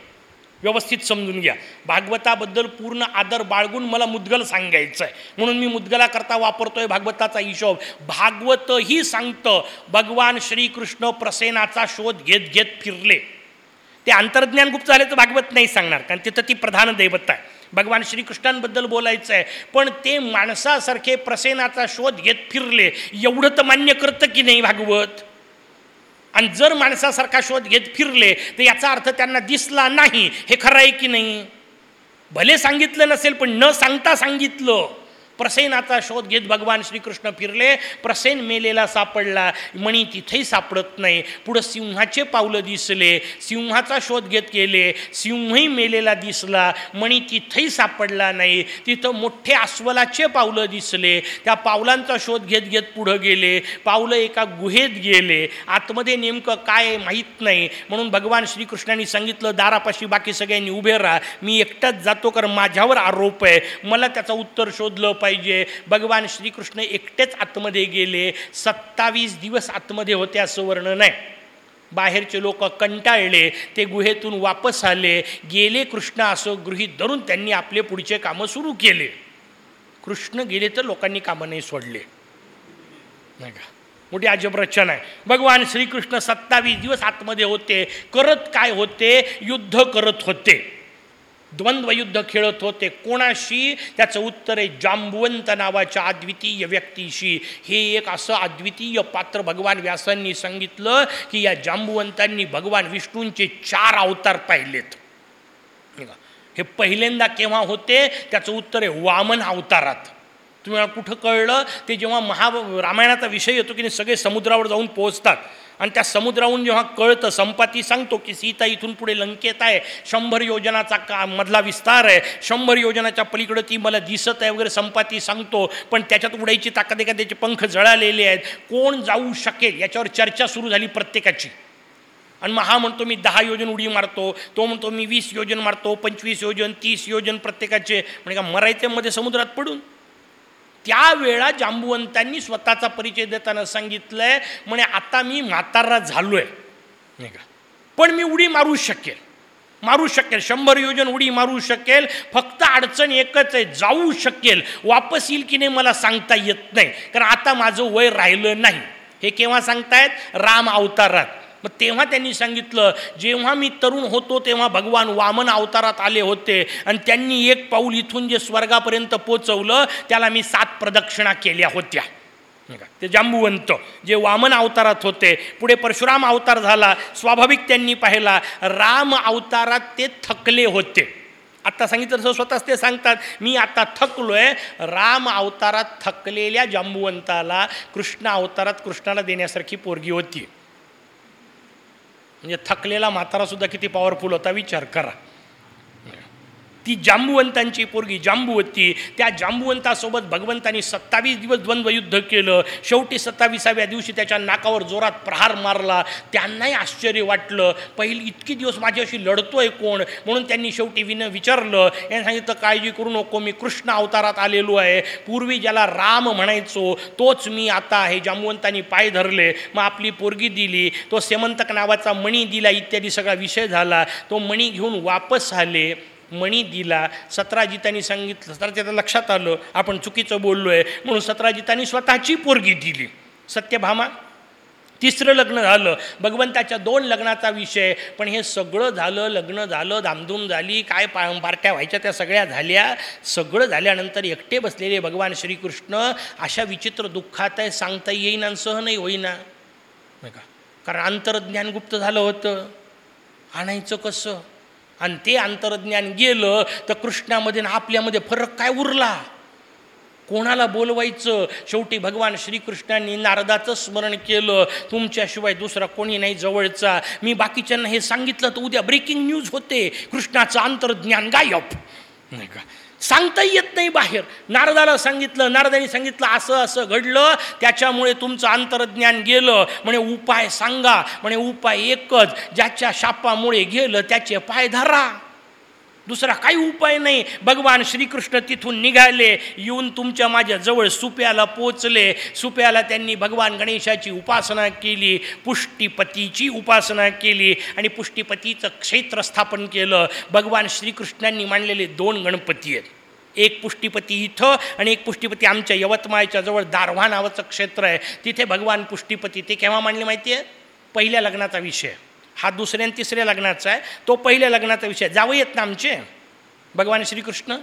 व्यवस्थित समजून घ्या. भागवताबद्दल पूर्ण आदर बाळगून मला मुद्गल सांगायचं आहे म्हणून मी मुद्गलाकरता वापरतोय भागवताचा हिशोब. भागवतही सांगतं भगवान श्रीकृष्ण प्रसेनाचा शोध घेत घेत फिरले. ते अंतर्ज्ञान गुप्त झाले तर भागवत नाही सांगणार कारण तिथं ती प्रधान दैवत आहे. भगवान श्रीकृष्णांबद्दल बोलायचं आहे पण ते माणसासारखे प्रसेनाचा शोध घेत फिरले. एवढं तर मान्य करतं की नाही भागवत? आणि जर माणसासारखा शोध घेत फिरले तर याचा अर्थ त्यांना दिसला नाही. हे खरं आहे की नाही? भले सांगितलं नसेल पण न सांगता सांगितलं. प्रसेनाचा शोध घेत भगवान श्रीकृष्ण फिरले प्रसेन मेलेला सापडला. मणी तिथेही सापडत नाही. पुढं सिंहाचे पावलं दिसले. सिंहाचा शोध घेत गेले. सिंहही मेलेला दिसला. मणी तिथेही सापडला नाही. तिथं मोठे अस्वलाचे पावलं दिसले. त्या पावलांचा शोध घेत घेत पुढं गेले. पावलं एका गुहेत गेले. आतमध्ये नेमकं काय माहीत नाही. म्हणून भगवान श्रीकृष्णांनी सांगितलं दारापाशी बाकी सगळ्यांनी उभे राहा. मी एकटाच जातो कारण माझ्यावर आरोप आहे. मला त्याचं उत्तर शोधलं पाहिजे. भगवान श्रीकृष्ण एकटेच आतमध्ये गेले. सत्तावीस दिवस आतमध्ये होते असं वर्णन आहे. बाहेरचे लोक कंटाळले ते गुहेतून वापस आले. गेले कृष्ण असं गृहीत धरून त्यांनी आपले पुढचे कामं सुरू केले. कृष्ण गेले तर लोकांनी कामं नाही सोडले. नाही का? मोठी अजब रचना आहे. भगवान श्रीकृष्ण सत्तावीस दिवस आतमध्ये होते. करत काय होते? युद्ध करत होते. द्वंद्वयुद्ध खेळत होते. कोणाशी? त्याचं उत्तर आहे जांबुवंत नावाच्या अद्वितीय व्यक्तीशी. हे एक असं अद्वितीय पात्र भगवान व्यासांनी सांगितलं की या जांबुवंतांनी भगवान विष्णूंचे चार अवतार पाहिलेत. हे पहिल्यांदा केव्हा होते? त्याचं उत्तर आहे वामन अवतारात. तुम्हाला कुठं कळलं? ते जेव्हा महा रामायणाचा विषय येतो की सगळे समुद्रावर जाऊन पोहोचतात. आणि त्या समुद्राहून जेव्हा कळतं संपाती सांगतो की सीता इथून पुढे लंकेत आहे शंभर योजनाचा का मधला विस्तार आहे शंभर योजनाच्या पलीकडं ती मला दिसत आहे वगैरे संपाती सांगतो पण त्याच्यात उडायची ताकद एका त्याचे पंख जळालेले आहेत कोण जाऊ शकेल याच्यावर चर्चा सुरू झाली प्रत्येकाची. आणि मग हा म्हणतो मी दहा योजन उडी मारतो तो म्हणतो मी वीस योजन मारतो पंचवीस योजन तीस योजन प्रत्येकाचे. म्हणजे का मरायचे मध्ये समुद्रात पडून? त्यावेळा जांबुवंतांनी स्वतःचा परिचय देताना सांगितलंय म्हणे आता मी म्हातारा झालोय. नाही का? पण मी उडी मारू शकेल. मारू शकेल. शंभर योजन उडी मारू शकेल. फक्त अडचण एकच आहे जाऊ शकेल. वापस येईल की नाही मला सांगता येत नाही. कारण आता माझं वय राहिलं नाही. हे केव्हा सांगतायत? राम अवतारात. मग तेव्हा त्यांनी सांगितलं जेव्हा मी तरुण होतो तेव्हा भगवान वामन अवतारात आले होते आणि त्यांनी एक पाऊल इथून जे स्वर्गापर्यंत पोचवलं त्याला मी सात प्रदक्षिणा केल्या होत्या. ते जांबुवंत जे वामन अवतारात होते पुढे परशुराम अवतार झाला स्वाभाविक त्यांनी पाहिला राम अवतारात ते थकले होते. आत्ता सांगितलं तसं स्वतःच ते सांगतात मी आता थकलोय राम अवतारात थकलेल्या जांबुवंताला कृष्ण अवतारात कृष्णाला देण्यासारखी पोरगी होती. म्हणजे थकलेला म्हातारासुद्धा किती पॉवरफुल होता विचार करा. ती जांबुवंतांची पोरगी जांबुवती त्या जांबुवंतासोबत भगवंतांनी सत्तावीस दिवस द्वंद्वयुद्ध केलं. शेवटी सत्तावीसाव्या दिवशी त्याच्या नाकावर जोरात प्रहार मारला. त्यांनाही आश्चर्य वाटलं. पहिली इतकी दिवस माझ्याशी लढतोय कोण? म्हणून त्यांनी शेवटी विन विचारलं. याने सांगितलं काळजी करू नको. मी कृष्ण अवतारात आलेलो आहे. पूर्वी ज्याला राम म्हणायचो तोच मी आता आहे. जांबुवंतांनी पाय धरले. मग आपली पोरगी दिली. तो सेमंतक नावाचा मणी दिला. इत्यादी सगळा विषय झाला. तो मणी घेऊन वापस आले. मणी दिला. सतराजितांनी सांगितलं सतराजिता लक्षात आलं आपण चुकीचं बोललो आहे म्हणून सतराजितांनी स्वतःची पोरगी दिली. सत्यभामा तिसरं लग्न झालं. भगवंताच्या दोन लग्नाचा विषय. पण हे सगळं झालं लग्न झालं धामधूम झाली काय पा पार्ट्या व्हायच्या त्या सगळ्या झाल्या. सगळं झाल्यानंतर एकटे बसलेले भगवान श्रीकृष्ण अशा विचित्र दुःखात आहे सांगता येईना आणि सहनही होईना. नाही का? कारण अंतरज्ञान गुप्त झालं होतं. आणायचं कसं? आणि ते अंतर्ज्ञान गेलं तर कृष्णामध्ये आणि आपल्यामध्ये फरक काय उरला? कोणाला बोलवायचं? शेवटी भगवान श्रीकृष्णांनी नारदाचं स्मरण केलं. तुमच्याशिवाय दुसरा कोणी नाही जवळचा. मी बाकीच्यांना हे सांगितलं तर उद्या ब्रेकिंग न्यूज होते. कृष्णाचं अंतर्ज्ञान गायब. नाही का? सांगता येत नाही बाहेर. नारदाला सांगितलं नारदाने सांगितलं असं असं घडलं त्याच्यामुळे तुमचं अंतर्ज्ञान गेलं. म्हणे उपाय सांगा. म्हणे उपाय एकच ज्याच्या शापामुळे गेलं त्याचे पाय धरा. दुसरा काही उपाय नाही. भगवान श्रीकृष्ण तिथून निघाले येऊन तुमच्या माझ्या जवळ सुप्याला पोचले सुप्याला त्यांनी भगवान गणेशाची उपासना केली पुष्टीपतीची उपासना केली आणि पुष्टीपतीचं क्षेत्र स्थापन केलं. भगवान श्रीकृष्णांनी मांडलेले दोन गणपती आहेत. एक पुष्टीपती इथं आणि एक पुष्टीपती आमच्या यवतमाळच्या जवळ दारव्हा नावाचं क्षेत्र आहे. तिथे भगवान पुष्टीपती ते केव्हा मांडले माहिती आहे? पहिल्या लग्नाचा विषय. हा दुसऱ्या आणि तिसऱ्या लग्नाचा आहे. तो पहिल्या लग्नाचा विषय जावं येत ना आमचे? भगवान श्रीकृष्ण?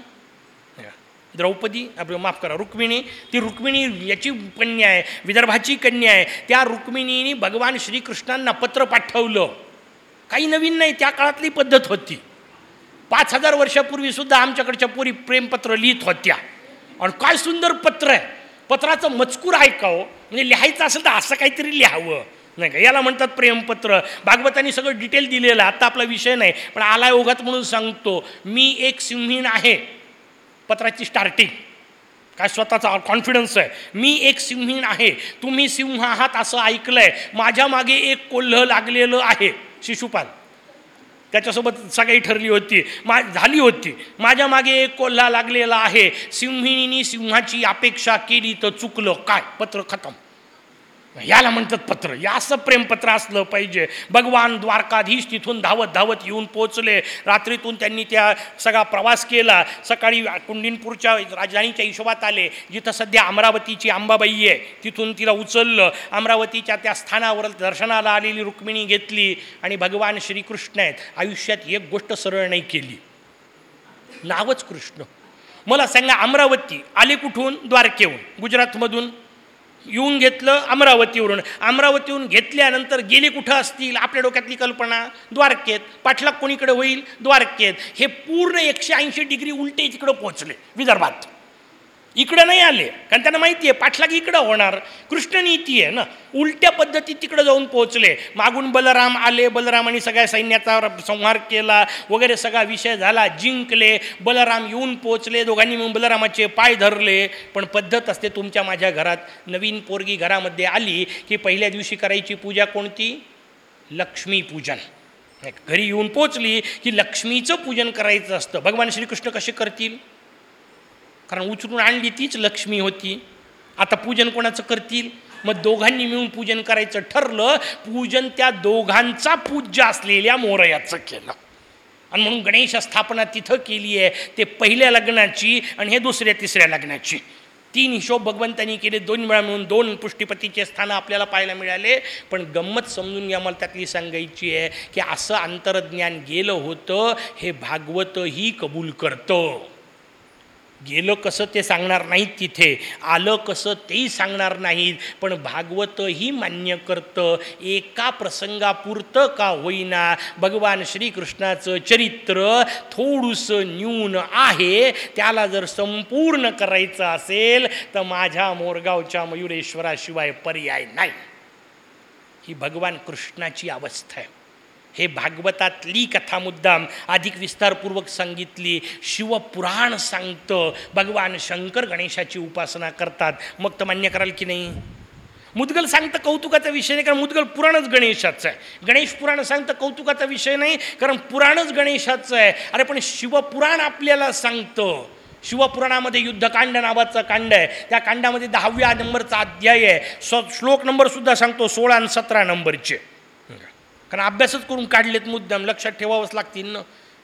द्रौपदी आपलं माफ करा रुक्मिणी ती रुक्मिणी याची कन्या आहे विदर्भाची कन्या आहे. त्या रुक्मिणीने भगवान श्रीकृष्णांना पत्र पाठवलं. काही नवीन नाही त्या काळातली पद्धत होती. पाच हजार वर्षापूर्वीसुद्धा आमच्याकडच्या पुरी प्रेमपत्र लिहित होत्या. आणि काय सुंदर पत्र आहे. पत्राचं मजकूर ऐकावं हो? म्हणजे लिहायचं असेल तर असं काहीतरी लिहावं. नाही का? याला म्हणतात प्रेमपत्र. भागवतांनी सगळं डिटेल दिलेलं आत्ता आपला विषय नाही पण आलाय ओघात म्हणून सांगतो. मी एक सिंहीण आहे. पत्राची स्टार्टिंग काय स्वतःचा कॉन्फिडन्स आहे. मी एक सिंहीण आहे. तुम्ही सिंह आहात असं ऐकलंय. माझ्या मागे एक कोल्ह लागलेलं आहे. शिशुपाल. त्याच्यासोबत सगळी ठरली होती. मा झाली होती. माझ्या मागे एक कोल्हा लागलेला आहे. सिंहिणीनी सिंहाची अपेक्षा केली तर चुकलं. काय? पत्र खतम. याला म्हणतात पत्र. या असं प्रेमपत्र असलं पाहिजे. भगवान द्वारकाधीश तिथून धावत धावत येऊन पोचले रात्रीतून त्यांनी त्या सगळा प्रवास केला. सकाळी कुंडिनपूरच्या राजधानीच्या हिशोबात आले. जिथं सध्या अमरावतीची अंबाबाई आहे तिथून तिला उचललं. अमरावतीच्या त्या स्थानावर दर्शनाला आलेली रुक्मिणी घेतली आणि भगवान श्रीकृष्ण आहेत. आयुष्यात एक गोष्ट सरळ नाही केली. नावच कृष्ण. मला सांगा अमरावती आले कुठून? द्वारकेहून गुजरातमधून? येऊन घेतलं अमरावतीवरून. अमरावतीहून घेतल्यानंतर गेले कुठं असतील? आपल्या डोक्यातली कल्पना. द्वारकेत. पाठलाग कोणीकडे होईल? द्वारकेत. हे पूर्ण एकशे ऐंशी डिग्री उलटे तिकडं पोहोचले विदर्भात. इकडं नाही आले. कारण त्यांना माहिती आहे पाठलाग इकडं होणार. कृष्णनीती आहे ना. उलट्या पद्धतीत तिकडं जाऊन पोहोचले. मागून बलराम आले बलरामाने सगळ्या सैन्याचा संहार केला वगैरे सगळा विषय झाला जिंकले. बलराम येऊन पोहोचले. दोघांनी मग बलरामाचे पाय धरले. पण पद्धत असते तुमच्या माझ्या घरात. नवीन पोरगी घरामध्ये आली की पहिल्या दिवशी करायची पूजा कोणती? लक्ष्मीपूजन घरी येऊन पोचली की लक्ष्मीचं पूजन करायचं असतं. भगवान श्रीकृष्ण कसे करतील? कारण उचलून आणली तीच लक्ष्मी होती. आता पूजन कोणाचं करतील? मग दोघांनी मिळून पूजन करायचं ठरलं पूजन त्या दोघांचा पूज्य असलेल्या मोरयाचं केलं. आणि म्हणून गणेश स्थापना तिथं केली आहे ते पहिल्या लग्नाची आणि हे दुसऱ्या तिसऱ्या लग्नाची. तीन हिशोब भगवंतांनी केले दोन वेळा मिळून दोन पुष्टीपतीचे स्थानं आपल्याला पाहायला मिळाले. पण गंमत समजून घ्या मला त्यातली सांगायची आहे की असं अंतरज्ञान गेलं होतं हे भागवतही कबूल करतं. गेलं कसं ते सांगणार नाहीत तिथे आलं कसं तेही सांगणार नाहीत पण भागवतही मान्य करतं एका प्रसंगापुरतं का होईना भगवान श्रीकृष्णाचं चरित्र थोडंसं न्यून आहे त्याला जर संपूर्ण करायचं असेल तर माझ्या मोरगावच्या मयुरेश्वराशिवाय पर्याय नाही. ही भगवान कृष्णाची अवस्था आहे. हे भागवतातली कथा मुद्दाम अधिक विस्तारपूर्वक सांगितली. शिवपुराण सांगतं. भगवान शंकर गणेशाची उपासना करतात. मग तर मान्य कराल की नाही? मुदगल सांगतं कौतुकाचा विषय नाही कारण मुदगल पुराणच गणेशाचं आहे. गणेश पुराण सांगतं कौतुकाचा विषय नाही कारण पुराणच गणेशाचं आहे. अरे पण शिवपुराण आपल्याला सांगतं. शिवपुराणामध्ये युद्धकांड नावाचं कांड आहे. त्या कांडामध्ये दहाव्या नंबरचा अध्याय आहे. स्व श्लोक नंबरसुद्धा सांगतो सोळा आणि सतरा नंबरचे. कारण अभ्यासच करून काढलेत मुद्दाम लक्षात ठेवावंच लागतील ना.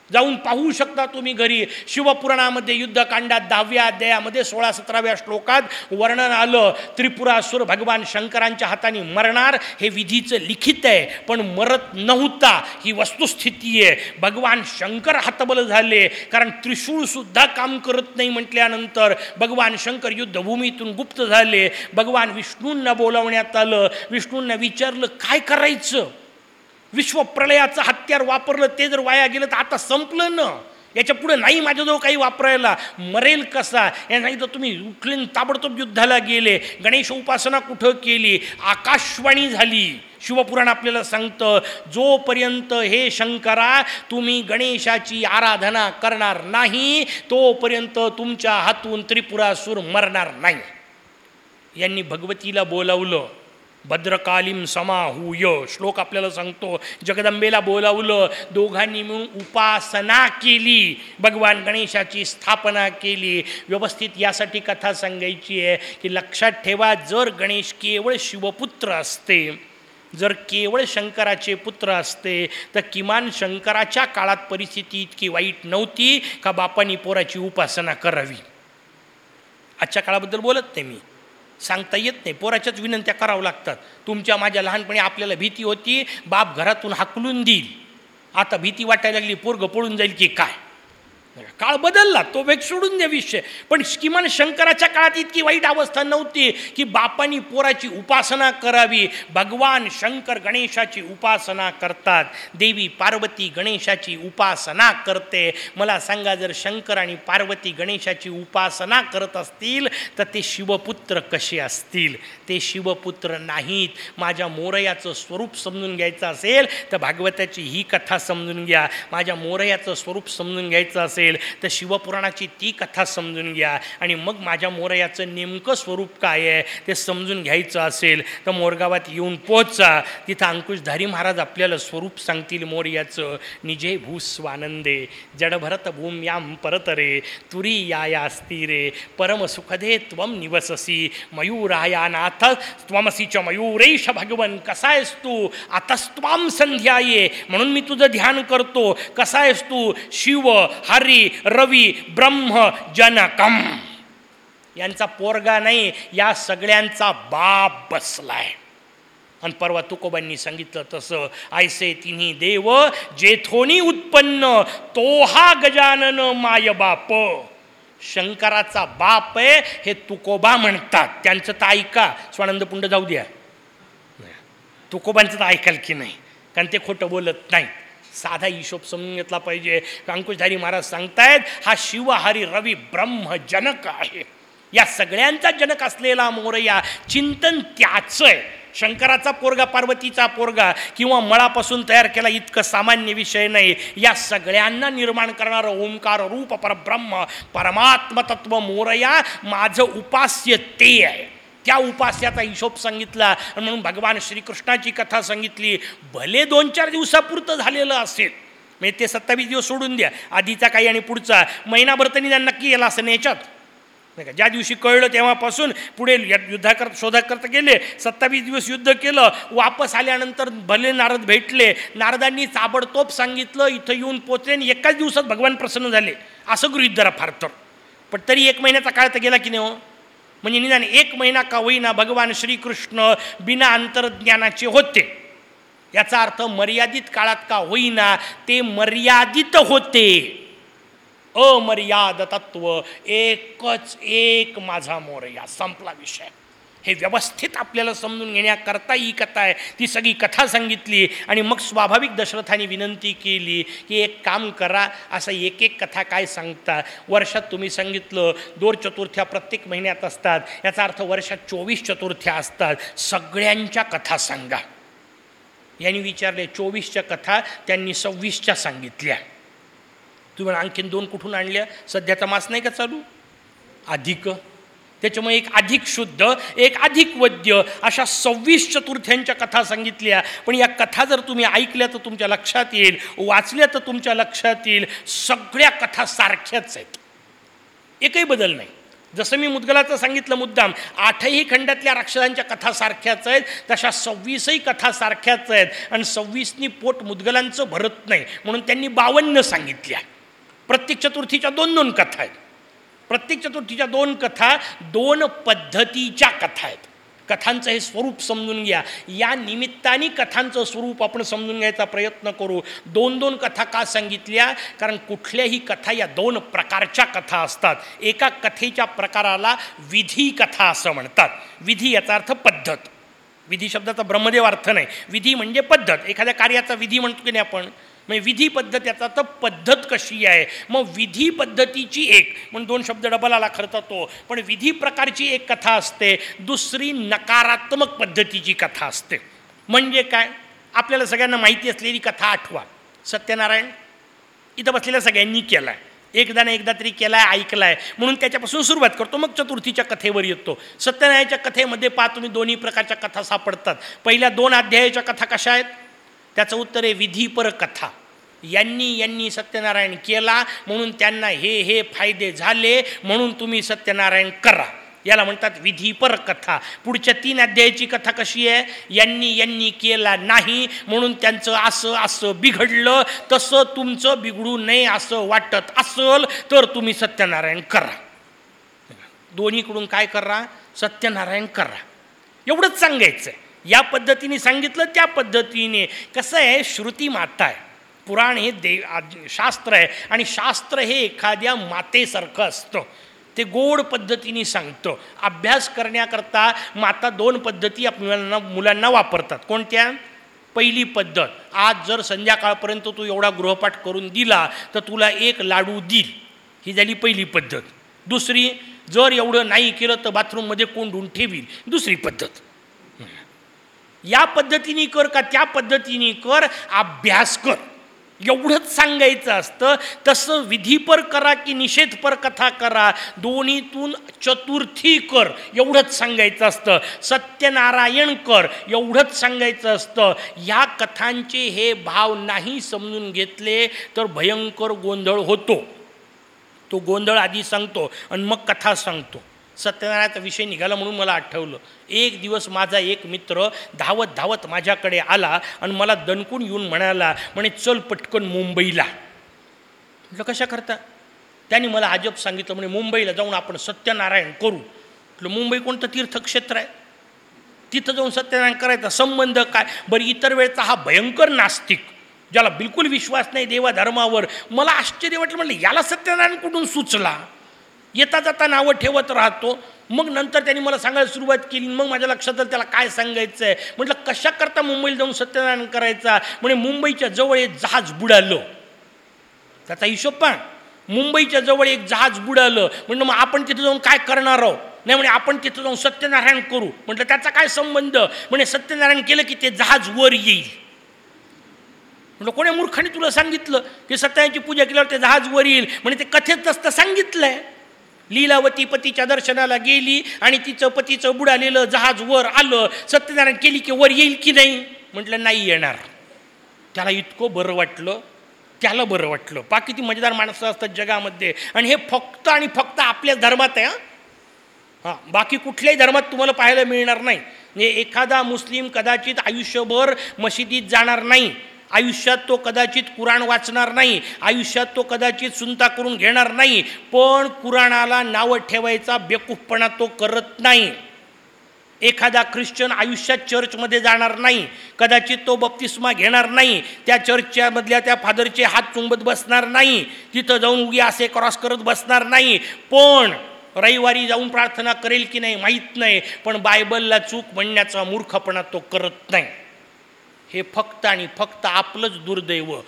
जाऊन पाहू शकता तुम्ही घरी. शिवपुराणामध्ये युद्धकांडात दहाव्या अध्यायामध्ये सोळा सतराव्या श्लोकात वर्णन आलं त्रिपुरासुर भगवान शंकरांच्या हाताने मरणार हे विधीचं लिखित आहे पण मरत नव्हता ही वस्तुस्थिती आहे. भगवान शंकर हातबल झाले कारण त्रिशूळसुद्धा काम करत नाही म्हटल्यानंतर भगवान शंकर युद्धभूमीतून गुप्त झाले. भगवान विष्णूंना बोलावण्यात आलं विष्णूंना विचारलं काय करायचं? विश्वप्रलयाचं हत्यार वापरलं ते जर वाया गेलं तर आता संपलं ना. याच्यापुढे नाही माझ्याजवळ काही वापरायला. मरेल कसा? या नाही तर तुम्ही उठले ताबडतोब युद्धाला गेले. गणेश उपासना कुठं केली? आकाशवाणी झाली. शिवपुराण आपल्याला सांगतं जोपर्यंत हे शंकरा तुम्ही गणेशाची आराधना करणार नाही तोपर्यंत तुमच्या हातून त्रिपुरासूर मरणार नाही. यांनी भगवतीला बोलावलं भद्रकालीम समाहूय श्लोक आपल्याला सांगतो जगदंबेला बोलावलं दोघांनी मिळून उपासना केली भगवान गणेशाची स्थापना केली. व्यवस्थित यासाठी कथा सांगायची आहे की लक्षात ठेवा जर गणेश केवळ शिवपुत्र असते जर केवळ शंकराचे पुत्र असते तर किमान शंकराच्या काळात परिस्थिती इतकी वाईट नव्हती का बापानी पोराची उपासना करावी? आजच्या काळाबद्दल बोलत नाही मी. सांगता येत नाही. पोराच्याच विनंत्या करावं लागतात. तुमच्या माझ्या लहानपणी आपल्याला भीती होती बाप घरातून हाकलून देईल. आता भीती वाटायला लागली पोरगं पळून जाईल की काय? म्हणजे काळ बदलला तो वेग सोडून द्या विषय. पण किमान शंकराच्या काळात इतकी वाईट अवस्था नव्हती की बापानी पोराची उपासना करावी. भगवान शंकर गणेशाची उपासना करतात. देवी पार्वती गणेशाची उपासना करते. मला सांगा जर शंकर आणि पार्वती गणेशाची उपासना करत असतील तर ते शिवपुत्र कसे असतील? ते शिवपुत्र नाहीत. माझ्या मोरयाचं स्वरूप समजून घ्यायचं असेल तर भागवताची ही कथा समजून घ्या. माझ्या मोरयाचं स्वरूप समजून घ्यायचं असेल तर शिवपुराणाची ती कथा समजून घ्या. आणि मग माझ्या मोरयाचं नेमकं स्वरूप काय आहे ते समजून घ्यायचं असेल तर मोरगावात येऊन पोहोचा. तिथं अंकुशधारी महाराज आपल्याला स्वरूप सांगतील मोरयाचं. निजे भूस्वानंदे जडभरत भूम्याम परतरे तुरी या या स्थिरे परम सुखदे त्वम निवससी मयूराया नाथ त्वमसी च मयूरेश भगवन कसा आहेस तू? आतस्वाम संध्या ये म्हणून मी तुझं ध्यान करतो. कसा आहेस तू? शिव हर रवी ब्रह्म जनकम. यांचा पोरगा नाही या सगळ्यांचा बाप बसलाय. आणि परवा तुकोबांनी सांगितलं तसं आयसे तिन्ही देव जेथोनी उत्पन्न तो हा गजानन माय बाप. शंकराचा बाप आहे हे तुकोबा म्हणतात. त्यांचं तर ऐका स्वानंदपुंड जाऊ द्या. तुकोबांचं तर ऐकाल की नाही कारण ते खोटं बोलत नाही साधा हिशोब समजून घेतला पाहिजे. अंकुशधारी महाराज सांगतायत हा शिवहारी रवी ब्रह्म जनक आहे. या सगळ्यांचा जनक असलेला मोरया चिंतन त्याचं आहे शंकराचा पोरगा पार्वतीचा पोरगा किंवा मळापासून तयार केला इतकं सामान्य विषय नाही. या सगळ्यांना निर्माण करणारं ओंकार रूप परब्रह्म परमात्मतत्व मोरया माझं उपास्य ते आहे. त्या उपास्याचा हिशोब सांगितला. म्हणून भगवान श्रीकृष्णाची कथा सांगितली. भले दोन चार दिवसापुरतं झालेलं असेल. म्हणजे ते सत्तावीस दिवस सोडून द्या. आधीचा काही आणि पुढचा. महिनाभर त्यांनी त्यांना नक्की गेला असं नाही याच्यात. नाही का? ज्या दिवशी कळलं तेव्हापासून पुढे युद्धा कर शोधा करता गेले. सत्तावीस दिवस युद्ध केलं. वापस आल्यानंतर भले नारद भेटले. नारदांनी ताबडतोब सांगितलं इथं येऊन पोचले आणि एकाच दिवसात भगवान प्रसन्न झाले. असं गृहित धरा फार तर. पण तरी एक महिन्याचा काळ तर गेला की नाही हो? म्हणजे निदान एक महिना का होईना भगवान श्रीकृष्ण बिना अंतर्ज्ञानाचे होते. याचा अर्थ मर्यादित काळात का होईना ते मर्यादित होते. अमर्याद तत्व एकच एक माझा मोरया. संपला विषय. हे व्यवस्थित आपल्याला समजून घेण्याकरता ही कथा आहे. ती सगळी कथा सांगितली आणि मग स्वाभाविक दशरथाने विनंती केली की एक काम करा असं एक एक कथा काय सांगता? वर्षात तुम्ही सांगितलं दोर चतुर्थ्या प्रत्येक महिन्यात असतात. याचा अर्थ वर्षात चोवीस चतुर्थ्या असतात. सगळ्यांच्या कथा सांगा. यांनी विचारले चोवीसच्या कथा त्यांनी सव्वीसच्या सांगितल्या. तुम्ही आणखीन दोन कुठून आणल्या? सध्याचा मास नाही का चालू? अधिक. त्याच्यामुळे एक अधिक शुद्ध एक अधिक वद्य अशा सव्वीस चतुर्थ्यांच्या कथा सांगितल्या. पण या कथा जर तुम्ही ऐकल्या तर तुमच्या लक्षात येईल वाचल्या तर तुमच्या लक्षात येईल सगळ्या कथा सारख्याच आहेत. एकही बदल नाही. जसं मी मुदगलाचं सांगितलं मुद्दाम आठही खंडातल्या राक्षसांच्या कथा सारख्याच आहेत तशा सव्वीसही कथा सारख्याच आहेत. आणि सव्वीसनी पोट मुदगलांचं भरत नाही म्हणून त्यांनी बावन्न सांगितल्या. प्रत्येक चतुर्थीच्या दोन दोन कथा आहेत. प्रत्येक चतुर्थीच्या दोन कथा दोन पद्धतीच्या कथा आहेत. कथांचं हे स्वरूप समजून घ्या. या निमित्ताने कथांचं स्वरूप आपण समजून घ्यायचा प्रयत्न करू. दोन दोन कथा का सांगितल्या? कारण कुठल्याही कथा या दोन प्रकारच्या कथा असतात. एका कथेच्या प्रकाराला विधी कथा असं म्हणतात. विधी याचा अर्थ पद्धत. विधी शब्दाचा ब्रह्मदेव अर्थ नाही. विधी म्हणजे पद्धत. एखाद्या कार्याचा विधी म्हणतो की नाही आपण? म्हणजे विधी पद्धत याचा तर पद्धत कशी आहे? मग विधी पद्धतीची एक म्हणून दोन शब्द डबल आला खरं तर तो पण विधी प्रकारची एक कथा असते दुसरी नकारात्मक पद्धतीची कथा असते. म्हणजे काय? आपल्याला सगळ्यांना माहिती असलेली कथा आठवा. सत्यनारायण इथं बसलेल्या सगळ्यांनी केला आहे एकदा ना एकदा तरी केला आहे ऐकला आहे म्हणून त्याच्यापासून सुरुवात करतो मग चतुर्थीच्या कथेवर येतो. सत्यनारायणच्या कथेमध्ये पहा तुम्ही दोन्ही प्रकारच्या कथा सापडतात. पहिल्या दोन अध्यायाच्या कथा कशा आहेत? त्याचं उत्तर आहे विधीपर कथा. यांनी यांनी सत्यनारायण केला म्हणून त्यांना हे हे फायदे झाले म्हणून तुम्ही सत्यनारायण करा. याला म्हणतात विधीपर कथा. पुढच्या तीन अध्यायाची कथा कशी आहे? यांनी यांनी केला नाही म्हणून त्यांचं असं असं बिघडलं तसं तुमचं बिघडू नये असं वाटत असल तर तुम्ही सत्यनारायण करा. दोन्हीकडून काय करा? सत्यनारायण करा. एवढंच सांगायचं आहे या पद्धतीने सांगितलं त्या पद्धतीने. कसं आहे श्रुती माता आहे. पुराण हे दे शास्त्र आहे. आणि शास्त्र हे एखाद्या मातेसारखं असतं. ते गोड पद्धतीने सांगतं. अभ्यास करण्याकरता माता दोन पद्धती मुलांना मुलांना वापरतात. कोणत्या? पहिली पद्धत आज जर संध्याकाळपर्यंत तू एवढा गृहपाठ करून दिला तर तुला एक लाडू देईल ही झाली पहिली पद्धत. दुसरी जर एवढं नाही केलं तर बाथरूममध्ये कोंडून ठेवील. दुसरी पद्धत. या पद्धतीने कर का त्या पद्धतीने कर? अभ्यास कर. एवढंच सांगायचं असतं. तसं विधीपर करा की निषेधपर कथा करा. दोन्हीतून चतुर्थी कर. एवढंच सांगायचं असतं. सत्यनारायण कर. एवढंच सांगायचं असतं. या कथांचे हे भाव नाही समजून घेतले तर भयंकर गोंधळ होतो. तो गोंधळ आधी सांगतो आणि मग कथा सांगतो. सत्यनारायणाचा विषय निघाला म्हणून मला आठवलं. एक दिवस माझा एक मित्र धावत धावत माझ्याकडे आला आणि मला दणकून येऊन म्हणाला म्हणे चल पटकन मुंबईला. म्हटलं कशा करता? त्याने मला अजब सांगितलं म्हणे मुंबईला जाऊन आपण सत्यनारायण करू. म्हटलं मुंबई कोणतं तीर्थक्षेत्र आहे? तिथं जाऊन सत्यनारायण करायचा संबंध काय? बरं इतर वेळचा हा भयंकर नास्तिक ज्याला बिलकुल विश्वास नाही देवा धर्मावर मला आश्चर्य वाटलं म्हटलं याला सत्यनारायण कुठून सुचला? येता जाता नावं ठेवत राहतो. मग नंतर त्यांनी मला सांगायला सुरुवात केली. मग माझ्या लक्षात आलं त्याला काय सांगायचं आहे म्हटलं कशा करता मुंबईला जाऊन सत्यनारायण करायचा? म्हणजे मुंबईच्या जवळ एक जहाज बुडालं. त्याचा हिशोब पण मुंबईच्या जवळ एक जहाज बुडालं. म्हणलं मग आपण तिथं जाऊन काय करणार आहोत? नाही म्हणे आपण तिथं जाऊन सत्यनारायण करू. म्हटलं त्याचा काय संबंध? म्हणे सत्यनारायण केलं की ते जहाज वर येईल. म्हटलं कोण्या मूर्खाने तुला सांगितलं की सत्याची पूजा केल्यावर ते जहाज वर येईल? म्हणजे ते कथेत असतं आहे लीलावती पतीच्या दर्शनाला गेली आणि तिचं पतीचं बुडालेलं जहाज वर आलं. सत्यनारायण केली की वर येईल की नाही? म्हटलं नाही येणार. त्याला इतकं बरं वाटलं त्याला बरं वाटलं. पा किती मजेदार माणसं असतात जगामध्ये. आणि हे फक्त आणि फक्त आपल्या धर्मात आहे हां बाकी कुठल्याही धर्मात तुम्हाला पाहायला मिळणार नाही. म्हणजे एखादा मुस्लिम कदाचित आयुष्यभर मशिदीत जाणार नाही. आयुष्यात तो कदाचित कुराण वाचणार नाही आयुष्यात तो कदाचित सुनता करून घेणार नाही पण कुराणाला नावं ठेवायचा बेकूफपणा तो करत नाही. एखादा ख्रिश्चन आयुष्यात चर्चमध्ये जाणार नाही कदाचित तो बप्तिस्मा घेणार नाही त्या चर्चच्या मधल्या त्या फादरचे हात चुंबत बसणार नाही तिथं जाऊन उगी असे क्रॉस करत बसणार नाही पण रविवारी जाऊन प्रार्थना करेल की नाही माहीत नाही पण बायबलला चूक म्हणण्याचा मूर्खपणा तो करत नाही. हे फक्त आणि फक्त आपलंच दुर्दैव.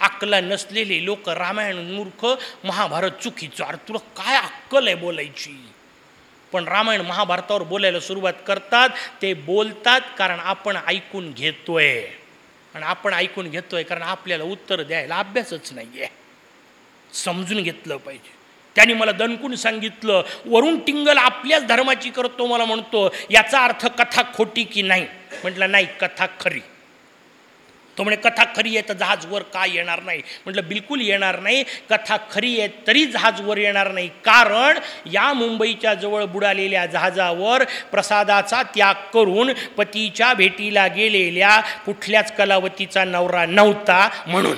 अक्कला नसलेले लोक रामायण मूर्ख महाभारत चुकीचं. अरे तुला काय अक्कल आहे बोलायची? पण रामायण महाभारतावर बोलायला सुरुवात करतात ते बोलतात कारण आपण ऐकून घेतोय. आणि आपण ऐकून घेतोय कारण आपल्याला उत्तर द्यायला अभ्यासच नाही आहे समजून घेतलं पाहिजे. त्यांनी मला दणकून सांगितलं वरून टिंगल आपल्याच धर्माची करतो मला म्हणतो. याचा अर्थ कथा खोटी की नाही? म्हटलं नाही कथा खरी. तो म्हणे कथा खरी आहे तर जहाज वर का येणार नाही? म्हटलं बिलकुल येणार नाही. कथा खरी आहे तरी जहाज वर येणार नाही. कारण या मुंबईच्या जवळ बुडालेल्या जहाजावर प्रसादाचा त्याग करून पतीच्या भेटीला गेलेल्या कुठल्याच कलावतीचा नवरा नव्हता म्हणून.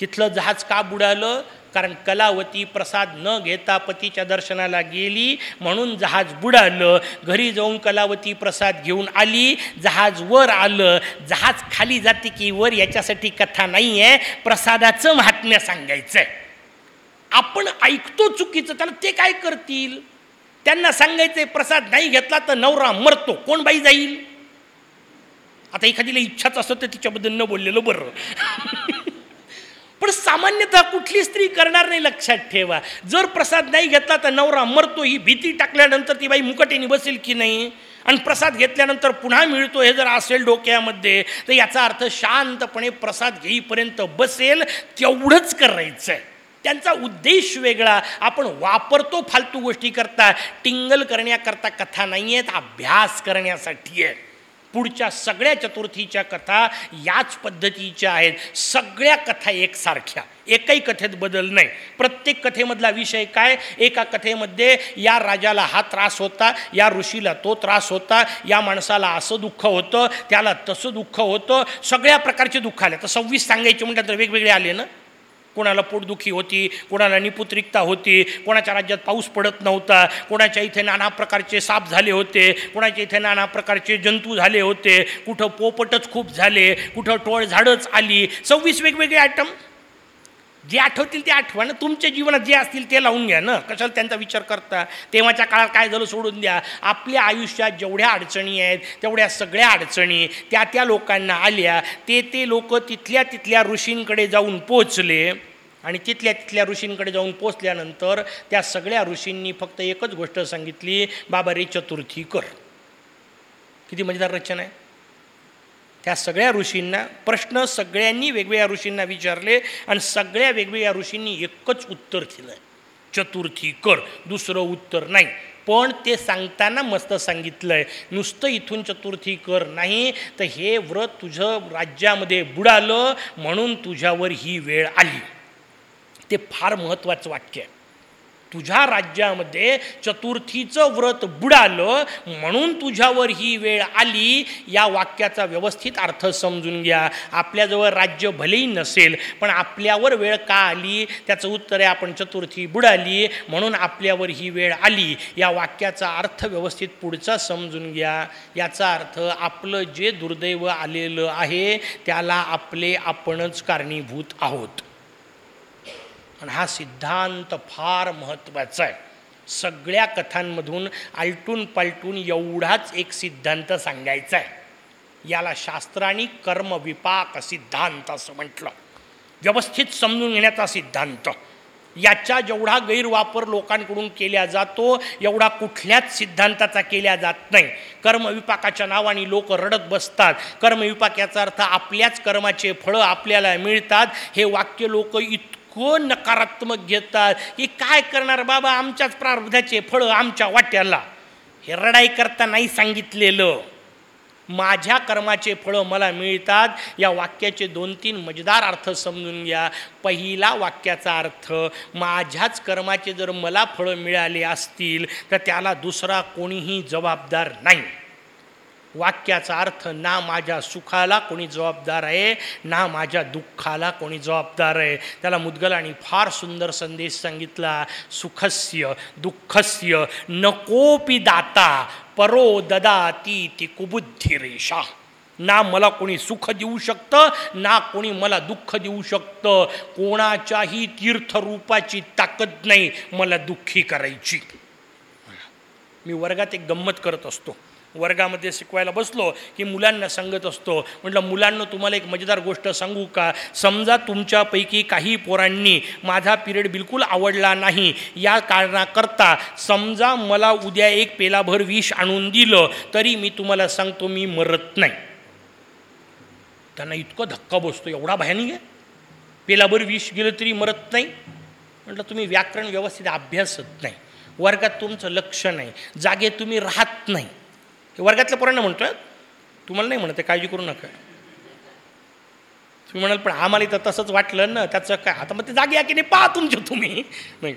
तिथलं जहाज का बुडालं? कारण कलावती प्रसाद न घेता पतीच्या दर्शनाला गेली म्हणून जहाज बुडालं. घरी जाऊन कलावती प्रसाद घेऊन आली जहाज वर आलं. जहाज खाली जाते की वर याच्यासाठी कथा नाही आहे प्रसादाचं महात्म्य सांगायचं आहे आपण ऐकतो चुकीचं त्याला ते काय करतील? त्यांना सांगायचं प्रसाद नाही घेतला तर नवरा मरतो कोण बाई जाईल? आता एखादीला इच्छाच असतं तर तिच्याबद्दल न बोललेलं बरं. पण सामान्यतः कुठली स्त्री करणार नाही लक्षात ठेवा. जर प्रसाद नाही घेतला तर नवरा मरतो ही भीती टाकल्यानंतर ती बाई मुकटीने बसेल की नाही? आणि प्रसाद घेतल्यानंतर पुन्हा मिळतो हे जर असेल डोक्यामध्ये तर याचा अर्थ शांतपणे प्रसाद घेईपर्यंत बसेल तेवढंच करायचं आहे त्यांचा उद्देश वेगळा. आपण वापरतो फालतू गोष्टी करता टिंगल करण्याकरता कथा नाही आहेत अभ्यास करण्यासाठी आहे पुढच्या सगळ्या चतुर्थीच्या कथा याच पद्धतीच्या आहेत. सगळ्या कथा एकसारख्या. एकही कथेत बदल नाही. प्रत्येक कथेमधला विषय काय? एका कथेमध्ये या राजाला हा त्रास होता या ऋषीला तो त्रास होता या माणसाला असं दुःख होतं त्याला तसं दुःख होतं सगळ्या प्रकारचे दुःख आले. तर सव्वीस सांगायचे म्हणतात तर वेगवेगळे आले ना? कोणाला पोटदुखी होती कोणाला निपुत्रिकता होती कोणाच्या राज्यात पाऊस पडत नव्हता कोणाच्या इथे नाना प्रकारचे साप झाले होते कोणाच्या इथे नाना प्रकारचे जंतू झाले होते कुठं पोपटच खूप झाले कुठं टोळ झाडच आली सव्वीस वेगवेगळे आयटम जे आठवतील ते आठवा. ना तुमच्या जीवनात जे असतील ते लावून घ्या ना. कशाला त्यांचा विचार करता? तेव्हाच्या काळात काय झालं सोडून द्या. आपल्या आयुष्यात जेवढ्या अडचणी आहेत तेवढ्या सगळ्या अडचणी त्या त्या लोकांना आल्या. ते ते लोक तिथल्या तिथल्या ऋषींकडे जाऊन पोचले. आणि तिथल्या तिथल्या ऋषींकडे जाऊन पोचल्यानंतर त्या सगळ्या ऋषींनी फक्त एकच गोष्ट सांगितली बाबा रे चतुर्थी कर. किती मजेदार रचना आहे. त्या सगळ्या ऋषींना प्रश्न सगळ्यांनी वेगवेगळ्या ऋषींना विचारले आणि सगळ्या वेगवेगळ्या ऋषींनी एकच उत्तर दिलं चतुर्थी कर दुसरं उत्तर नाही. पण ते सांगताना मस्त सांगितलं आहे नुसतं इथून चतुर्थी कर नाही तर हे व्रत तुझं राज्यामध्ये बुडालं म्हणून तुझ्यावर ही वेळ आली. ते फार महत्त्वाचं वाक्य आहे. तुझ्या राज्यामध्ये चतुर्थीचं व्रत बुडालं म्हणून तुझ्यावर ही वेळ आली या वाक्याचा व्यवस्थित अर्थ समजून घ्या. आपल्याजवळ राज्य भलेही नसेल पण आपल्यावर वेळ का आली? त्याचं उत्तर आहे आपण चतुर्थी बुडाली म्हणून आपल्यावर ही वेळ आली. या वाक्याचा अर्थ व्यवस्थित पुढचा समजून घ्या. याचा अर्थ आपलं जे दुर्दैव आलेलं आहे त्याला आपले आपणच कारणीभूत आहोत. आणि हा सिद्धांत फार महत्त्वाचा आहे. सगळ्या कथांमधून आलटून पालटून एवढाच एक सिद्धांत सांगायचा आहे. याला शास्त्रानी कर्मविपाक सिद्धांत असं म्हटलं. व्यवस्थित समजून घेण्याचा सिद्धांत. याचा जेवढा गैरवापर लोकांकडून केला जातो एवढा कुठल्याच सिद्धांताचा केला जात नाही. कर्मविपाकाच्या नावाने लोक रडत बसतात. कर्मविपाक याचा अर्थ आपल्याच कर्माचे फळं आपल्याला मिळतात. हे वाक्य लोक इत कोण नकारात्मक घेतात? की काय करणार? बाबा आमच्याच प्रारब्धाचे फळं आमच्या वाट्याला. हे रडाई करता नाही सांगितलेलं. माझ्या कर्माचे फळं मला मिळतात. या वाक्याचे दोन तीन मजेदार अर्थ समजून घ्या. पहिला वाक्याचा अर्थ माझ्याच कर्माचे जर मला फळं मिळाले असतील तर त्याला दुसरा कोणीही जबाबदार नाही. वाक्याचा अर्थ ना माझ्या सुखाला कोणी जबाबदार आहे ना माझ्या दुःखाला कोणी जबाबदार आहे. त्याला मुद्गलाने फार सुंदर संदेश सांगितला सुखस्य दुःखस्य नकोपी दाता परो ददाती ती कुबुद्धी रेषा. ना मला कोणी सुख देऊ शकतं ना कोणी मला दुःख देऊ शकतं. कोणाच्याही तीर्थरूपाची ताकद नाही मला दुःखी करायची. मी वर्गात एक गंमत करत असतो. वर्गामध्ये शिकवायला बसलो की मुलांना सांगत असतो. म्हटलं मुलांना तुम्हाला एक मजेदार गोष्ट सांगू का? समजा तुमच्यापैकी काही पोरांनी माझा पिरियड बिलकुल आवडला नाही. या कारणाकरता समजा मला उद्या एक पेलाभर विष आणून दिलं तरी मी तुम्हाला सांगतो मी मरत नाही. त्यांना इतकं धक्का बसतो एवढा भयानी आहे. पेलाभर विष गेलं तरी मरत नाही. म्हटलं तुम्ही व्याकरण व्यवस्थित अभ्यासत नाही. वर्गात तुमचं लक्ष नाही. जागे तुम्ही राहत नाही. वर्गातल्या पोरांना म्हणतोय तुम्हाला नाही म्हणत काळजी करू नका. तुम्ही म्हणाल पण आम्हाला तर तसंच वाटलं ना त्याचं काय? आता मग ते जागे की नाही? पहा तुमचे तुम्ही. नाही.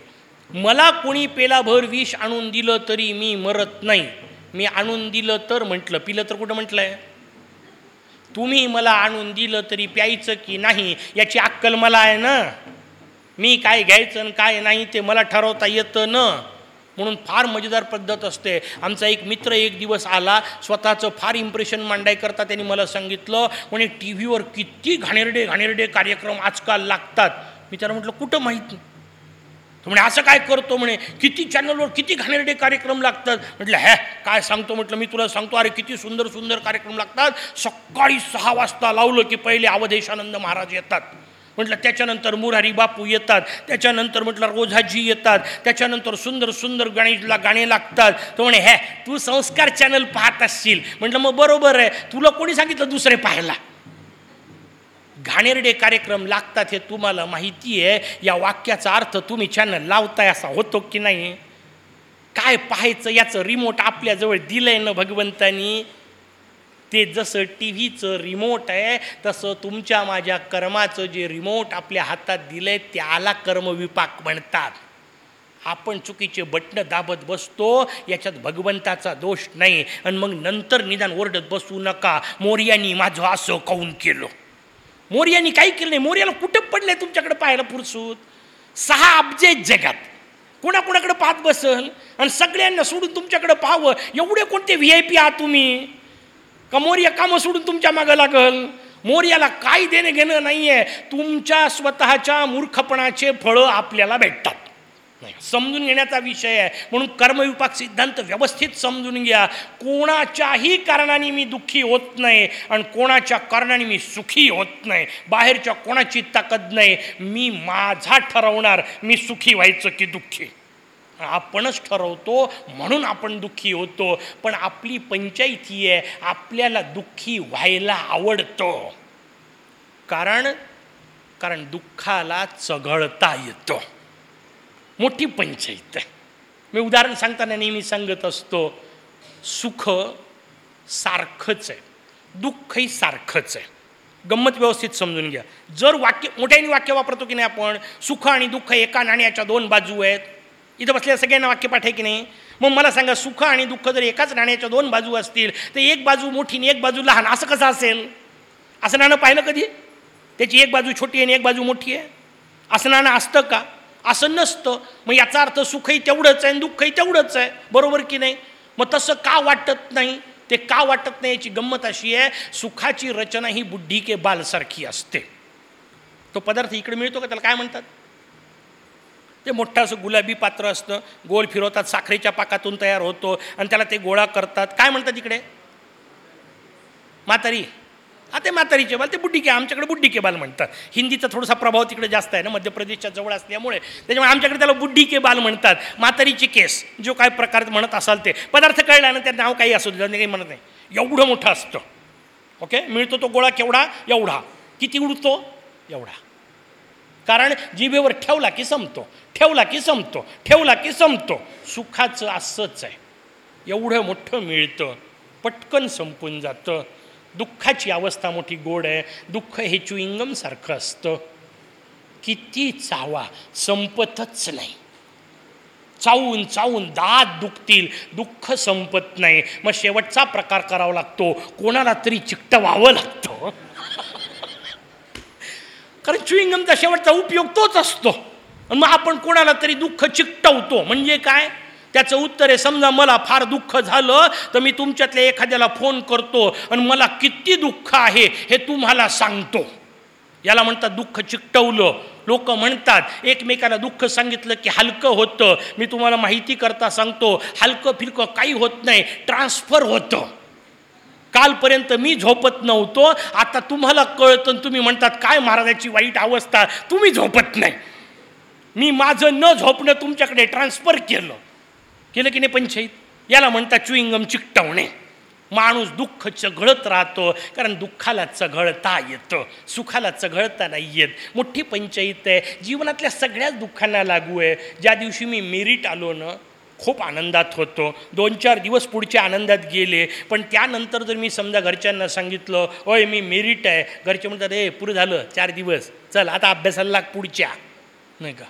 मला कोणी पेलाभर विष आणून दिलं तरी मी मरत नाही. मी आणून दिलं तर म्हटलं. पिलं तर कुठं म्हटलंय? तुम्ही मला आणून दिलं तरी प्यायचं की नाही? याची अक्कल मला आहे ना. मी काय घ्यायचं आणि काय नाही ते मला ठरवता येतं ना. म्हणून फार मजेदार पद्धत असते. आमचा एक मित्र एक दिवस आला स्वतःचं फार इम्प्रेशन मांडायकरता त्यांनी मला सांगितलं म्हणे टी व्हीवर किती घाणेरडे घाणेरडे कार्यक्रम आजकाल लागतात. मी त्याला म्हटलं कुठं माहीत म्हणे असं काय करतो म्हणे? किती चॅनलवर किती घाणेरडे कार्यक्रम लागतात? म्हटलं हॅ काय सांगतो? म्हटलं मी तुला सांगतो अरे किती सुंदर सुंदर कार्यक्रम लागतात. सकाळी सहा वाजता लावलं की पहिले अवधेशानंद महाराज येतात. म्हटलं त्याच्यानंतर मुरारी बापू येतात त्याच्यानंतर म्हटलं रोझाजी येतात त्याच्यानंतर सुंदर सुंदर गणेशला गाणे लागतात. तो म्हणे हे तू संस्कार चॅनल पाहत असशील. म्हटलं मग बरोबर आहे. तुला कोणी सांगितलं दुसरे पाहायला? घाणेरडे कार्यक्रम लागतात हे तुम्हाला माहिती आहे. या वाक्याचा अर्थ तुम्ही चॅनल लावताय असा होतो की नाही? काय पाहायचं याचं रिमोट आपल्याजवळ दिलंय ना भगवंतानी? ते जसं टी व्हीचं रिमोट आहे तसं तुमच्या माझ्या कर्माचं जे रिमोट आपल्या हातात दिलं आहे त्याला कर्मविपाक म्हणतात. आपण चुकीचे बटणं दाबत बसतो याच्यात भगवंताचा दोष नाही. आणि मग नंतर निदान ओरडत बसू नका. मोर्यानी माझं असं काऊन केलं? मोर्यानी काही केलं नाही. मोर्याला कुठं पडलंय तुमच्याकडे पाहायला पुरसूत सहा अब्जे जगात. कोणाकोणाकडे पाहत बसल? आणि सगळ्यांना सोडून तुमच्याकडे पाहावं? एवढे कोणते व्ही आय पी आहात तुम्ही? का मोर्या कामं सोडून तुमच्या मागं लागल? मोर्याला काय देणे घेणं नाही आहे तुमच्या स्वतःच्या मूर्खपणाचे फळं आपल्याला भेटतात. नाही समजून घेण्याचा विषय आहे. म्हणून कर्मविपाक सिद्धांत व्यवस्थित समजून घ्या. कोणाच्याही कारणाने मी दुःखी होत नाही आणि कोणाच्या कारणाने मी सुखी होत नाही. बाहेरच्या कोणाची ताकद नाही. मी माझा ठरवणार मी सुखी व्हायचं की दुःखी. आपणच ठरवतो म्हणून आपण दुःखी होतो. पण आपली पंचायती आहे आपल्याला दुःखी व्हायला आवडतं. कारण कारण दुःखाला चघळता येतं. मोठी पंचायत आहे. मी उदाहरण सांगताना नेहमी सांगत असतो सुख सारखंच आहे. दुःखही सारखंच आहे. गंमत व्यवस्थित समजून घ्या. जर वाक्य मोठ्याने वाक्य वापरतो की नाही आपण सुख आणि दुःख एका नाण्याच्या दोन बाजू आहेत. इथं बसलेल्या सगळ्यांना वाक्यपाठ आहे की नाही? मग मला सांगा सुख आणि दुःख जर एकाच नाण्याच्या दोन बाजू असतील तर एक बाजू मोठी आणि एक बाजू लहान असं कसं असेल? असं नाणं पाहिलं कधी? त्याची एक बाजू छोटी आहे आणि एक बाजू मोठी आहे. असं नाणं असतं का? असं नसतं. मग याचा अर्थ सुखही तेवढंच आहे आणि दुःखही तेवढंच आहे. बरोबर की नाही? मग तसं का वाटत नाही? ते का वाटत नाही याची गंमत अशी आहे सुखाची रचना ही बुद्धी के बालसारखी असते. तो पदार्थ इकडे मिळतो का? त्याला काय म्हणतात? ते मोठं असं गुलाबी पात्र असतं. गोल फिरवतात साखरेच्या पाकातून तयार होतो आणि त्याला ते गोळा करतात. काय म्हणतात इकडे म्हातारी. हा ते म्हातारीचे बाल ते बुड्डी आमच्याकडे बुड्डी बाल म्हणतात. हिंदीचा थोडासा प्रभाव तिकडे जास्त आहे ना मध्य प्रदेशच्या जवळ असल्यामुळे. त्याच्यामुळे आमच्याकडे त्याला बुड्डी बाल म्हणतात. म्हातारीचे केस जो काय प्रकार म्हणत असाल ते. पदार्थ कळला ना त्या नाव काही असू दे काही म्हणत नाही. एवढं मोठं असतं. ओके? मिळतो तो गोळा केवढा? एवढा. किती उडतो? एवढा. कारण जिभेवर ठेवला की संपतो ठेवला की संपतो ठेवला की संपतो. सुखाचं असंच आहे. एवढं मोठं मिळतं पटकन संपून जातं. दुःखाची अवस्था मोठी गोड आहे दुःख हे चुईंगमसारखं असतं. किती चावा संपतच नाही. चावून चावून दात दुखतील दुःख संपत नाही. मग शेवटचा प्रकार करावा लागतो कोणाला तरी चिकटवावं लागतं. कारण च्युइंगमचा शेवटचा उपयोग तोच असतो. आणि मग आपण कोणाला तरी दुःख चिकटवतो. म्हणजे काय? त्याचं उत्तर आहे समजा मला फार दुःख झालं तर मी तुमच्यातल्या एखाद्याला फोन करतो आणि मला किती दुःख आहे हे तुम्हाला सांगतो. याला म्हणतात दुःख चिकटवलं. लोक म्हणतात एकमेकाला दुःख सांगितलं की हलकं होतं. मी तुम्हाला माहिती करता सांगतो हलकं फिरकं काही होत नाही ट्रान्सफर होतं. कालपर्यंत मी झोपत नव्हतो. आता तुम्हाला कळतं तुम्ही म्हणतात काय महाराजाची वाईट अवस्था. तुम्ही झोपत नाही. मी माझं न झोपणं तुमच्याकडे ट्रान्सफर केलं. केलं की नाही पंचायत? याला म्हणतात चुईंगम चिकटवणे. माणूस दुःख चघळत राहतो कारण दुःखाला चघळता येतं. सुखाला चघळता नाही येत. मोठी पंचायत आहे. जीवनातल्या सगळ्याच दुःखांना लागू आहे. ज्या दिवशी मी मेरिट आलो ना खूप आनंदात होतो. दोन चार दिवस पुढच्या आनंदात गेले. पण त्यानंतर जर मी समजा घरच्यांना सांगितलं होय मी मेरिट आहे. घरचे म्हणतात ए पुरं झालं चार दिवस. चल आता अभ्यासाला लाग पुढच्या. नाही का?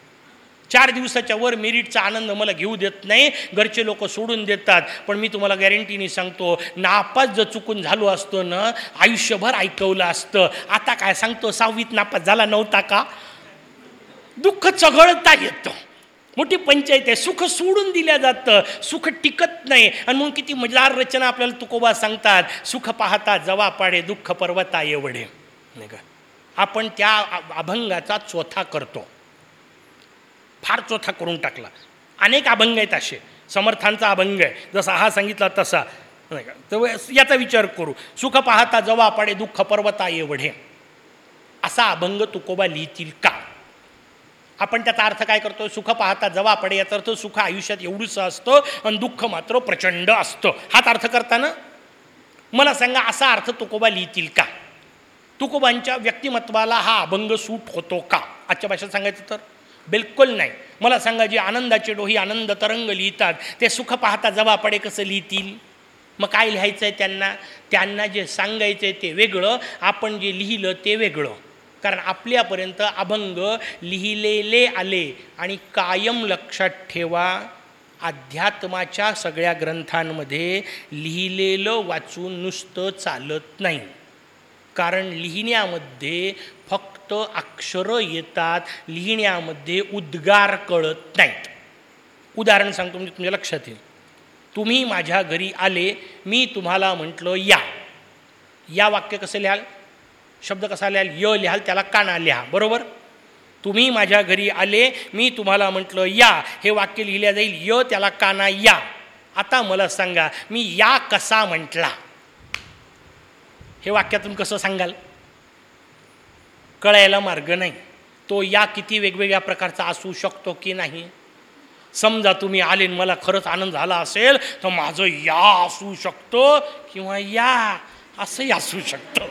चार दिवसाच्या वर मेरिटचा आनंद मला घेऊ देत नाही. घरचे लोक सोडून देतात. पण मी तुम्हाला गॅरंटीने सांगतो नापास जर चुकून झालो असतो ना आयुष्यभर ऐकवलं असतं. आता काय सांगतो सहावीत नापास झाला नव्हता का? दुःख चघळता येतं. मोठी पंचायत आहे. सुख सोडून दिल्या जातं. सुख टिकत नाही. आणि म्हणून किती मजदार रचना आपल्याला तुकोबा सांगतात. सुख पाहता जवा पाडे दुःख पर्वता एवढे. नाही का? आपण त्या अभंगाचा चोथा करतो. फार चोथा करून टाकला. अनेक अभंग आहेत असे. समर्थांचा अभंग आहे. जसा हा सांगितला तसा. नाही का? तर याचा विचार करू. सुख पाहता जवा पाडे दुःख पर्वता एवढे. असा अभंग तुकोबा लिहितील का? आपण त्याचा अर्थ काय करतो? सुख पाहता जवा पडे याचा अर्थ सुख आयुष्यात एवढंसं असतं आणि दुःख मात्र प्रचंड असतं. हाच अर्थ करताना मला सांगा असा अर्थ तुकोबा लिहितील का? तुकोबांच्या व्यक्तिमत्वाला हा अभंग सूट होतो का? आजच्या भाषेत सांगायचं तर बिलकुल नाही. मला सांगा जे आनंदाचे डोही आनंद तरंग लिहितात ते सुख पाहता जवा पडे कसं लिहितील? मग काय लिहायचं आहे त्यांना? त्यांना जे सांगायचं आहे ते वेगळं आपण जे लिहिलं ते वेगळं. कारण आपल्यापर्यंत अभंग लिहिलेले आले आणि कायम लक्षात ठेवा अध्यात्माच्या सगळ्या ग्रंथांमध्ये लिहिलेलं वाचून नुसतं चालत नाही. कारण लिहिण्यामध्ये फक्त अक्षरं येतात लिहिण्यामध्ये उद्गार कळत नाहीत. उदाहरण सांगतो म्हणजे तुमच्या लक्षात येईल. तुम्ही माझ्या घरी आले मी तुम्हाला म्हटलं या. या वाक्य कसं लिहाल? शब्द कसा लिहाल य लिहाल त्याला काना लिहा. बरोबर? तुम्ही माझ्या घरी आले मी तुम्हाला म्हटलं या. हे वाक्य लिहिल्या जाईल य त्याला काना या. आता मला सांगा मी या कसा म्हटला? हे वाक्यातून कसं सांगाल? कळायला मार्ग नाही. तो या किती वेगवेगळ्या प्रकारचा असू शकतो की नाही? समजा तुम्ही आले मला खरंच आनंद झाला असेल तर माझं या असू शकतो किंवा या असंही असू शकतं.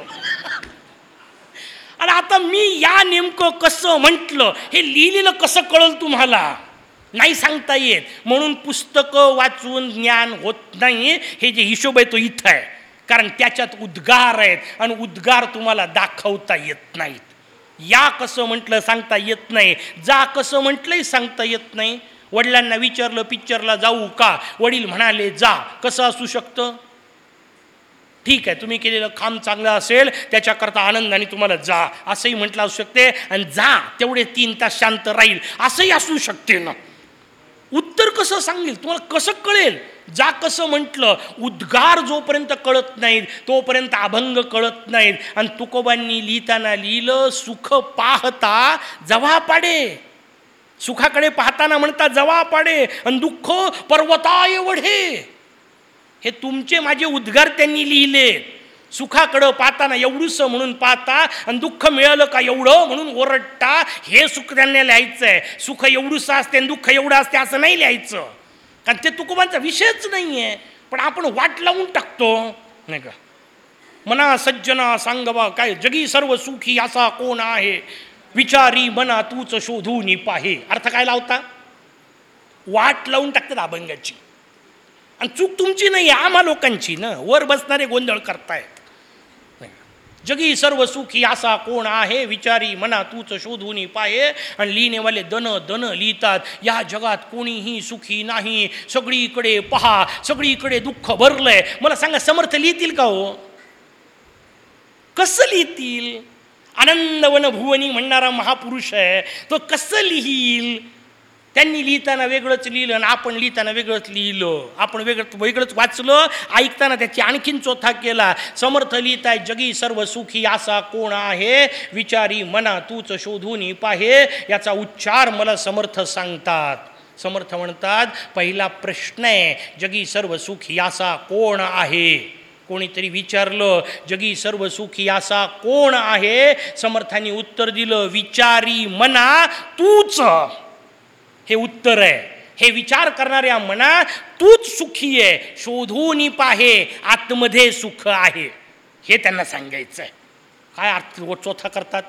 आणि आता मी या नेमकं कसं म्हटलं हे लिहिलेलं कसं कळल तुम्हाला? नाही सांगता येत. म्हणून पुस्तकं वाचून ज्ञान होत नाही हे जे हिशोब आहे तो इथं आहे. कारण त्याच्यात उद्गार आहेत आणि उद्गार तुम्हाला दाखवता येत नाहीत. या कसं म्हटलं सांगता येत नाही. जा कसं म्हटलंही सांगता येत नाही. वडिलांना विचारलं पिक्चरला जाऊ का? वडील म्हणाले जा. कसं असू शकतं? ठीक आहे तुम्ही केलेलं काम चांगलं असेल त्याच्याकरता आनंदाने तुम्हाला जा. असंही म्हटलं असू शकते आणि जा तेवढे तीन तास शांत राहील. असंही असू शकते ना. उत्तर कसं सांगेल? तुम्हाला कसं कळेल? जा कसं म्हटलं उद्गार जोपर्यंत कळत नाहीत तोपर्यंत अभंग कळत नाहीत. आणि तुकोबांनी लिहिताना लिहिलं सुख पाहता जवा पाडे. सुखाकडे पाहताना म्हणता जवा पाडे. आणि दुःख पर्वताय वढे. हे तुमचे माझे उद्गार त्यांनी लिहिले. सुखाकडं पाहताना एवढूसं म्हणून पाहता आणि दुःख मिळालं का एवढं म्हणून ओरडता हे सुख त्यांना लिहायचं आहे सुख एवढूसं असते आणि दुःख एवढं असते असं नाही लिहायचं. कारण ते तुकोबांचा विषयच नाही आहे पण आपण वाट लावून टाकतो. नाही का? मना सज्जना सांगवा काय जगी सर्व सुखी असा कोण आहे? विचारी मना तूच शोधून पाहे. अर्थ काय लावता? वाट लावून टाकतात अभंगाची. आणि चूक तुमची नाही आहे आम्हा लोकांची ना. वर बसणारे गोंधळ करतायत. जगी सर्व सुखी असा कोण आहे? विचारी मना तूच शोधून पाहे आणि लिहिणेवाले दन दन लिहितात या जगात कोणीही सुखी नाही. सगळीकडे पहा सगळीकडे दुःख भरलंय. मला सांगा समर्थ लिहितील का हो? कसं लिहितील? आनंदवन भुवनी म्हणणारा महापुरुष आहे. तो कसं लिहील? त्यांनी लिहिताना वेगळंच लिहिलं आणि आपण लिहिताना वेगळंच लिहिलं. आपण वेगळं वेगळंच वाचलं ऐकताना त्याची आणखीन चोथा केला. समर्थ लिहिताय जगी सर्व सुखी असा कोण आहे? विचारी मना तूच शोधून पाहे. याचा उच्चार मला समर्थ सांगतात. समर्थ म्हणतात पहिला प्रश्न आहे जगी सर्व सुखी असा कोण आहे? कोणीतरी विचारलं जगी सर्व सुखी असा कोण आहे? समर्थांनी उत्तर दिलं विचारी मना तूच. हे उत्तर आहे. हे विचार करणाऱ्या मना तूच सुखी आहे. शोधून पाहे आतमध्ये सुख आहे. हे त्यांना सांगायचं आहे काय अर्थ चोथा करतात?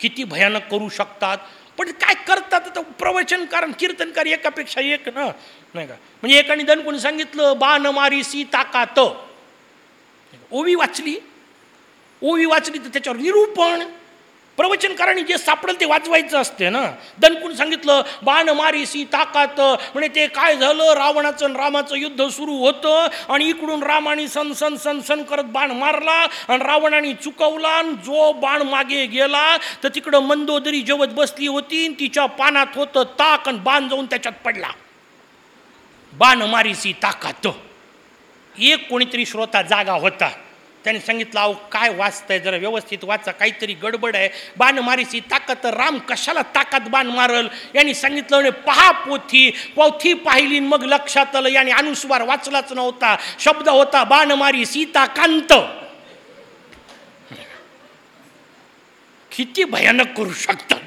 किती भयानक करू शकतात? पण काय करतात? तर प्रवचनकार कीर्तनकार एकापेक्षा एक ना? नाही का? म्हणजे एकाने दणकून सांगितलं बाण मारी सी ताकात. ओवी वाचली. ओवी वाचली तर त्याच्यावर निरूपण. प्रवचनकारांनी जे सापडेल ते वाचवायचं असते ना. दणकून सांगितलं बाण मारीसी ताकात. म्हणजे ते काय झालं? रावणाचं आणि रामाचं युद्ध सुरू होतं आणि इकडून रामाने सन सन सन सन करत बाण मारला आणि रावणाने चुकवला आणि जो बाण मागे गेला तर तिकडं मंदोदरी जेवत बसली होती तिच्या पानात होतं ताक आणि बाण जाऊन त्याच्यात पडला. बाण मारीसी ताकात. एक कोणीतरी श्रोता जागा होता. त्याने सांगितलं अहो काय वाचतंय? जरा व्यवस्थित वाचा काहीतरी गडबड आहे. बाण मारीची ताकद राम कशाला ताकद बाण मारल? यांनी सांगितलं म्हणे पहा पोथी पोथी पाहिली मग लक्षात आलं. याने अनुस्वार वाचलाच नव्हता. शब्द होता बाण मारी सीताकांत किती भयानक करू शकतात.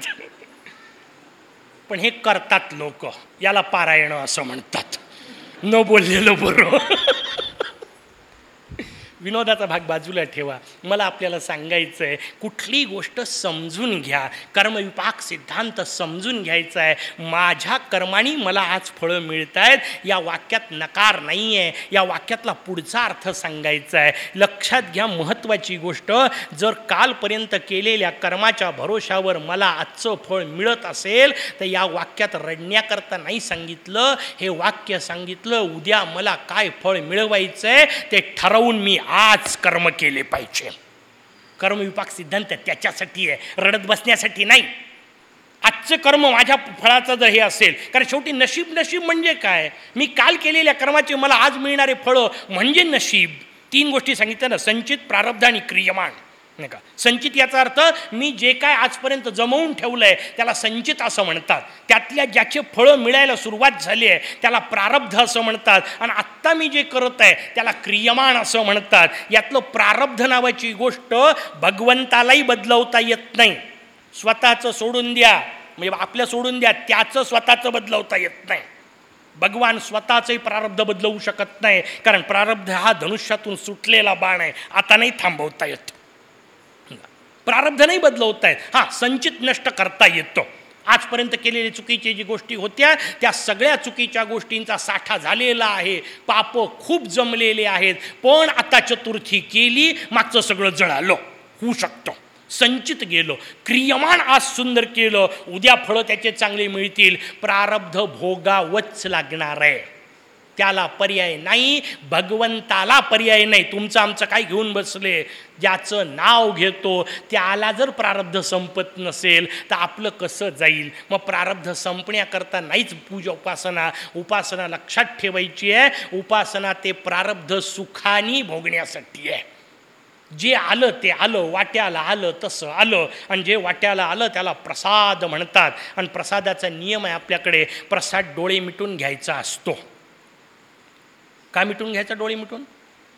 पण हे करतात लोक. याला पारायण असं म्हणतात. न बोललेलं बरं. विनोदाचा भाग बाजूला ठेवा. मला आपल्याला सांगायचं आहे कुठली गोष्ट समजून घ्या. कर्मविपाक सिद्धांत समजून घ्यायचा आहे माझ्या कर्माने मला आज फळं मिळत आहेत या वाक्यात नकार नाही आहे या वाक्यातला पुढचा अर्थ सांगायचा आहे लक्षात घ्या महत्त्वाची गोष्ट जर कालपर्यंत केलेल्या कर्माच्या भरोशावर मला आजचं फळ मिळत असेल तर या वाक्यात रडण्याकरता नाही सांगितलं. हे वाक्य सांगितलं उद्या मला काय फळ मिळवायचं आहे ते ठरवून मी आज कर्म केले पाहिजे. कर्मविपाक सिद्धांत त्याच्यासाठी आहे रडत बसण्यासाठी नाही. आजचं कर्म माझ्या फळाचं जर हे असेल कारण शेवटी नशीब नशीब म्हणजे काय? मी काल केलेल्या कर्माचे मला आज मिळणारे फळं म्हणजे नशीब. तीन गोष्टी सांगितल्या ना संचित प्रारब्ध आणि क्रियमाण. नाही का संचित याचा अर्थ मी जे काय आजपर्यंत जमवून ठेवलं आहे त्याला संचित असं म्हणतात. त्यातल्या ज्याचे फळं मिळायला सुरुवात झाली आहे त्याला प्रारब्ध असं म्हणतात. आणि आत्ता मी जे करत आहे त्याला क्रियमाण असं म्हणतात. यातलं प्रारब्ध नावाची गोष्ट भगवंतालाही बदलवता येत नाही. स्वतःचं सोडून द्या. म्हणजे आपल्या सोडून द्या त्याचं स्वतःचं बदलवता येत नाही. भगवान स्वतःचंही प्रारब्ध बदलवू शकत नाही कारण प्रारब्ध हा धनुष्यातून सुटलेला बाण आहे. आता नाही थांबवता येत. प्रारब्ध नाही बदलवत आहेत हां संचित नष्ट करता येतो. आजपर्यंत केलेल्या चुकीच्या जी गोष्टी होत्या त्या सगळ्या चुकीच्या गोष्टींचा साठा झालेला आहे. पाप खूप जमलेले आहेत. पण आता चतुर्थी केली मागचं सगळं जळालं. होऊ शकतं. संचित गेलो. क्रियमान आज सुंदर केलं. उद्या फळं त्याचे चांगले मिळतील. प्रारब्ध भोगावच लागणार आहे. त्याला पर्याय नाही भगवंताला पर्याय नाही. तुमचं आमचं काय घेऊन बसले? ज्याचं नाव घेतो त्याला जर प्रारब्ध संपत नसेल तर आपलं कसं जाईल? मग प्रारब्ध संपण्याकरता नाहीच पूजा उपासना. उपासना लक्षात ठेवायची आहे. उपासना ते प्रारब्ध सुखानी भोगण्यासाठी आहे. जे आलं ते आलं. वाट्याला आलं तसं आलं. आणि जे वाट्याला आलं त्याला प्रसाद म्हणतात. आणि प्रसादाचा नियम आहे आपल्याकडे. प्रसाद डोळे मिटून घ्यायचा असतो. का मिटून घ्यायचं डोळे मिटून?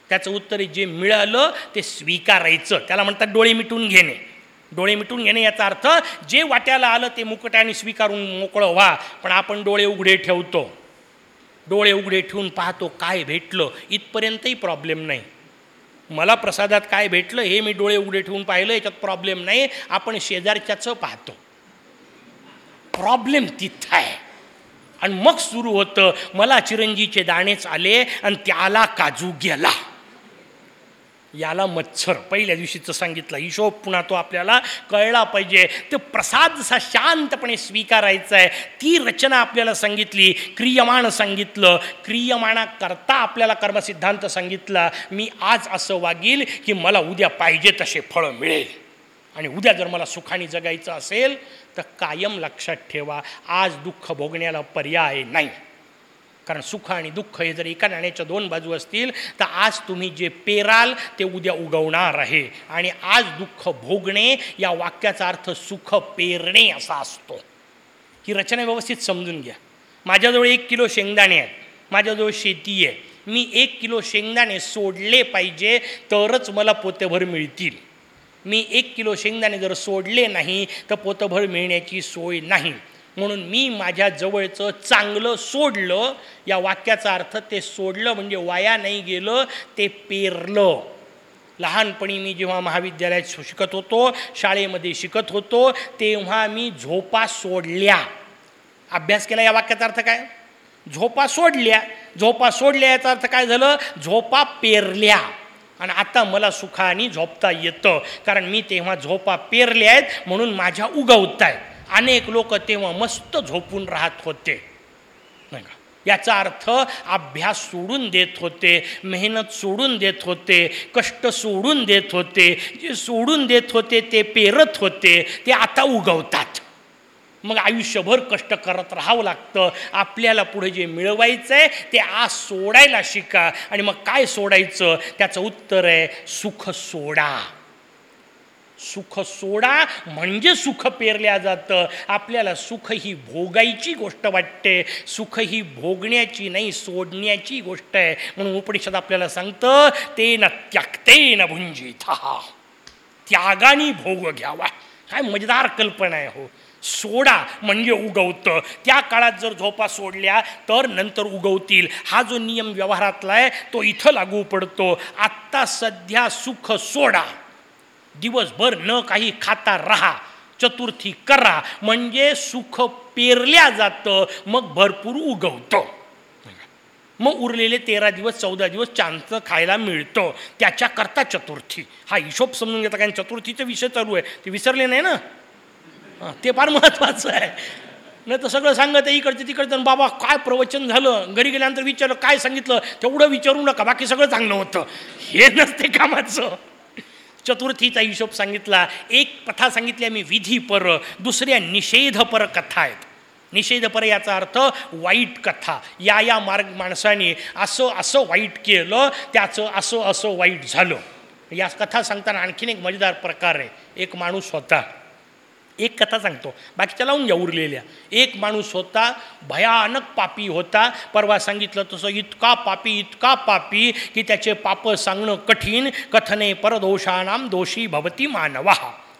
त्याचं उत्तर जे मिळालं ते स्वीकारायचं. त्याला म्हणतात डोळे मिटून घेणे. डोळे मिटून घेणे याचा अर्थ जे वाट्याला आलं ते मुकट्याने स्वीकारून मोकळं व्हा पण आपण डोळे उघडे ठेवतो. डोळे उघडे ठेवून पाहतो काय भेटलं. इथपर्यंतही प्रॉब्लेम नाही. मला प्रसादात काय भेटलं हे मी डोळे उघडे ठेवून पाहिलं याच्यात प्रॉब्लेम नाही. आपण शेजारच्याचं पाहतो. प्रॉब्लेम तिथं आहे. आणि मग सुरू होतं. मला चिरंजीचे दाणेच आले आणि त्याला काजू गेला. याला मच्छर पहिल्या दिवशीचं सांगितलं हिशोब पुन्हा तो आपल्याला कळला पाहिजे. ते प्रसाद जसा शांतपणे स्वीकारायचा आहे. ती रचना आपल्याला सांगितली क्रियमाण सांगितलं. क्रियमाणाकरता आपल्याला कर्मसिद्धांत सांगितला मी आज असं वागील की मला उद्या पाहिजे तसे फळं मिळेल. आणि उद्या जर मला सुखाने जगायचं असेल तर कायम लक्षात ठेवा. आज दुःख भोगण्याला पर्याय नाही. कारण सुख आणि दुःख हे जर एका नाण्याच्या दोन बाजू असतील तर आज तुम्ही जे पेराल ते उद्या उगवणार आहे. आणि आज दुःख भोगणे या वाक्याचा अर्थ सुख पेरणे असा असतो. ही रचना व्यवस्थित समजून घ्या. माझ्याजवळ एक किलो शेंगदाणे आहेत. माझ्याजवळ शेती आहे. मी एक किलो शेंगदाणे सोडले पाहिजे तरच मला पोतेभर मिळतील. मी एक किलो शेंगदाणे जर सोडले नाही तर पोतभर मिळण्याची सोय नाही. म्हणून मी माझ्या जवळचं चांगलं सोडलं या वाक्याचा अर्थ ते सोडलं म्हणजे वाया नाही गेलं ते पेरलं. लहानपणी मी जेव्हा महाविद्यालयात शिकत होतो शाळेमध्ये शिकत होतो तेव्हा मी झोपा सोडल्या. अभ्यास केला या वाक्याचा अर्थ काय? झोपा सोडल्या. झोपा सोडल्या याचा अर्थ काय झालं? झोपा पेरल्या. आणि आता मला सुखाने झोपता येतं. कारण मी तेव्हा झोपा पेरल्या आहेत म्हणून माझ्या उगवत आहेत अनेक लोक तेव्हा मस्त झोपून राहत होते. नाही का? याचा अर्थ अभ्यास सोडून देत होते मेहनत सोडून देत होते कष्ट सोडून देत होते जे सोडून देत होते ते पेरत होते ते आता उगवतात. मग आयुष्यभर कष्ट करत राहावं लागतं. आपल्याला पुढे जे मिळवायचं आहे ते आज सोडायला शिका. आणि मग काय सोडायचं? त्याचं उत्तर आहे सुख सोडा. सुख सोडा म्हणजे सुख पेरल्या जातं. आपल्याला सुख ही भोगायची गोष्ट वाटते. सुख ही भोगण्याची नाही सोडण्याची गोष्ट आहे. म्हणून उपनिषद आपल्याला सांगतं ते न त्यागते न भुंजित त्यागाने भोग घ्यावा. काय मजेदार कल्पना आहे हो. सोडा म्हणजे उगवतं. त्या काळात जर झोपा सोडल्या तर नंतर उगवतील. हा जो नियम व्यवहारातला आहे तो इथं लागू पडतो. आत्ता सध्या सुख सोडा. दिवसभर न काही खाता राहा. चतुर्थी करा. म्हणजे सुख पेरल्या जातं मग भरपूर उगवतं. मग उरलेले तेरा दिवस चौदा दिवस चांदचं खायला मिळतं. त्याच्याकरता चतुर्थी. हा हिशोब समजून घेता कारण चतुर्थीचा विषय चालू आहे. ते विसरले नाही ना? हां ते फार महत्त्वाचं आहे. नाही तर सगळं सांगत आहे इकडचं तिकडचं बाबा काय प्रवचन झालं? घरी गेल्यानंतर विचारलं काय सांगितलं? तेवढं विचारू नका बाकी सगळं चांगलं होतं. हे नसते कामाचं. चतुर्थीचा हिशोब सांगितला एक कथा सांगितली मी विधीपर दुसऱ्या निषेधपर कथा आहेत. निषेधपर याचा अर्थ वाईट कथा. या या मार्ग माणसाने असं असं वाईट केलं त्याचं असं असं वाईट झालं. या कथा सांगताना आणखीन एक मजेदार प्रकार आहे. एक माणूस होता. एक कथा सांगतो. बाकीच्या लावून घ्या उरलेल्या. एक माणूस होता भयानक पापी होता. परवा सांगितलं तसं इतका पापी इतका पापी की त्याचे पाप सांगणं कठीण. कथने परदोषानाम दोषी भवती मानवा.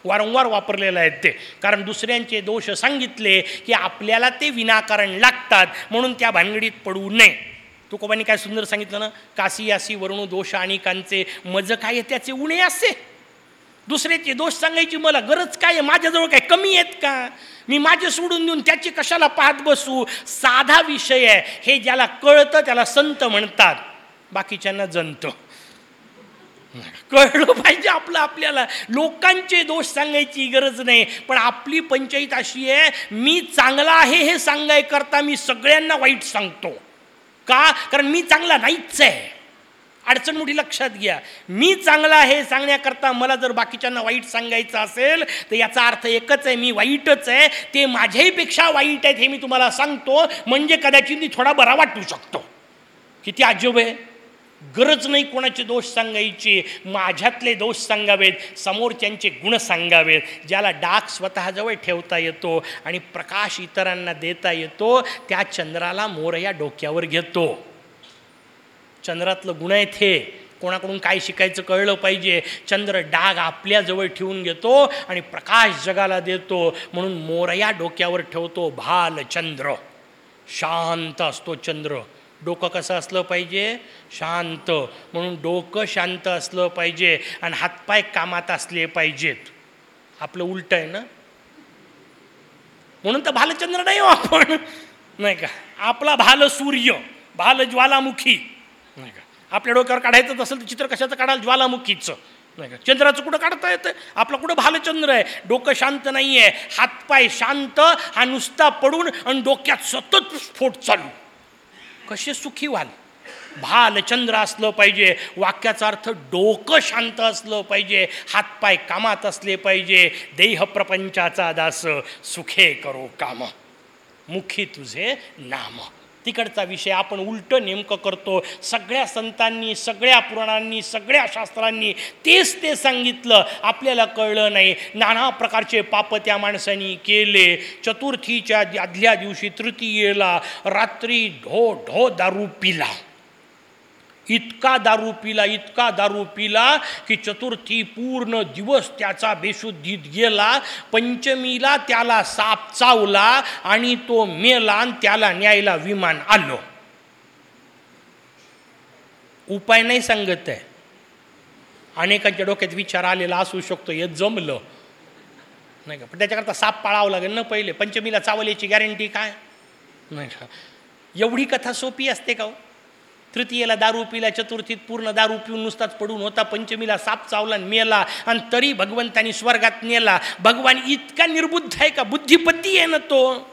वारंवार वापरलेलं आहेत ते. कारण दुसऱ्यांचे दोष सांगितले की आपल्याला ते विनाकारण लागतात. म्हणून त्या भानगडीत पडू नये. तुकोबांनी काय सुंदर सांगितलं ना? कासी यासी वरुण दोष आणि कांचे मज काय त्याचे उणे असे. दुसऱ्याचे दोष सांगायची मला गरज काय आहे? माझ्याजवळ काय कमी आहेत का? मी माझे सोडून देऊन त्याची कशाला पाहत बसू? साधा विषय आहे. हे ज्याला कळतं त्याला संत म्हणतात. बाकीच्यांना जंत कळलं पाहिजे आपलं आपल्याला. लोकांचे दोष सांगायची गरज नाही. पण आपली पंचायत अशी आहे मी चांगला आहे हे सांगाय करता मी सगळ्यांना वाईट सांगतो. का? कारण मी चांगला नाहीच आहे. अडचण मोठी लक्षात घ्या. मी चांगला आहे सांगण्याकरता मला जर बाकीच्यांना वाईट सांगायचं असेल तर याचा अर्थ एकच आहे मी वाईटच आहे. ते माझ्याहीपेक्षा वाईट आहेत हे मी तुम्हाला सांगतो. म्हणजे कदाचित मी थोडा बरा वाटू शकतो. किती अजब आहे. गरज नाही कोणाचे दोष सांगायची. माझ्यातले दोष सांगावेत समोरच्यांचे गुण सांगावेत ज्याला डाग स्वतःजवळ ठेवता येतो आणि प्रकाश इतरांना देता येतो त्या चंद्राला मोर या डोक्यावर घेतो. चंद्रातलं गुण आहेत हे. कोणाकडून काय शिकायचं कळलं पाहिजे. चंद्र डाग आपल्याजवळ ठेवून घेतो आणि प्रकाश जगाला देतो. म्हणून मोरया डोक्यावर ठेवतो भाल चंद्र. शांत असतो चंद्र. डोकं कसं असलं पाहिजे? शांत. म्हणून डोकं शांत असलं पाहिजे आणि हातपाय कामात असले पाहिजेत. आपलं उलट आहे ना? म्हणून तर भालचंद्र नाही हो आपण. नाही का? आपला भाल सूर्य. भाल ज्वालामुखी नाही का? आपल्या डोक्यावर काढायचं असेल तर चित्र कशाचं काढाल? ज्वालामुखीचं. नाही का? चंद्राचं कुठं काढता येतं? आपलं कुठं भालचंद्र आहे? डोकं शांत नाही आहे हातपाय शांत हा नुसता पडून आणि डोक्यात सतत स्फोट चालू. कसे सुखी व्हाल? भालचंद्र असलं पाहिजे. वाक्याचा अर्थ डोकं शांत असलं पाहिजे. हातपाय कामात असले पाहिजे. देह प्रपंचाचा दास. सुखे करो काम. मुखी तुझे नाम. तिकडचा विषय आपण उलटं नेमकं करतो. सगळ्या संतांनी सगळ्या पुराणांनी सगळ्या शास्त्रांनी तेच ते सांगितलं. आपल्याला कळलं नाही. नाना प्रकारचे पाप त्या माणसांनी केले. चतुर्थीच्या आदल्या दिवशी तृतीयेला रात्री ढो ढो दारू पिला. इतका दारू पिला इतका दारू पिला की चतुर्थी पूर्ण दिवस त्याचा बेशुद्धीत गेला. पंचमीला त्याला साप चावला आणि तो मेला आणि त्याला न्यायला विमान आलं. उपाय नाही सांगत आहे. अनेकांच्या डोक्यात विचार आलेला असू शकतो हे जमलं. नाही का? पण त्याच्याकरता साप पाळावं लागेल ना पहिले. पंचमीला चावल्याची गॅरंटी काय? नाही का? एवढी कथा सोपी असते का हो? तृतीयेला दारू पिला चतुर्थीत पूर्ण दारू पिऊन नुसताच पडून होता पंचमीला साप चावला आणि मेला आणि तरी भगवंतानी स्वर्गात नेला. भगवान इतका निर्बुद्ध आहे का? बुद्धिपती आहे ना तो.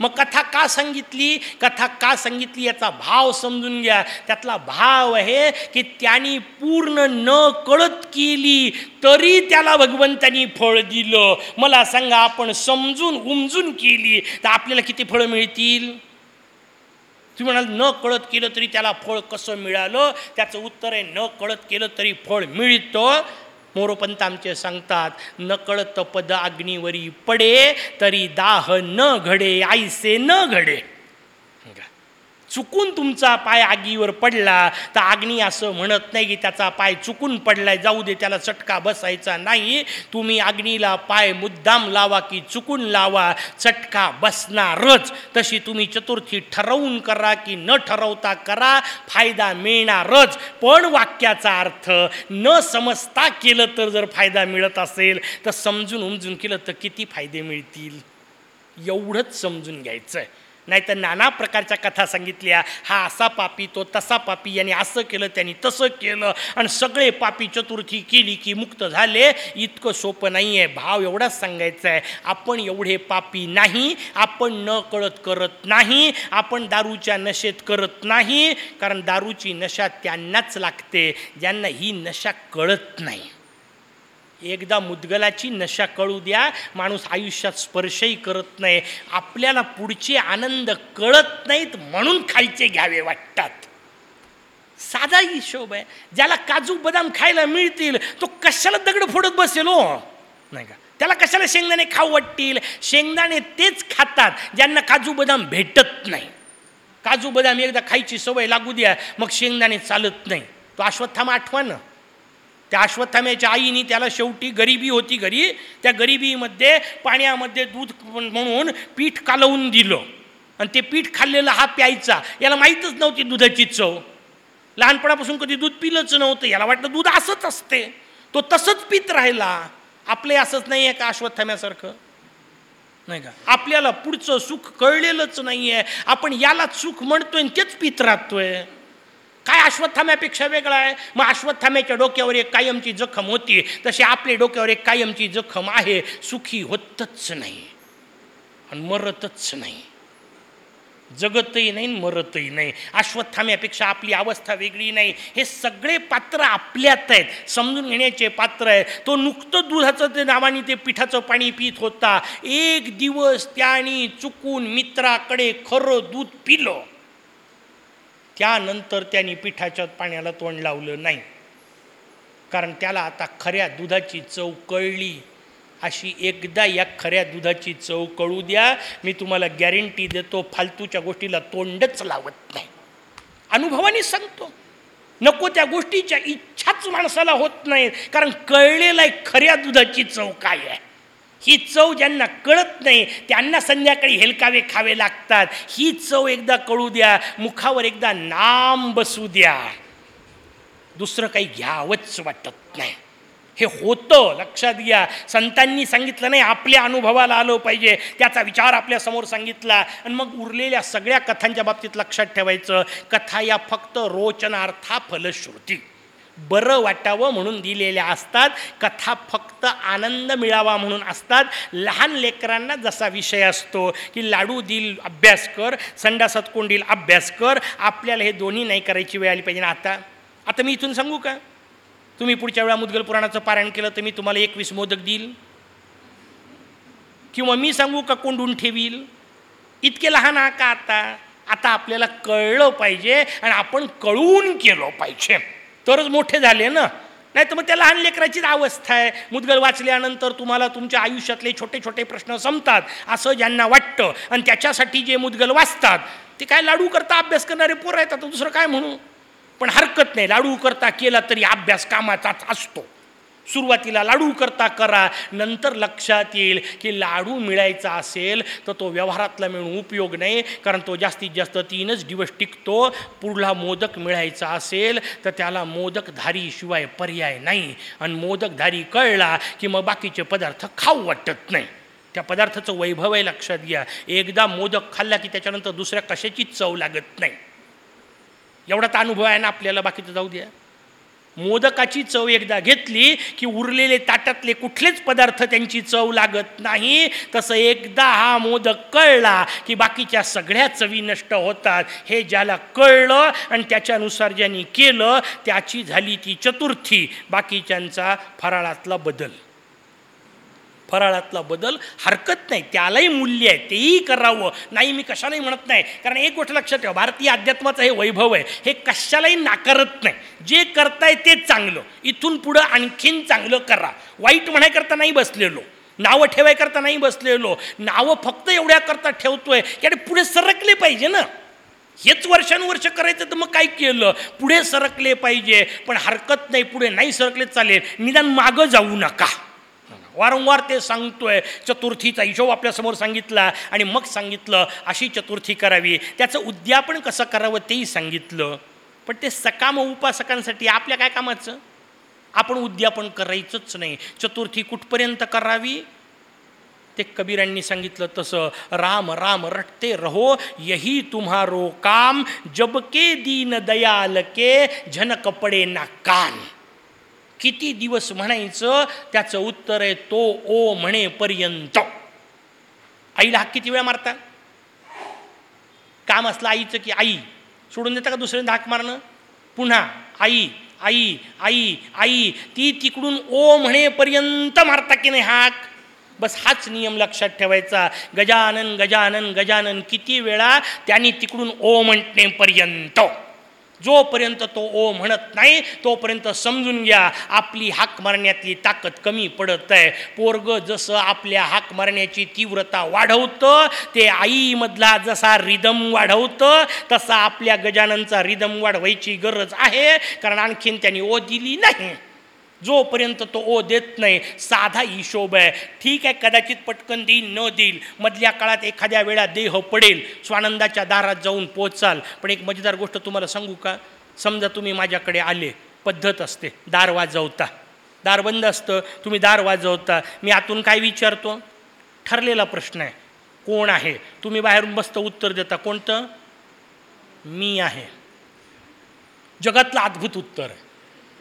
मग कथा का सांगितली? कथा का सांगितली याचा भाव समजून घ्या. त्यातला भाव आहे की त्यांनी पूर्ण न कळत केली तरी त्याला भगवंतानी फळ दिलं. मला सांगा आपण समजून उमजून केली तर आपल्याला किती फळं मिळतील? तुम्ही म्हणाल न कळत केलं तरी त्याला फळ कसं मिळालं? त्याचं उत्तर आहे न कळत केलं तरी फळ मिळतो. मोरोपंत आमचे सांगतात न कळत पद अग्नीवरी पडे तरी दाह न घडे आईसे न घडे. चुकून तुमचा पाय आगीवर पडला तर अग्नी असं म्हणत नाही की त्याचा पाय चुकून पडलाय जाऊ दे त्याला चटका बसायचा नाही. तुम्ही अग्नीला पाय मुद्दाम लावा की चुकून लावा चटका बसणारच. तशी तुम्ही चतुर्थी ठरवून करा की न ठरवता करा फायदा मिळणारच. पण वाक्याचा अर्थ न समजता केलं तर जर फायदा मिळत असेल तर समजून उमजून केलं तर किती फायदे मिळतील? एवढंच समजून घ्यायचं आहे नाहीतर नाना प्रकारच्या कथा सांगितल्या हा असा पापी तो तसा पापी याने असं केलं त्यांनी तसं केलं आणि सगळे पापी चतुर्थी केली की मुक्त झाले. इतकं सोपं नाही आहे भाव एवढाच सांगायचा आहे. आपण एवढे पापी नाही आपण न कळत करत नाही आपण दारूच्या नशेत करत नाही कारण दारूची नशा त्यांनाच लागते ज्यांना ही नशा कळत नाही. एकदा मुदगलाची नशा कळू द्या माणूस आयुष्यात स्पर्शही करत नाही. आपल्याला पुढचे आनंद कळत नाहीत म्हणून खायचे घ्यावे वाटतात. साधा हिशोब आहे. ज्याला काजू बदाम खायला मिळतील तो कशाला दगड फोडत बसेल हो? नाही का? त्याला कशाला शेंगदाणे खाऊ वाटतील? शेंगदाणे तेच खातात ज्यांना काजू बदाम भेटत नाही. काजू बदाम एकदा खायची सवय लागू द्या मग शेंगदाणे चालत नाही. तो अश्वत्थामा आठवा ना. त्या अश्वत्थाम्याच्या आईने त्याला शेवटी गरिबी होती घरी. त्या गरिबीमध्ये पाण्यामध्ये दूध म्हणून पीठ कालवून दिलं. आणि ते पीठ खाल्लेलं हा प्यायचा. याला माहीतच नव्हती दुधाची चव. लहानपणापासून कधी दूध पिलंच नव्हतं. याला वाटलं दूध असंच असते. तो तसंच पित राहिला. आपले असंच नाही आहे का अश्वत्थाम्यासारखं? नाही का? आपल्याला पुढचं सुख कळलेलंच नाही आहे आपण याला सुख म्हणतोय आणि तेच पित राहतोय. काय अश्वत्थाम्यापेक्षा वेगळा आहे? मग अश्वत्थाम्याच्या डोक्यावर एक कायमची जखम होती. तशी आपल्या डोक्यावर एक कायमची जखम आहे. सुखी होतच नाही. आणि मरतच नाही. जगतही नाही मरतही नाही. अश्वत्थाम्यापेक्षा आपली अवस्था वेगळी नाही. हे सगळे पात्र आपल्यात आहेत. समजून घेण्याचे पात्र आहे तो नुकतं दुधाचं ते नावाने ते पिठाचं पाणी पित होता. एक दिवस त्याने चुकून मित्राकडे खरं दूध पिलं. त्यानंतर त्यांनी पिठाच्या पाण्याला तोंड लावलं नाही. कारण त्याला आता खऱ्या दुधाची चव कळली. अशी एकदा या खऱ्या दुधाची चव कळू द्या. मी तुम्हाला गॅरंटी देतो फालतूच्या गोष्टीला तोंडच लावत नाही. अनुभवाने सांगतो. नको त्या गोष्टीच्या इच्छाच माणसाला होत नाही. कारण कळलेलं आहे खऱ्या दुधाची चव काय आहे. ही चव ज्यांना कळत नाही त्यांना संध्याकाळी हेलकावे खावे लागतात. ही चव एकदा कळू द्या मुखावर एकदा नाम बसू द्या. दुसरं काही घ्यावंच वाटत नाही. हे होतं लक्षात घ्या. संतांनी सांगितलं नाही आपल्या अनुभवाला आलं पाहिजे. त्याचा विचार आपल्यासमोर सांगितला. आणि मग उरलेल्या सगळ्या कथांच्या बाबतीत लक्षात ठेवायचं. कथा या फक्त रोचनार्था फलश्रुती. बरं वाटावं म्हणून दिलेल्या असतात. कथा फक्त आनंद मिळावा म्हणून असतात. लहान लेकरांना जसा विषय असतो की लाडू दिल अभ्यास कर. संडासात कोंडील अभ्यास कर. आपल्याला हे दोन्ही नाही करायची वेळ आली पाहिजे. ना आता आता मी इथून सांगू का? तुम्ही पुढच्या वेळा मुदगल पुराणाचं पारायण केलं तर मी तुम्हाला एकवीस मोदक देईल. किंवा मी सांगू का कोंडून ठेवील? इतके लहान हा का आता. आता आपल्याला कळलं पाहिजे आणि आपण कळून केलं पाहिजे. तरच मोठे झाले ना? नाही तर मग त्या लहान लेकराचीच अवस्था आहे. मुदगल वाचल्यानंतर तुम्हाला तुमच्या आयुष्यातले छोटे छोटे प्रश्न संपतात असं ज्यांना वाटतं. आणि त्याच्यासाठी जे मुदगल वाचतात ते काय लाडू करता अभ्यास करणारे पोरं येतात दुसरं काय म्हणू? पण हरकत नाही. लाडू करता केला तरी अभ्यास कामाचाच असतो. सुरुवातीला लाडू करता करा नंतर लक्षात येईल की लाडू मिळायचा असेल तर तो व्यवहारातला मिळून उपयोग नाही कारण तो जास्तीत जास्त तीनच दिवस टिकतो. पुढला मोदक मिळायचा असेल तर त्याला मोदकधारी शिवाय पर्याय नाही. आणि मोदकधारी कळला की मग बाकीचे पदार्थ खाऊ वाटत नाही. त्या पदार्थाचं वैभव आहे लक्षात घ्या. एकदा मोदक खाल्ला की त्याच्यानंतर दुसऱ्या कशाचीच चव लागत नाही. एवढा तर अनुभव आहे ना आपल्याला बाकीचं जाऊ द्या. मोदकाची चव एकदा घेतली की उरलेले ताटातले कुठलेच पदार्थ त्यांची चव लागत नाही. तसं एकदा हा मोदक कळला की बाकीच्या सगळ्या चवी नष्ट होतात. हे ज्याला कळलं आणि त्याच्यानुसार ज्यांनी केलं त्याची झाली ती चतुर्थी. बाकीच्यांचा फराळातला बदल. फराळातला बदल हरकत नाही. त्यालाही मूल्य आहे. तेही करावं. नाही मी कशालाही म्हणत नाही. कारण एक गोष्ट लक्षात ठेवा. भारतीय अध्यात्माचं हे वैभव आहे. हे कशालाही नाकारत नाही. जे करताय तेच चांगलं. इथून पुढं आणखीन चांगलं करा. वाईट म्हणायकरता नाही बसलेलो. नावं ठेवायकरता नाही बसलेलो. नावं फक्त एवढ्या करता ठेवतोय की अरे पुढे सरकले पाहिजे ना. हेच वर्षानुवर्ष करायचं तर मग काय केलं? पुढे सरकले पाहिजे. पण हरकत नाही. पुढे नाही सरकले चालेल. निदान मागं जाऊ नका. वारंवार ते सांगतोय. चतुर्थीचा हिशोब आपल्यासमोर सांगितला आणि मग सांगितलं अशी चतुर्थी करावी. त्याचं उद्यापन कसं करावं तेही सांगितलं. पण ते सकाम उपासकांसाठी आपल्या काय कामाचं? आपण उद्यापन करायचंच नाही. चतुर्थी कुठपर्यंत करावी? ते कबीरांनी सांगितलं तसं राम राम रटते रहो यही तुम्हारो काम जबके दीन दयाल के झन कपडे ना कान. किती दिवस म्हणायचं? त्याचं उत्तर आहे तो ओ म्हणेपर्यंत. आईला हाक किती वेळा मारता काम असलं आईचं की आई? सोडून देता का दुसऱ्यांदा हाक मारणं? पुन्हा आई आई आई आई ती तिकडून ओ म्हणेपर्यंत मारता की नाही हाक? बस हाच नियम लक्षात ठेवायचा. गजानन गजानन गजानन किती वेळा त्यांनी तिकडून ओ म्हणणेपर्यंत जोपर्यंत तो ओ म्हणत नाही तोपर्यंत समजून घ्या आपली हाक मारण्यातली ताकद कमी पडत आहे पोरग जसं आपल्या हाक मारण्याची तीव्रता वाढवतं ते आईमधला जसा रिदम वाढवतं तसा आपल्या गजाननचा रिदम वाढवायची गरज आहे कारण आणखीन त्यांनी ओ दिली नाही. जोपर्यंत तो ओ देत नाही साधा हिशोब आहे. ठीक आहे कदाचित पटकन देईल न देईल मधल्या काळात एखाद्या वेळा देह पडेल स्वानंदाच्या दारात जाऊन पोचाल. पण एक मजेदार गोष्ट तुम्हाला सांगू का? समजा तुम्ही माझ्याकडे आले पद्धत असते दार वाजवता. दार बंद असतं तुम्ही दार वाजवता. मी आतून काय विचारतो? ठरलेला प्रश्न आहे. कोण आहे? तुम्ही बाहेरून मस्त उत्तर देता. कोणतं? मी आहे. जगातलं अद्भुत उत्तर. आहे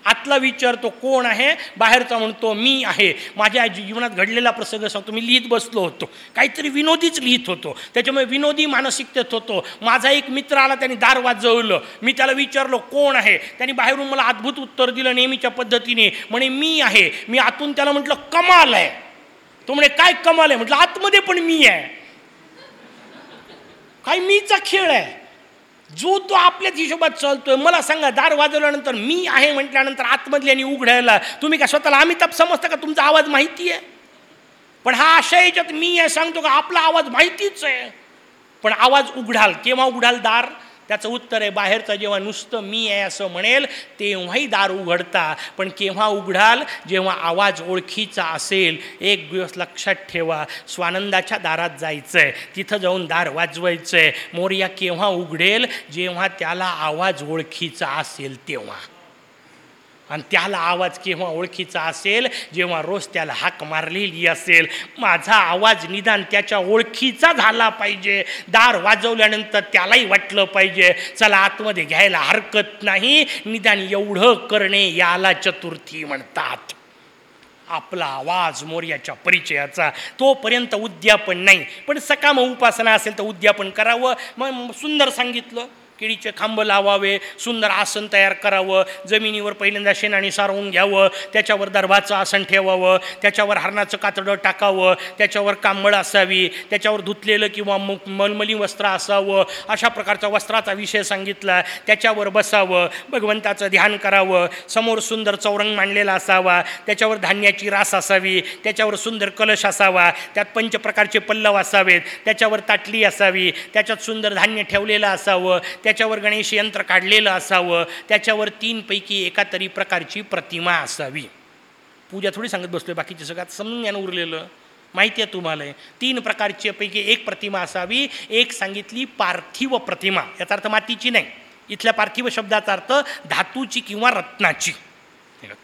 आतला विचार तो कोण आहे? बाहेरचा म्हणतो मी आहे. माझ्या जीवनात घडलेला प्रसंग सांगतो मी लिहित बसलो होतो. काहीतरी विनोदीच लिहित होतो. त्याच्यामुळे विनोदी मानसिकतेत होतो. माझा एक मित्र आला त्याने दार वाजवलं. मी त्याला विचारलो कोण आहे? त्याने बाहेरून मला अद्भुत उत्तर दिलं नेहमीच्या पद्धतीने. म्हणे मी आहे. मी आतून त्याला म्हटलं कमाल आहे. तो म्हणे काय कमाल आहे? म्हटलं आतमध्ये पण मी आहे. काय मीचा खेळ आहे? जो तो आपल्याच हिशोबात चालतोय मला सांगा दार वाजवल्यानंतर मी आहे म्हटल्यानंतर आतमधल्याने उघडायला तुम्ही का स्वतःला अमिताभ समजता का? तुमचा आवाज माहिती आहे पण हा आशय याच्यात मी आहे सांगतो का आपला आवाज माहितीच आहे. पण आवाज उघडाल केव्हा उघडाल दार? त्याचं उत्तर आहे बाहेरचं जेव्हा नुसतं मी आहे असं म्हणेल तेव्हाही दार उघडता. पण केव्हा उघडाल जेव्हा आवाज ओळखीचा असेल एक दिवस लक्षात ठेवा. स्वानंदाच्या दारात जायचं आहे तिथं जाऊन दार वाजवायचं आहे मोर्या केव्हा उघडेल जेव्हा त्याला आवाज ओळखीचा असेल तेव्हा. आणि त्याला आवाज केव्हा ओळखीचा असेल जेव्हा रोज त्याला हाक मारलेली असेल माझा आवाज निदान त्याच्या ओळखीचा झाला पाहिजे. दार वाजवल्यानंतर त्यालाही वाटलं पाहिजे चला आतमध्ये घ्यायला हरकत नाही निदान एवढं करणे याला चतुर्थी म्हणतात. आपला आवाज मोर्याच्या परिचयाचा तोपर्यंत उद्यापन नाही. पण सकाम उपासना असेल तर उद्यापन करावं. मग सुंदर सांगितलं. केळीचे खांब लावावे सुंदर आसन तयार करावं जमिनीवर पहिल्यांदा शेणाने सारवून घ्यावं त्याच्यावर दर्भाचं आसन ठेवावं त्याच्यावर हरणाचं कातडं टाकावं त्याच्यावर कांबळ असावी त्याच्यावर धुतलेलं किंवा मु मलमली वस्त्र असावं अशा प्रकारचा वस्त्राचा विषय सांगितला त्याच्यावर बसावं भगवंताचं ध्यान करावं समोर सुंदर चौरंग मांडलेला असावा त्याच्यावर धान्याची रास असावी त्याच्यावर सुंदर कलश असावा त्यात पंच प्रकारचे पल्लव असावेत त्याच्यावर ताटली असावी त्याच्यात सुंदर धान्य ठेवलेलं असावं त्याच्यावर गणेश यंत्र काढलेलं असावं त्याच्यावर तीनपैकी एका तरी प्रकारची प्रतिमा असावी. पूजा थोडी सांगत बसलो बाकीचे सगळं सगळ्यात समजून उरलेलं. माहिती आहे तुम्हाला तीन प्रकारची पैकी एक प्रतिमा असावी एक सांगितली पार्थिव प्रतिमा. याचा अर्थ मातीची नाही. इथल्या पार्थिव शब्दाचा अर्थ धातूची किंवा रत्नाची.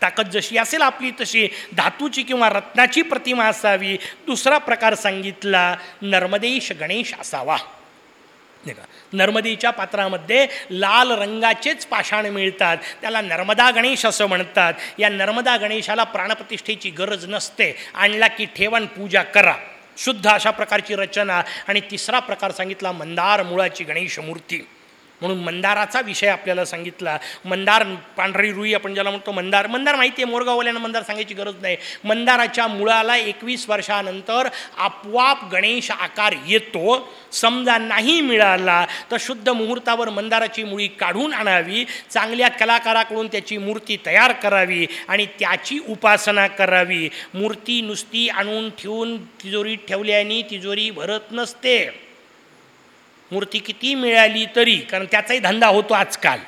ताकद जशी असेल आपली तशी धातूची किंवा रत्नाची प्रतिमा असावी. दुसरा प्रकार सांगितला नर्मदेश गणेश असावा. नाही का नर्मदेच्या पात्रामध्ये लाल रंगाचेच पाषाण मिळतात. त्याला नर्मदा गणेश असं म्हणतात. या नर्मदा गणेशाला प्राणप्रतिष्ठेची गरज नसते. आणला की ठेवण पूजा करा. शुद्ध अशा प्रकारची रचना आणि तिसरा प्रकार सांगितला मंदार मुळाची गणेश मूर्ती म्हणून मंदाराचा विषय आपल्याला सांगितला. मंदार पांढरी रुई आपण ज्याला म्हणतो मंदार. मंदार माहिती आहे मोरगाववाल्यांना मंदार सांगायची गरज नाही. मंदाराच्या मुळाला एकवीस वर्षानंतर आपोआप गणेश आकार येतो. समजा नाही मिळाला तर शुद्ध मुहूर्तावर मंदाराची मुळी काढून आणावी चांगल्या कलाकाराकडून त्याची मूर्ती तयार करावी आणि त्याची उपासना करावी. मूर्ती नुसती आणून ठेवून तिजोरीत ठेवल्याने तिजोरी भरत नसते. मूर्ती किती मिळाली तरी कारण त्याचाही धंदा होतो आजकाल.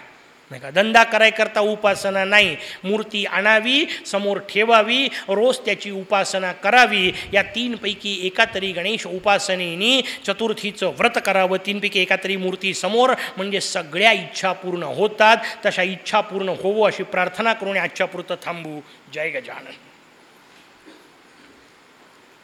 नाही का? धंदा करायकरता उपासना नाही. मूर्ती आणावी समोर ठेवावी रोज त्याची उपासना करावी. या तीनपैकी एका तरी गणेश उपासनेनी चतुर्थीचं व्रत करावं. तीनपैकी एका तरी मूर्ती समोर म्हणजे सगळ्या इच्छा पूर्ण होतात. तशा इच्छा पूर्ण होवो अशी प्रार्थना करून आजच्या पुरतं थांबू. जय गजानन.